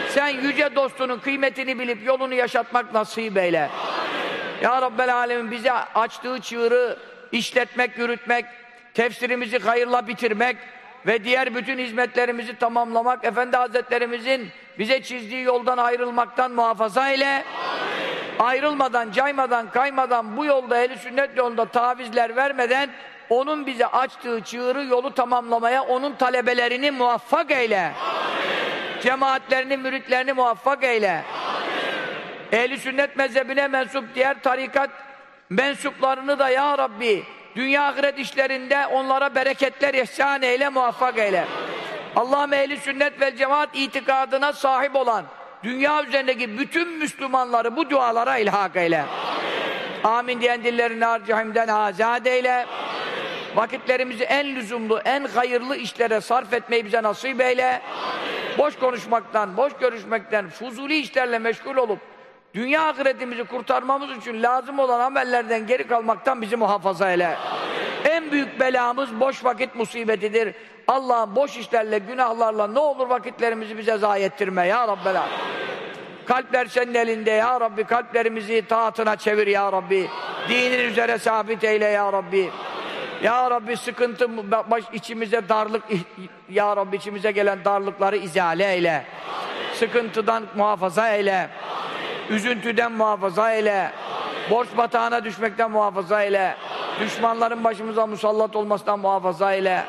Sen yüce dostunun kıymetini bilip yolunu yaşatmak nasip eyle. Ya Rabbel Alemin bize açtığı çığırı işletmek, yürütmek, tefsirimizi hayırla bitirmek ve diğer bütün hizmetlerimizi tamamlamak, Efendi Hazretlerimizin bize çizdiği yoldan ayrılmaktan muhafaza. Amin. Ayrılmadan, caymadan, kaymadan bu yolda, eli sünnet yolunda tavizler vermeden onun bize açtığı çığırı yolu tamamlamaya onun talebelerini muvaffak eyle. Amin. Cemaatlerini, müritlerini muvaffak eyle. Ehli sünnet mezhebine mensup diğer tarikat mensuplarını da ya Rabbi dünya ahiret işlerinde onlara bereketler ihsan eyle, muvaffak eyle. Allah'ım ehli sünnet ve cemaat itikadına sahip olan dünya üzerindeki bütün Müslümanları bu dualara ilhak eyle. Amin, Amin diyen dillerini harcahimden azad eyle. Amin. Vakitlerimizi en lüzumlu, en hayırlı işlere sarf etmeyi bize nasip eyle. Amin. Boş konuşmaktan, boş görüşmekten, fuzuli işlerle meşgul olup dünya ahiretimizi kurtarmamız için lazım olan amellerden geri kalmaktan bizi muhafaza eyle. Amin. En büyük belamız boş vakit musibetidir. Allah'ım boş işlerle, günahlarla ne olur vakitlerimizi bize zayi ettirme ya Rabbel Amin. Kalpler senin elinde ya Rabbi. Kalplerimizi taatına çevir ya Rabbi. Dinin üzere sabit eyle ya Rabbi. Ya Rabbi sıkıntı baş, içimize darlık ya Rabbi içimize gelen darlıkları izale eyle. Sıkıntıdan muhafaza eyle. Üzüntüden muhafaza eyle. Borç batağına düşmekten muhafaza eyle. Düşmanların başımıza musallat olmasından muhafaza eyle.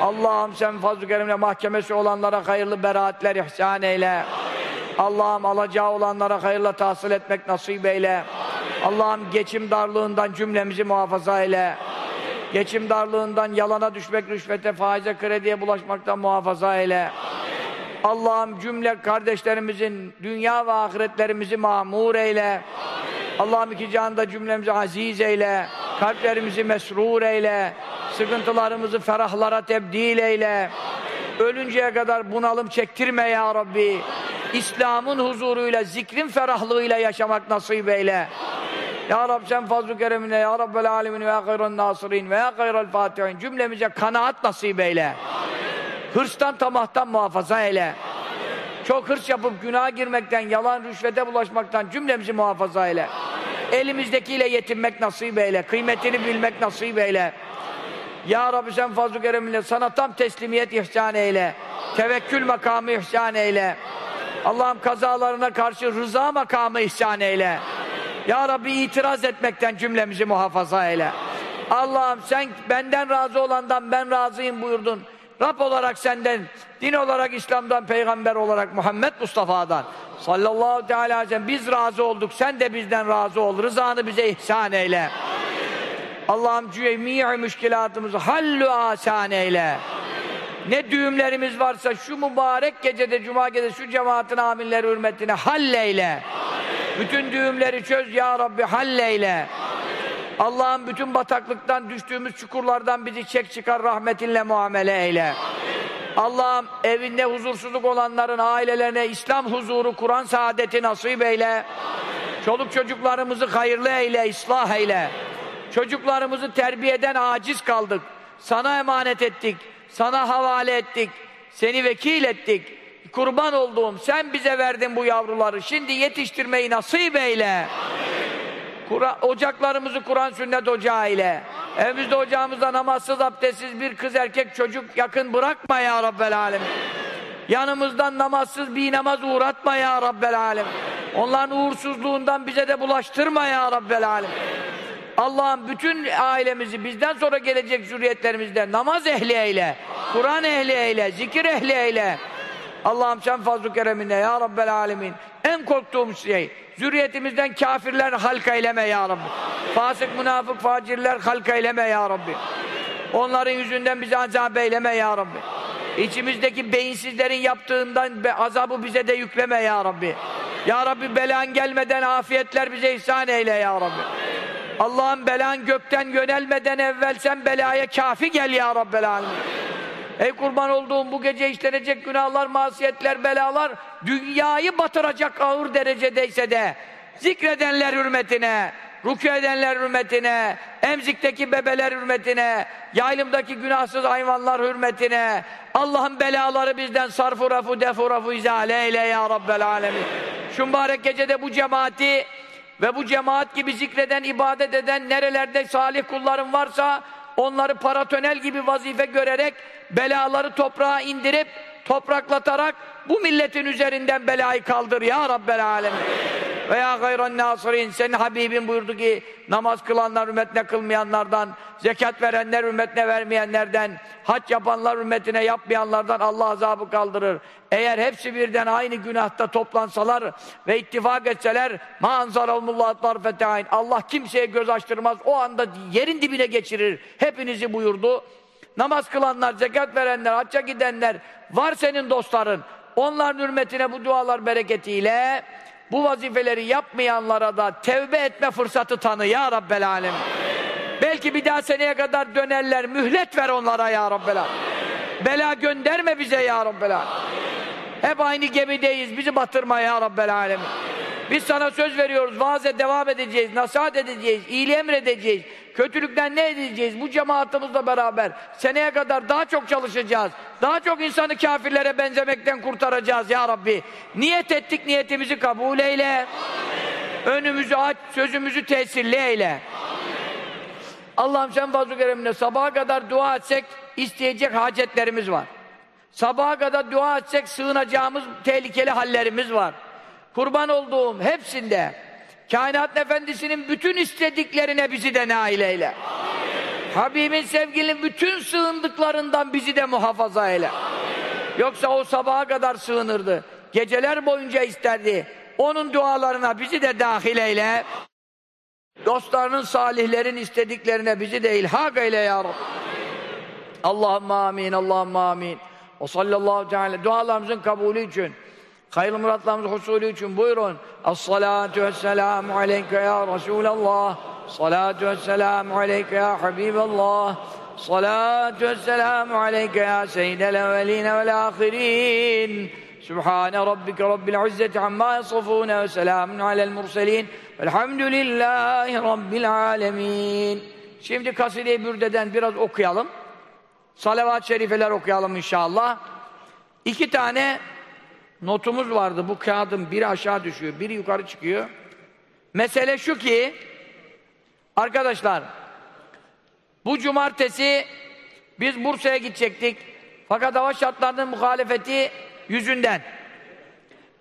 Allah'ım sen fazl-ı kerimle mahkemesi olanlara hayırlı beraatler ihsan eyle. Allah'ım alacağı olanlara hayırla tahsil etmek nasip eyle. Allah'ım geçim darlığından cümlemizi muhafaza eyle. Geçim darlığından yalana düşmek, rüşvete, faize, krediye bulaşmaktan muhafaza eyle. Allah'ım cümle kardeşlerimizin dünya ve ahiretlerimizi mamur eyle. Allah'ım iki canda cümlemizi aziz eyle. Kalplerimizi mesrur eyle. Sıkıntılarımızı ferahlara tebdil eyle. Ölünceye kadar bunalım çektirme ya Rabbi. İslam'ın huzuruyla, zikrin ferahlığıyla yaşamak nasip eyle. Ya Rab sen fazl-ı keremine, Ya Rabbel alemin ve ya hayran nasirin ve ya hayral fatihin cümlemize kanaat nasip eyle. Hırstan tamahtan muhafaza eyle. Amin. Çok hırs yapıp günaha girmekten, yalan rüşvete bulaşmaktan cümlemizi muhafaza eyle. Amin. Elimizdekiyle yetinmek nasip eyle. Kıymetini bilmek nasip eyle. Ya Rabbi sen fazl-ı kereminle sana tam teslimiyet ihsan eyle. Tevekkül makamı ihsan eyle. Allah'ım kazalarına karşı rıza makamı ihsan eyle. Ya Rabbi itiraz etmekten cümlemizi muhafaza eyle. Allah'ım sen benden razı olandan ben razıyım buyurdun. Rab olarak senden, din olarak İslam'dan, peygamber olarak Muhammed Mustafa'dan sallallahu teala aleyhi ve sellem biz razı olduk, sen de bizden razı ol, rızanı bize ihsan eyle. Allah'ım cüemi'i müşkilatımızı hallü asan eyle. Ne düğümlerimiz varsa şu mübarek gecede, cuma gecede şu cemaatin aminleri hürmetine halleyle. Bütün düğümleri çöz ya Rabbi halleyle. Allah'ım bütün bataklıktan düştüğümüz çukurlardan bizi çek çıkar rahmetinle muamele eyle. Allah'ım evinde huzursuzluk olanların ailelerine İslam huzuru, Kur'an saadeti nasip eyle. Çoluk çocuklarımızı hayırlı eyle, ıslah eyle. Çocuklarımızı terbiyeden aciz kaldık. Sana emanet ettik. Sana havale ettik. Seni vekil ettik. Kurban olduğum sen bize verdin bu yavruları. Şimdi yetiştirmeyi nasip eyle. Kur ocaklarımızı Kur'an sünnet ocağı ile. Evimizde ocağımızda namazsız, abdestsiz bir kız erkek çocuk yakın bırakma ya Rabbel Alem. Yanımızdan namazsız bir namaz uğratma ya Rabbel Alem. Onların uğursuzluğundan bize de bulaştırma ya Rabbel Alem. Allah'ım bütün ailemizi bizden sonra gelecek zürriyetlerimizde namaz ehli eyle, Kur'an ehli eyle, zikir ehli eyle. Allah'ım sen fazl-ı keremine ya Rabbel alemin. En korktuğum şey zürriyetimizden kafirler halka eyleme ya Rabbi. Fasık, münafık, facirler halka eyleme ya Rabbi. Onların yüzünden bizi azap eyleme ya Rabbi. İçimizdeki beyinsizlerin yaptığından be, azabı bize de yükleme ya Rabbi. Ya Rabbi belan gelmeden afiyetler bize ihsan eyle ya Rabbi. Allah'ın belan gökten yönelmeden evvel sen belaya kafi gel ya Rabbel alemin. Ey kurban olduğum bu gece işlenecek günahlar, masiyetler, belalar dünyayı batıracak ağır derecedeyse de zikredenler hürmetine, rükû edenler hürmetine, emzikteki bebeler hürmetine, yaylımdaki günahsız hayvanlar hürmetine, Allah'ın belaları bizden sarfu rafu defu rafu izale eyle ya Rabbel alemin. Şu gecede bu cemaati ve bu cemaat gibi zikreden, ibadet eden nerelerde salih kulların varsa onları paratönel gibi vazife görerek belaları toprağa indirip topraklatarak bu milletin üzerinden belayı kaldır ya Rabbel Alemin. Ve ya gayran nasirin senin Habibin buyurdu ki namaz kılanlar ümmetine kılmayanlardan, zekat verenler ümmetine vermeyenlerden, hac yapanlar ümmetine yapmayanlardan Allah azabı kaldırır. Eğer hepsi birden aynı günahta toplansalar ve ittifak etseler ma anzarallahu tarfeteyn Allah kimseye göz açtırmaz. O anda yerin dibine geçirir. Hepinizi buyurdu. Namaz kılanlar, zekat verenler, hacca gidenler var senin dostların. Onların hürmetine bu dualar bereketiyle bu vazifeleri yapmayanlara da tevbe etme fırsatı tanı ya Rabbel Alem. Belki bir daha seneye kadar dönerler. Mühlet ver onlara ya Rabbel Alem. Bela gönderme bize ya Rabbel Alem. Hep aynı gemideyiz. Bizi batırma ya Rabbel Alem. Biz sana söz veriyoruz. Vaaze devam edeceğiz. Nasihat edeceğiz. iyiliği emredeceğiz. Kötülükten ne edeceğiz? Bu cemaatimizle beraber seneye kadar daha çok çalışacağız. Daha çok insanı kafirlere benzemekten kurtaracağız ya Rabbi. Niyet ettik niyetimizi kabul eyle. Önümüzü aç, sözümüzü tesirli eyle. Allah'ım sen fazl-ı keremine sabaha kadar dua etsek isteyecek hacetlerimiz var. Sabaha kadar dua etsek sığınacağımız tehlikeli hallerimiz var. Kurban olduğum hepsinde kainat efendisinin bütün istediklerine bizi de nail eyle. Habibin sevgilinin bütün sığındıklarından bizi de muhafaza eyle. Yoksa o sabaha kadar sığınırdı. Geceler boyunca isterdi. Onun dualarına bizi de dahil eyle. Dostlarının, salihlerin istediklerine bizi de ilhak eyle ya Rabbi. Allahümme amin, Allahümme amin. O sallallahu teala dualarımızın kabulü için, hayırlı muratlarımızın husulü için buyurun. Es-salatu vesselamu aleyke ya Resulallah. Salatu vesselamu aleyke ya Habiballah. Salatu vesselamu aleyke ya seyyidel evveline vel ahirin. Sübhane rabbike rabbil izzeti amma yasifun ve selamun alel murselin. Velhamdülillahi rabbil alemin. Şimdi kaside-i bürdeden biraz okuyalım. Salavat-ı şerifeler okuyalım inşallah. İki tane notumuz vardı. Bu kağıdın biri aşağı düşüyor, biri yukarı çıkıyor. Mesele şu ki, arkadaşlar, bu cumartesi biz Bursa'ya gidecektik. Fakat hava şartlarının muhalefeti yüzünden.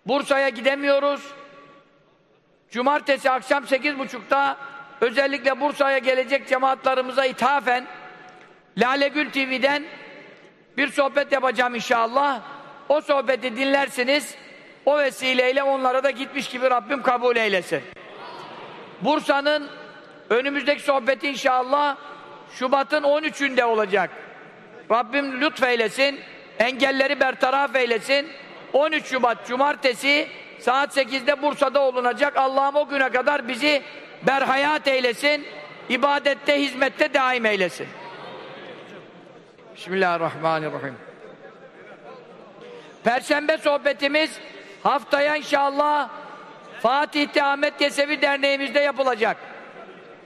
Bursa'ya gidemiyoruz. Cumartesi akşam sekiz buçukta özellikle Bursa'ya gelecek cemaatlarımıza ithafen Lale Gül TV'den bir sohbet yapacağım inşallah. O sohbeti dinlersiniz. O vesileyle onlara da gitmiş gibi Rabbim kabul eylesin. Bursa'nın önümüzdeki sohbeti inşallah Şubat'ın 13'ünde olacak. Rabbim lütfeylesin, engelleri bertaraf eylesin. 13 Şubat Cumartesi saat 8'de Bursa'da olunacak. Allah'ım o güne kadar bizi berhayat eylesin, ibadette, hizmette daim eylesin. Bismillahirrahmanirrahim. Perşembe sohbetimiz haftaya inşallah Fatih'te Ahmet Yesevi Derneğimizde yapılacak.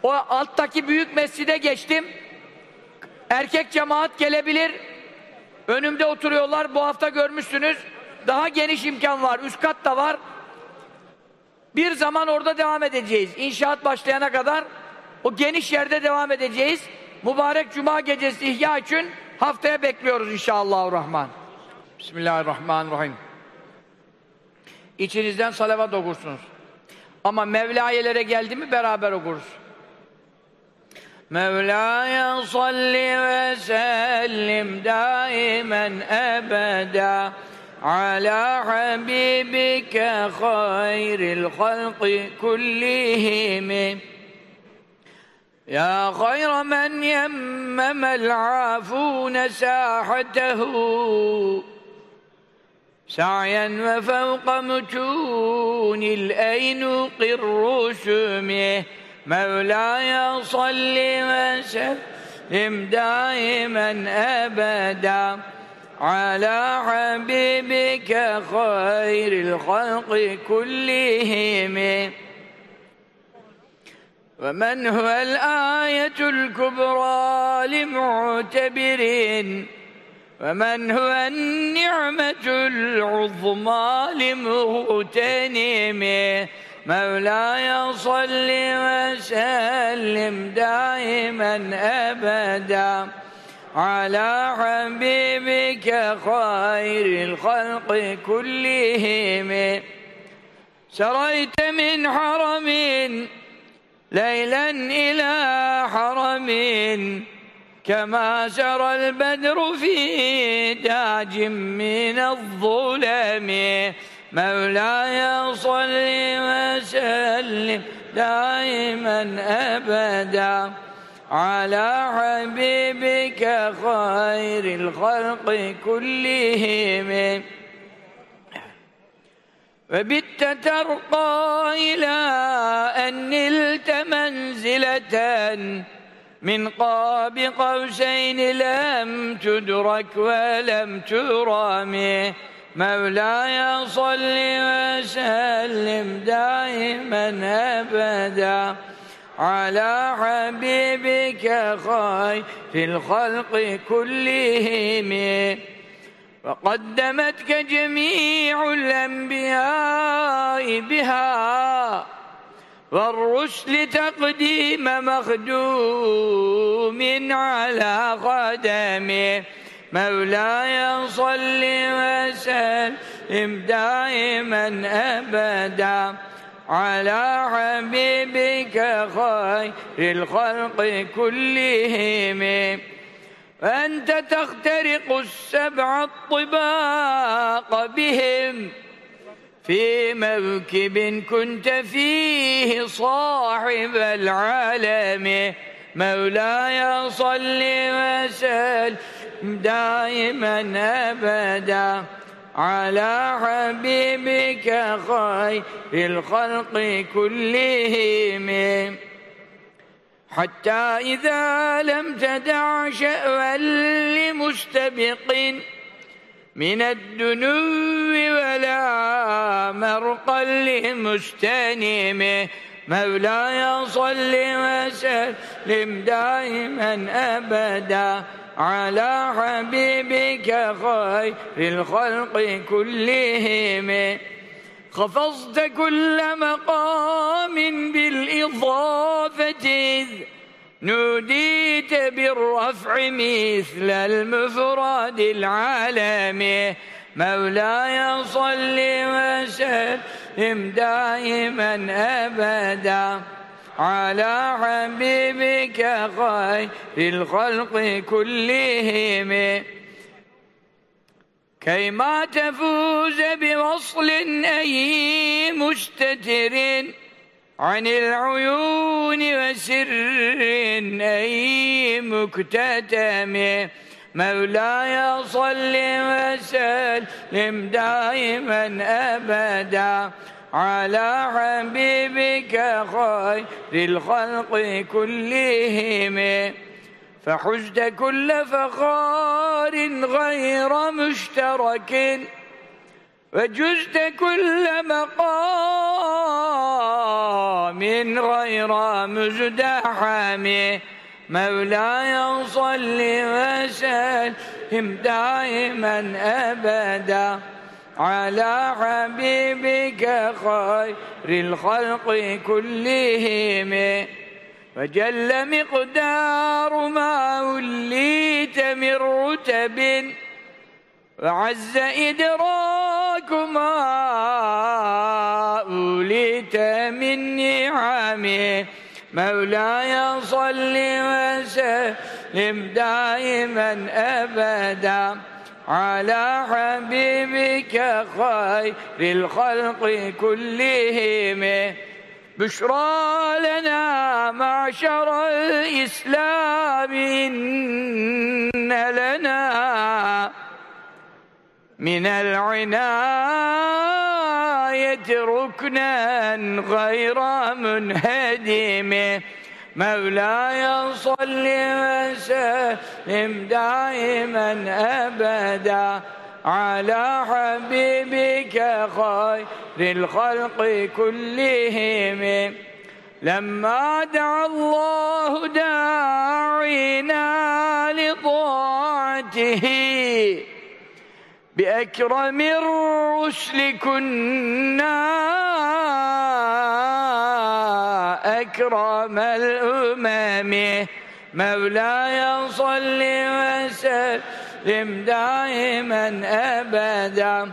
O alttaki büyük mescide geçtim. Erkek cemaat gelebilir. Önümde oturuyorlar. Bu hafta görmüşsünüz. Daha geniş imkan var. Üst kat da var. Bir zaman orada devam edeceğiz. İnşaat başlayana kadar o geniş yerde devam edeceğiz. Mübarek Cuma gecesi ihya için haftaya bekliyoruz inşallah rahman. Bismillahirrahmanirrahim. İçinizden salavat okursunuz. Ama Mevla'yelere geldi mi beraber okuruz. Mevla'ya salli ve sellim daimen ebeda ala habibike hayril halqi kullihim يا خير من يمم العافون ساحته سعيا وفوق متون الأينق الرسم مولاي صل وسلم دائما أبدا على حبيبك خير الخلق كلهم. ومن هو الآية الكبرى لمعتبرين؟ ومن هو النعمة العظمى لمغتنم مولاي صل وسلم دائما أبدا على حبيبك خير الخلق كلهم. سريت من حرم ليلا إلى حرم كما سرى البدر في تاج من الظلم. مولاي صل وسلم دائما أبدا على حبيبك خير الخلق كلهم. وبت ترقى إلى أن نلت منزلة من قاب قوسين لم تدرك ولم ترام. مولاي صل وسلم دائما أبدا على حبيبك خير الخلق كلهم. وقدمتك جميع الأنبياء بها والرسل تقديم مخدوم على قدمه مولاي صل وسلم دائما أبدا على حبيبك خير الخلق كلهم. وأنت تخترق السبع الطباق بهم في موكب كنت فيه صاحب العالم. مولاي صل وسلم دائما أبدا على حبيبك خير الخلق كلهم. حتى إذا لم تدع شأوا لمستبق من الدنو ولا مرقا لمستنم. مولاي صل وسلم دائما أبدا على حبيبك خير الخلق كلهم. خفضت كل مقام بالإضافة إذ نوديت بالرفع مثل المفرد العالمي مولاي صل وسلم دائما أبدا على حبيبك خير الخلق كلهم. كيما تفوز بوصل أي مستتر عن العيون وسر أي مكتتم. مولاي صل وسلم دائما أبدا على حبيبك خير الخلق كلهم. فحزت كل فخار غير مشترك. وجزت كل مقام غير مزدحم. مولاي صل وسلم دائما أبدا على حبيبك خير الخلق كلهم. وجل مقدار ما وليت من رتب وعز إدراك ما أوليت من نعم. مولاي صل وسلم دائما أبدا على حبيبك خير الخلق كلهم. بشرى لنا معشر الإسلام إن لنا من العناية ركنا غير منهدم. مولاي صل وسلم دائما أبدا. على حبيبك خير الخلق كلهم. لما دعا الله داعينا لطاعته بأكرم الرسل كنا أكرم الأمم. مولاي صل وسلم دائما أبدا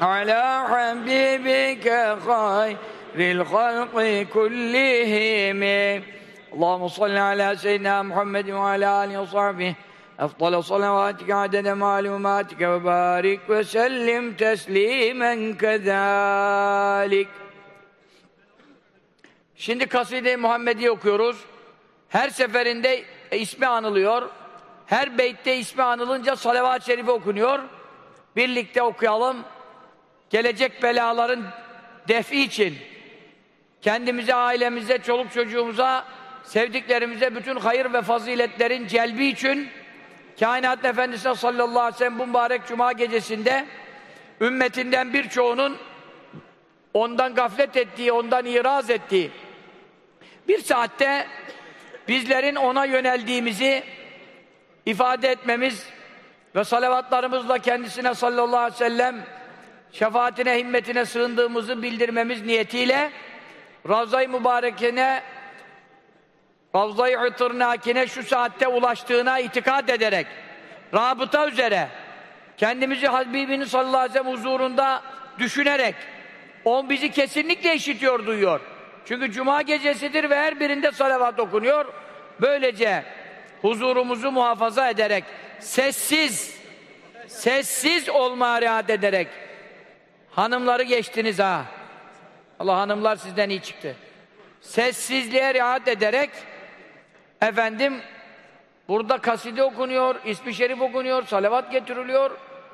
على حبيبك خير الخلق كلهم اللهم صل على سيدنا محمد وعلى آله وصحبه أفضل صلواتك عدد معلوماتك وبارك وسلم تسليما كذلك Şimdi Kaside-i Muhammedi okuyoruz. Her seferinde ismi anılıyor. Her beytte ismi anılınca salavat-ı şerife okunuyor. Birlikte okuyalım. Gelecek belaların defi için kendimize, ailemize, çoluk çocuğumuza, sevdiklerimize bütün hayır ve faziletlerin celbi için Kainat Efendisi sallallahu aleyhi ve sellem bu mübarek cuma gecesinde ümmetinden birçoğunun ondan gaflet ettiği, ondan iraz ettiği bir saatte bizlerin ona yöneldiğimizi ifade etmemiz ve salavatlarımızla kendisine sallallahu aleyhi ve sellem şefaatine, himmetine sığındığımızı bildirmemiz niyetiyle Ravza-i Mübarekine Ravza-i Tırnakine şu saatte ulaştığına itikad ederek rabıta üzere kendimizi Habibinin sallallahu aleyhi ve sellem huzurunda düşünerek on bizi kesinlikle işitiyor, duyuyor. Çünkü cuma gecesidir ve her birinde salavat okunuyor. Böylece huzurumuzu muhafaza ederek sessiz sessiz olmaya riayet ederek hanımları geçtiniz ha. Allah hanımlar sizden iyi çıktı. Sessizliğe riayet ederek efendim burada kaside okunuyor, ismi şerif okunuyor, salavat getiriliyor.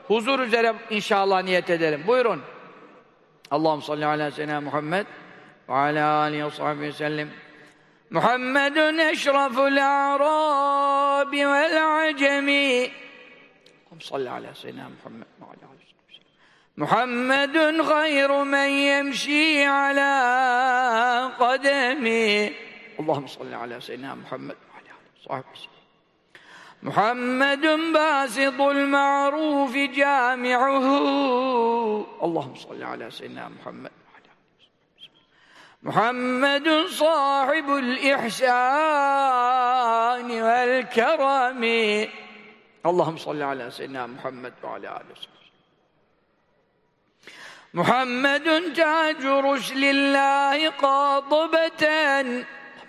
Huzur üzere inşallah niyet edelim. Buyurun. Allahum salli ala seyyidina Muhammed ve ala alihi ve sellem. Eşraful a'rabi vel acemi. Allahum salli ala seyyidina Muhammed ve ala alihi محمد. خير من يمشي على قدمه اللهم صل على سيدنا محمد وعلى اله وصحبه وسلم. محمد باسط المعروف جامعه. اللهم صل على سيدنا محمد وعلى اله وصحبه وسلم محمد صاحب الإحسان والكرم. اللهم صل على سيدنا محمد وعلى آله وصحبه. محمد تاج رسل الله قاطبة.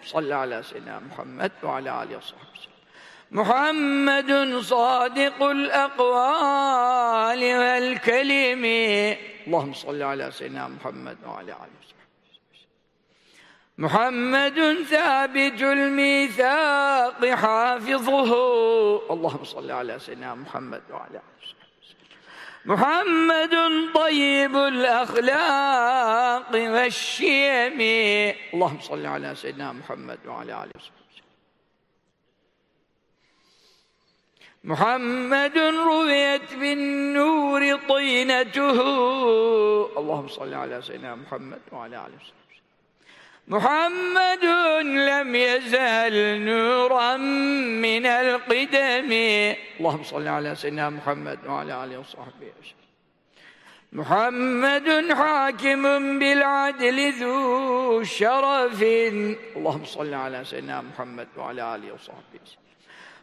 صل على سيدنا محمد وعلى آله وصحبه. محمد صادق الأقوال والكلم. اللهم صل على سيدنا محمد وعلى آله محمد ثابت الميثاق حافظه. اللهم صل على سيدنا محمد وعلى آله وصحبه محمد. طيب الأخلاق والشيم. اللهم صل على سيدنا محمد وعلى آله وصحبه محمد رويت بالنور طينته. اللهم صل على سيدنا محمد وعلى آله وصحبه محمد لم يزل نورا من القدم. اللهم صل على سيدنا محمد وعلى آله وصحبه وسلم محمد حاكم بالعدل ذو شرف. اللهم صل على سيدنا محمد وعلى آله وصحبه وسلم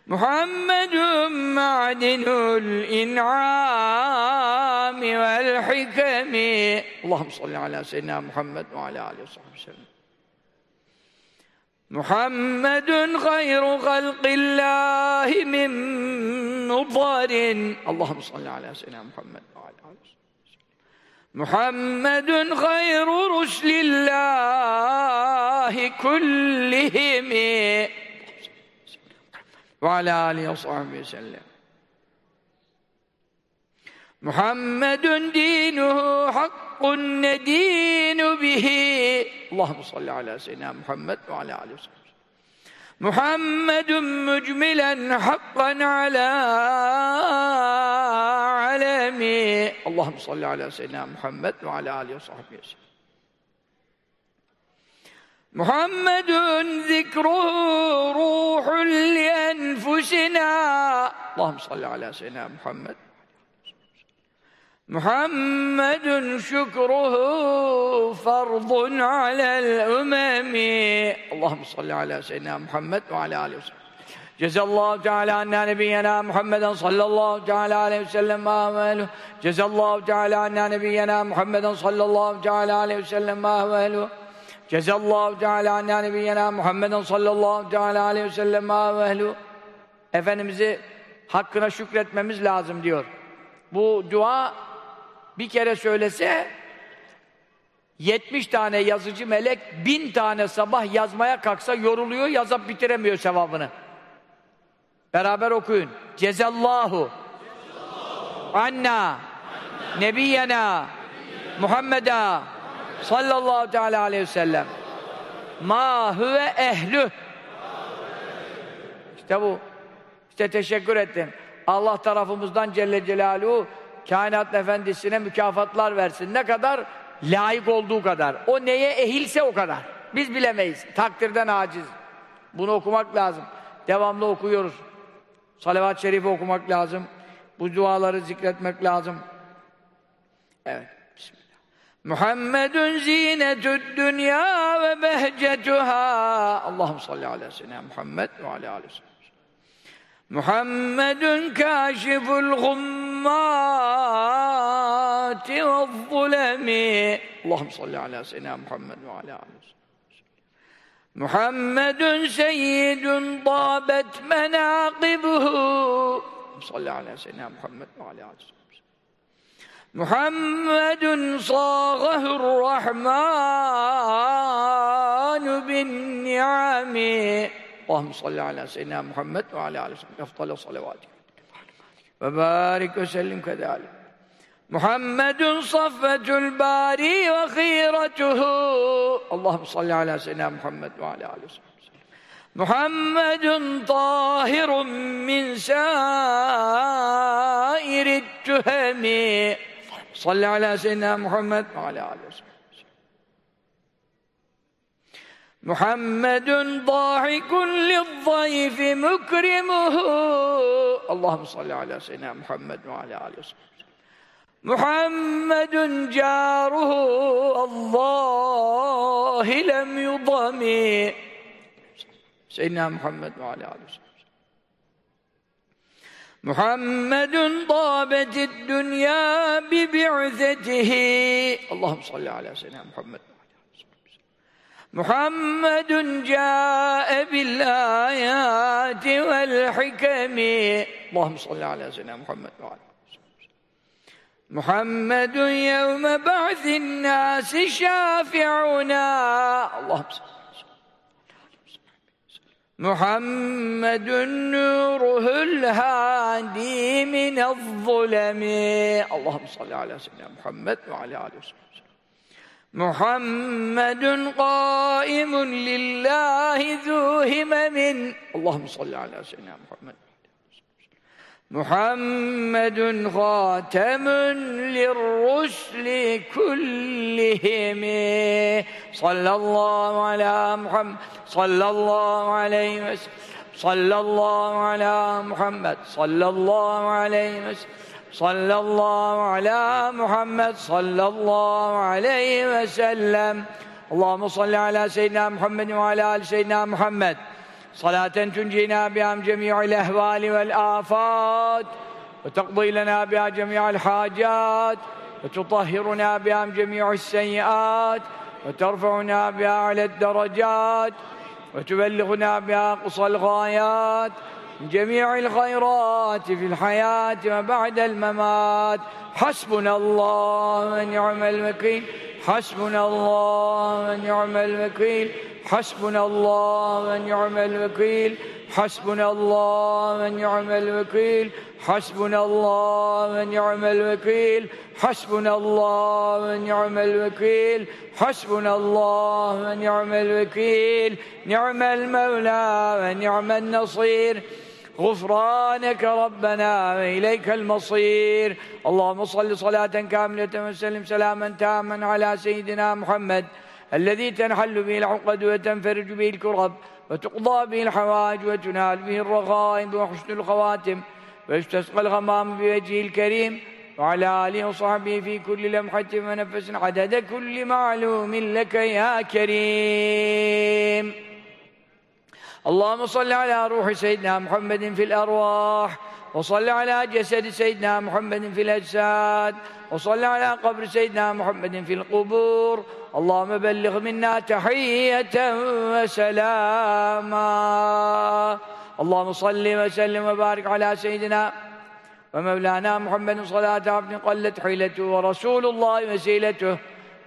محمد معدن الإنعام والحكم. اللهم صل على سيدنا محمد وعلى آله وصحبه وسلم محمد خير خلق الله من مضر اللهم صل على سيدنا محمد وعلى آله محمد خير رسل الله كلهم. وعلى آله وصحبه وسلم. محمد دينه حق ندين به. اللهم صل على سيدنا محمد وعلى آله وصحبه محمد مجملا حقا على علمي اللهم صل على سيدنا محمد وعلى آله وصحبه وسلم. محمد ذكره روح لأنفسنا. اللهم صل على سيدنا محمد محمد شكره فرض على الأمم اللهم صل على سيدنا محمد وعلى آله وصحبه Cezallahu Teala anna nebiyyena Muhammeden sallallahu teala aleyhi ve sellem ve ahveluh. Cezallahu Teala anna nebiyyena Muhammeden sallallahu teala aleyhi ve sellem ve ahveluh. Cezallahu Teala anna nebiyyena Muhammeden sallallahu teala aleyhi ve sellem ve ahveluh. Efendimiz'i hakkına şükretmemiz lazım diyor. Bu dua bir kere söylese 70 tane yazıcı melek bin tane sabah yazmaya kalksa yoruluyor, yazıp bitiremiyor sevabını. Beraber okuyun. Cezallahu. Anna. Nebiyyena Muhammeda. Sallallahu teala aleyhi ve sellem. Ma huve ehlü işte bu. İşte teşekkür ettim. Allah tarafımızdan Celle Celaluhu kainat efendisine mükafatlar versin ne kadar layık olduğu kadar o neye ehilse o kadar biz bilemeyiz takdirden aciz bunu okumak lazım devamlı okuyoruz Salavat-ı şerifi okumak lazım. Bu duaları zikretmek lazım. Evet. Bismillah. Muhammedun zinetü'd dünya ve behcetuha. Allahum salli ala seyyidina Muhammed ve ala aleyhi محمد كاشف الغمات والظلم. اللهم صل على سيدنا محمد وعلى آله وسلم محمد سيد طابت مناقبه. صل على سيدنا محمد وعلى آله وسلم محمد صاغه الرحمن بالنعم. اللهم صل على سيدنا محمد وعلى آله وسلم أفضل الصلوات. وبارك وسلم كذلك. محمد صفة الباري وخيرته. اللهم صل على سيدنا محمد وعلى آله وسلم محمد. طاهر من سائر التهم. صل على سيدنا محمد وعلى آله وسلم محمد ضاحك للضيف مكرمه. اللهم صل على سيدنا محمد وعلى آله وسلم. محمد جاره الله لم يضم سيدنا محمد وعلى آله وسلم. محمد طابت الدنيا ببعثته. اللهم صل على سيدنا محمد محمد جاء بالآيات والحكم. اللهم صل على سيدنا محمد وعلى محمد يوم بعث الناس شافعنا اللهم صل محمد نوره الهادي من الظلم. اللهم صل على سيدنا محمد وعلى آله وصحبه محمد قائم لله ذو همم. اللهم صل على سيدنا محمد. محمد خاتم للرسل كلهم. صلى الله على محمد. صلى الله عليه وسلم. صلى الله على محمد. صلى الله عليه وسلم. صلى الله على محمد صلى الله عليه وسلم. اللهم صل على سيدنا محمد وعلى آل سيدنا محمد. صلاة تنجينا بها من جميع الأهوال والآفات وتقضي لنا بها جميع الحاجات وتطهرنا بها من جميع السيئات وترفعنا بها على الدرجات وتبلغنا بها قصى الغايات جميع الخيرات في الحياة وبعد الممات. حسبنا الله ونعم الوكيل. حسبنا الله ونعم الوكيل. حسبنا الله ونعم الوكيل. حسبنا الله ونعم الوكيل. حسبنا الله ونعم الوكيل. حسبنا الله ونعم الوكيل. حسبنا الله ونعم الوكيل. نعم المولى ونعم النصير. غفرانك ربنا وإليك المصير. اللهم صل صلاة كاملة وسلم سلاما تاما على سيدنا محمد الذي تنحل به العقد وتنفرج به الكرب وتقضى به الحوائج وتنال به الرغائب وحسن الخواتم ويستسقى الغمام بوجهه الكريم وعلى آله وصحبه في كل لمحة ونفس عدد كل معلوم لك يا كريم. اللهم صل على روح سيدنا محمد في الأرواح وصل على جسد سيدنا محمد في الأجساد وصل على قبر سيدنا محمد في القبور. اللهم بلغ منا تحية وسلاما. اللهم صل وسلم وبارك على سيدنا ومولانا محمد صلاة عبد قلت حيلته ورسول الله وسيلته.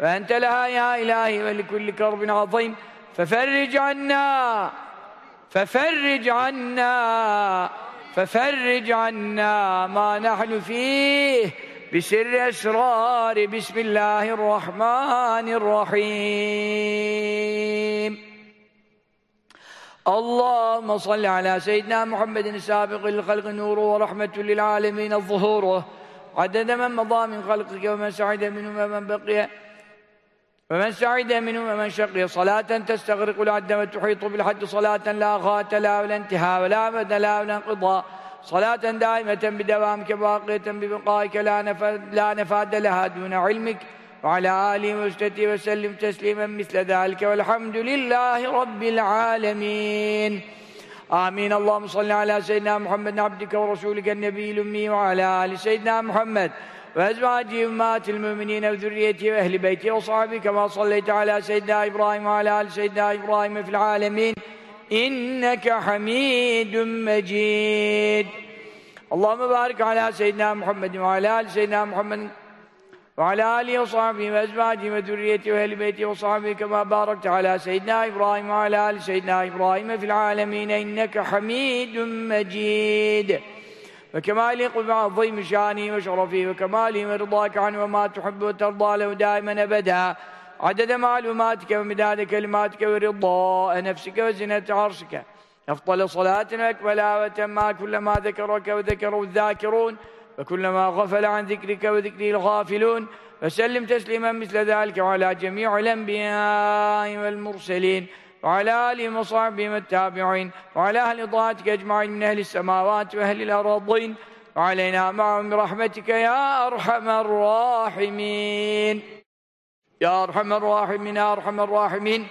وأنت لها يا إلهي ولكل كرب عظيم. ففرج عنا ففرج عنا ففرج عنا ما نحن فيه بسر أسرار بسم الله الرحمن الرحيم. اللهم صل على سيدنا محمد السابق للخلق نوره ورحمة للعالمين الظهوره عدد من مضى من خلقك ومن سعد منهم ومن بقي. ومن سعد منهم ومن شقي صلاة تستغرق العد وتحيط بالحد صلاة لا غاية لا ولا انتهاء ولا مد لا ولا انقضاء. صلاة دائمة بدوامك باقية ببقائك لا نفاد, لا نفاد لها دون علمك. وعلى آله وسلم وسلم تسليما مثل ذلك. والحمد لله رب العالمين. آمين. اللهم صل على سيدنا محمد عبدك ورسولك النبي الأمي وعلى آل سيدنا محمد. وأزواجه أمهات المؤمنين وذريته وأهل بيته وصحبه كما صليت على سيدنا إبراهيم وعلى آل سيدنا إبراهيم في العالمين. إنك حميد مجيد. اللهم بارك على سيدنا محمد وعلى آل سيدنا محمد وعلى آله وصحبه وأزواجه وذريته وأهل بيته وصحبه كما باركت على سيدنا إبراهيم وعلى آل سيدنا إبراهيم في العالمين. إنك حميد مجيد. وكما يليق بعظيم شانه وشرفه وكماله ورضاك عنه وما تحب وترضى له دائما أبدا. عدد معلوماتك ومداد كلماتك ورضاء نفسك وزنة عرشك. أفضل صلاة وأكملها وتما كلما ذكرك وذكره الذاكرون وكلما غفل عن ذكرك وذكره الغافلون. وسلم تسليما مثل ذلك وعلى جميع الأنبياء والمرسلين. وعلى آلهم وصحبهم التابعين وعلى أهل طاعتك أجمعين من أهل السماوات وأهل الأرضين وعلينا معهم برحمتك يا أرحم الراحمين Ya Erhamer Rahimin, Ya Erhamer Rahimin.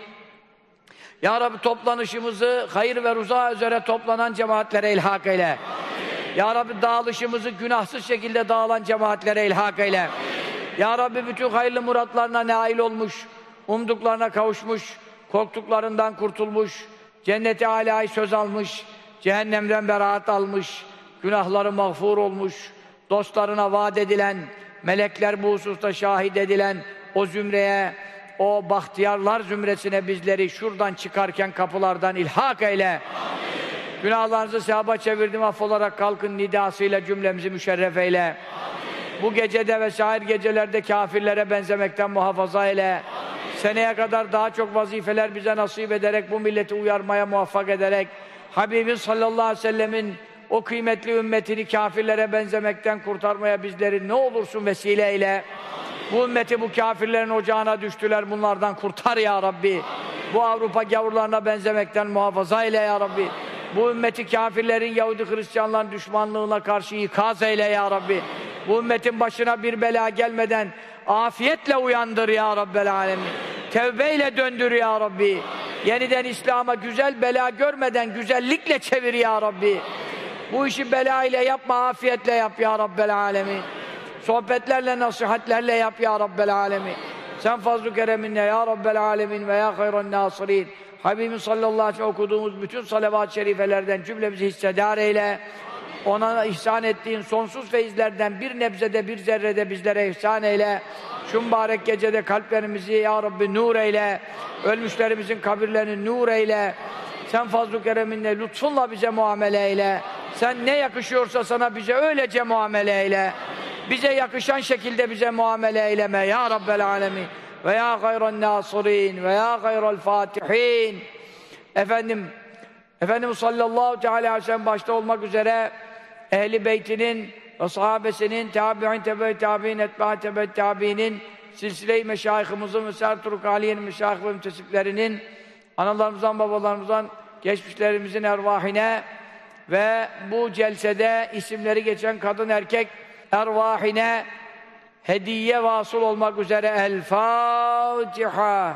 Ya Rabbi toplanışımızı hayır ve rıza üzere toplanan cemaatlere ilhak eyle. Amin. Ya Rabbi dağılışımızı günahsız şekilde dağılan cemaatlere ilhak eyle. Amin. Ya Rabbi bütün hayırlı muratlarına nail olmuş, umduklarına kavuşmuş, korktuklarından kurtulmuş, cenneti âlâyı söz almış, cehennemden beraat almış, günahları mağfur olmuş, dostlarına vaat edilen, melekler bu hususta şahit edilen, o zümreye, o bahtiyarlar zümresine bizleri şuradan çıkarken kapılardan ilhak eyle. Amin. Günahlarınızı sevaba çevirdim affolarak kalkın nidasıyla cümlemizi müşerref eyle. Amin. Bu gecede ve şair gecelerde kafirlere benzemekten muhafaza eyle. Amin. Seneye kadar daha çok vazifeler bize nasip ederek bu milleti uyarmaya muvaffak ederek Habibin sallallahu aleyhi ve sellemin o kıymetli ümmetini kafirlere benzemekten kurtarmaya bizleri ne olursun vesile eyle. Amin. Bu ümmeti bu kafirlerin ocağına düştüler. Bunlardan kurtar ya Rabbi. Bu Avrupa gavurlarına benzemekten muhafaza eyle ya Rabbi. Bu ümmeti kafirlerin, Yahudi Hristiyanların düşmanlığına karşı ikaz eyle ya Rabbi. Bu ümmetin başına bir bela gelmeden afiyetle uyandır ya Rabbel Alemin. Tevbeyle döndür ya Rabbi. Yeniden İslam'a güzel bela görmeden güzellikle çevir ya Rabbi. Bu işi bela ile yapma, afiyetle yap ya Rabbel Alemin. Sohbetlerle, nasihatlerle yap ya Rabbel Alemin. Sen fazl-ı kereminle ya Rabbel Alemin ve ya hayran nasirin. Habibim sallallahu aleyhi ve sellem okuduğumuz bütün salavat-ı şerifelerden cümlemizi hissedar eyle. Ona ihsan ettiğin sonsuz feyizlerden bir nebzede bir zerrede bizlere ihsan eyle. Şu mübarek gecede kalplerimizi ya Rabbi nur eyle. Ölmüşlerimizin kabirlerini nur eyle. Sen fazl-ı kereminle lütfunla bize muamele eyle. Sen ne yakışıyorsa sana bize öylece muamele eyle. Bize yakışan şekilde bize muamele eyleme ya Rabbel Alemin. Ve ya gayran nasirin ve ya gayral fatihin. Efendim, Efendimiz sallallahu teala aleyhi ve sellem başta olmak üzere ehli beytinin sahabesinin, tabi'in, tebe tabi'in, etba tebe tabi'inin, silsile-i meşayihimizin ve ser turuk aliyenin meşayih ve mütesiplerinin, analarımızdan, babalarımızdan, geçmişlerimizin ervahine ve bu celsede isimleri geçen kadın erkek ervahine hediye vasıl olmak üzere El Fatiha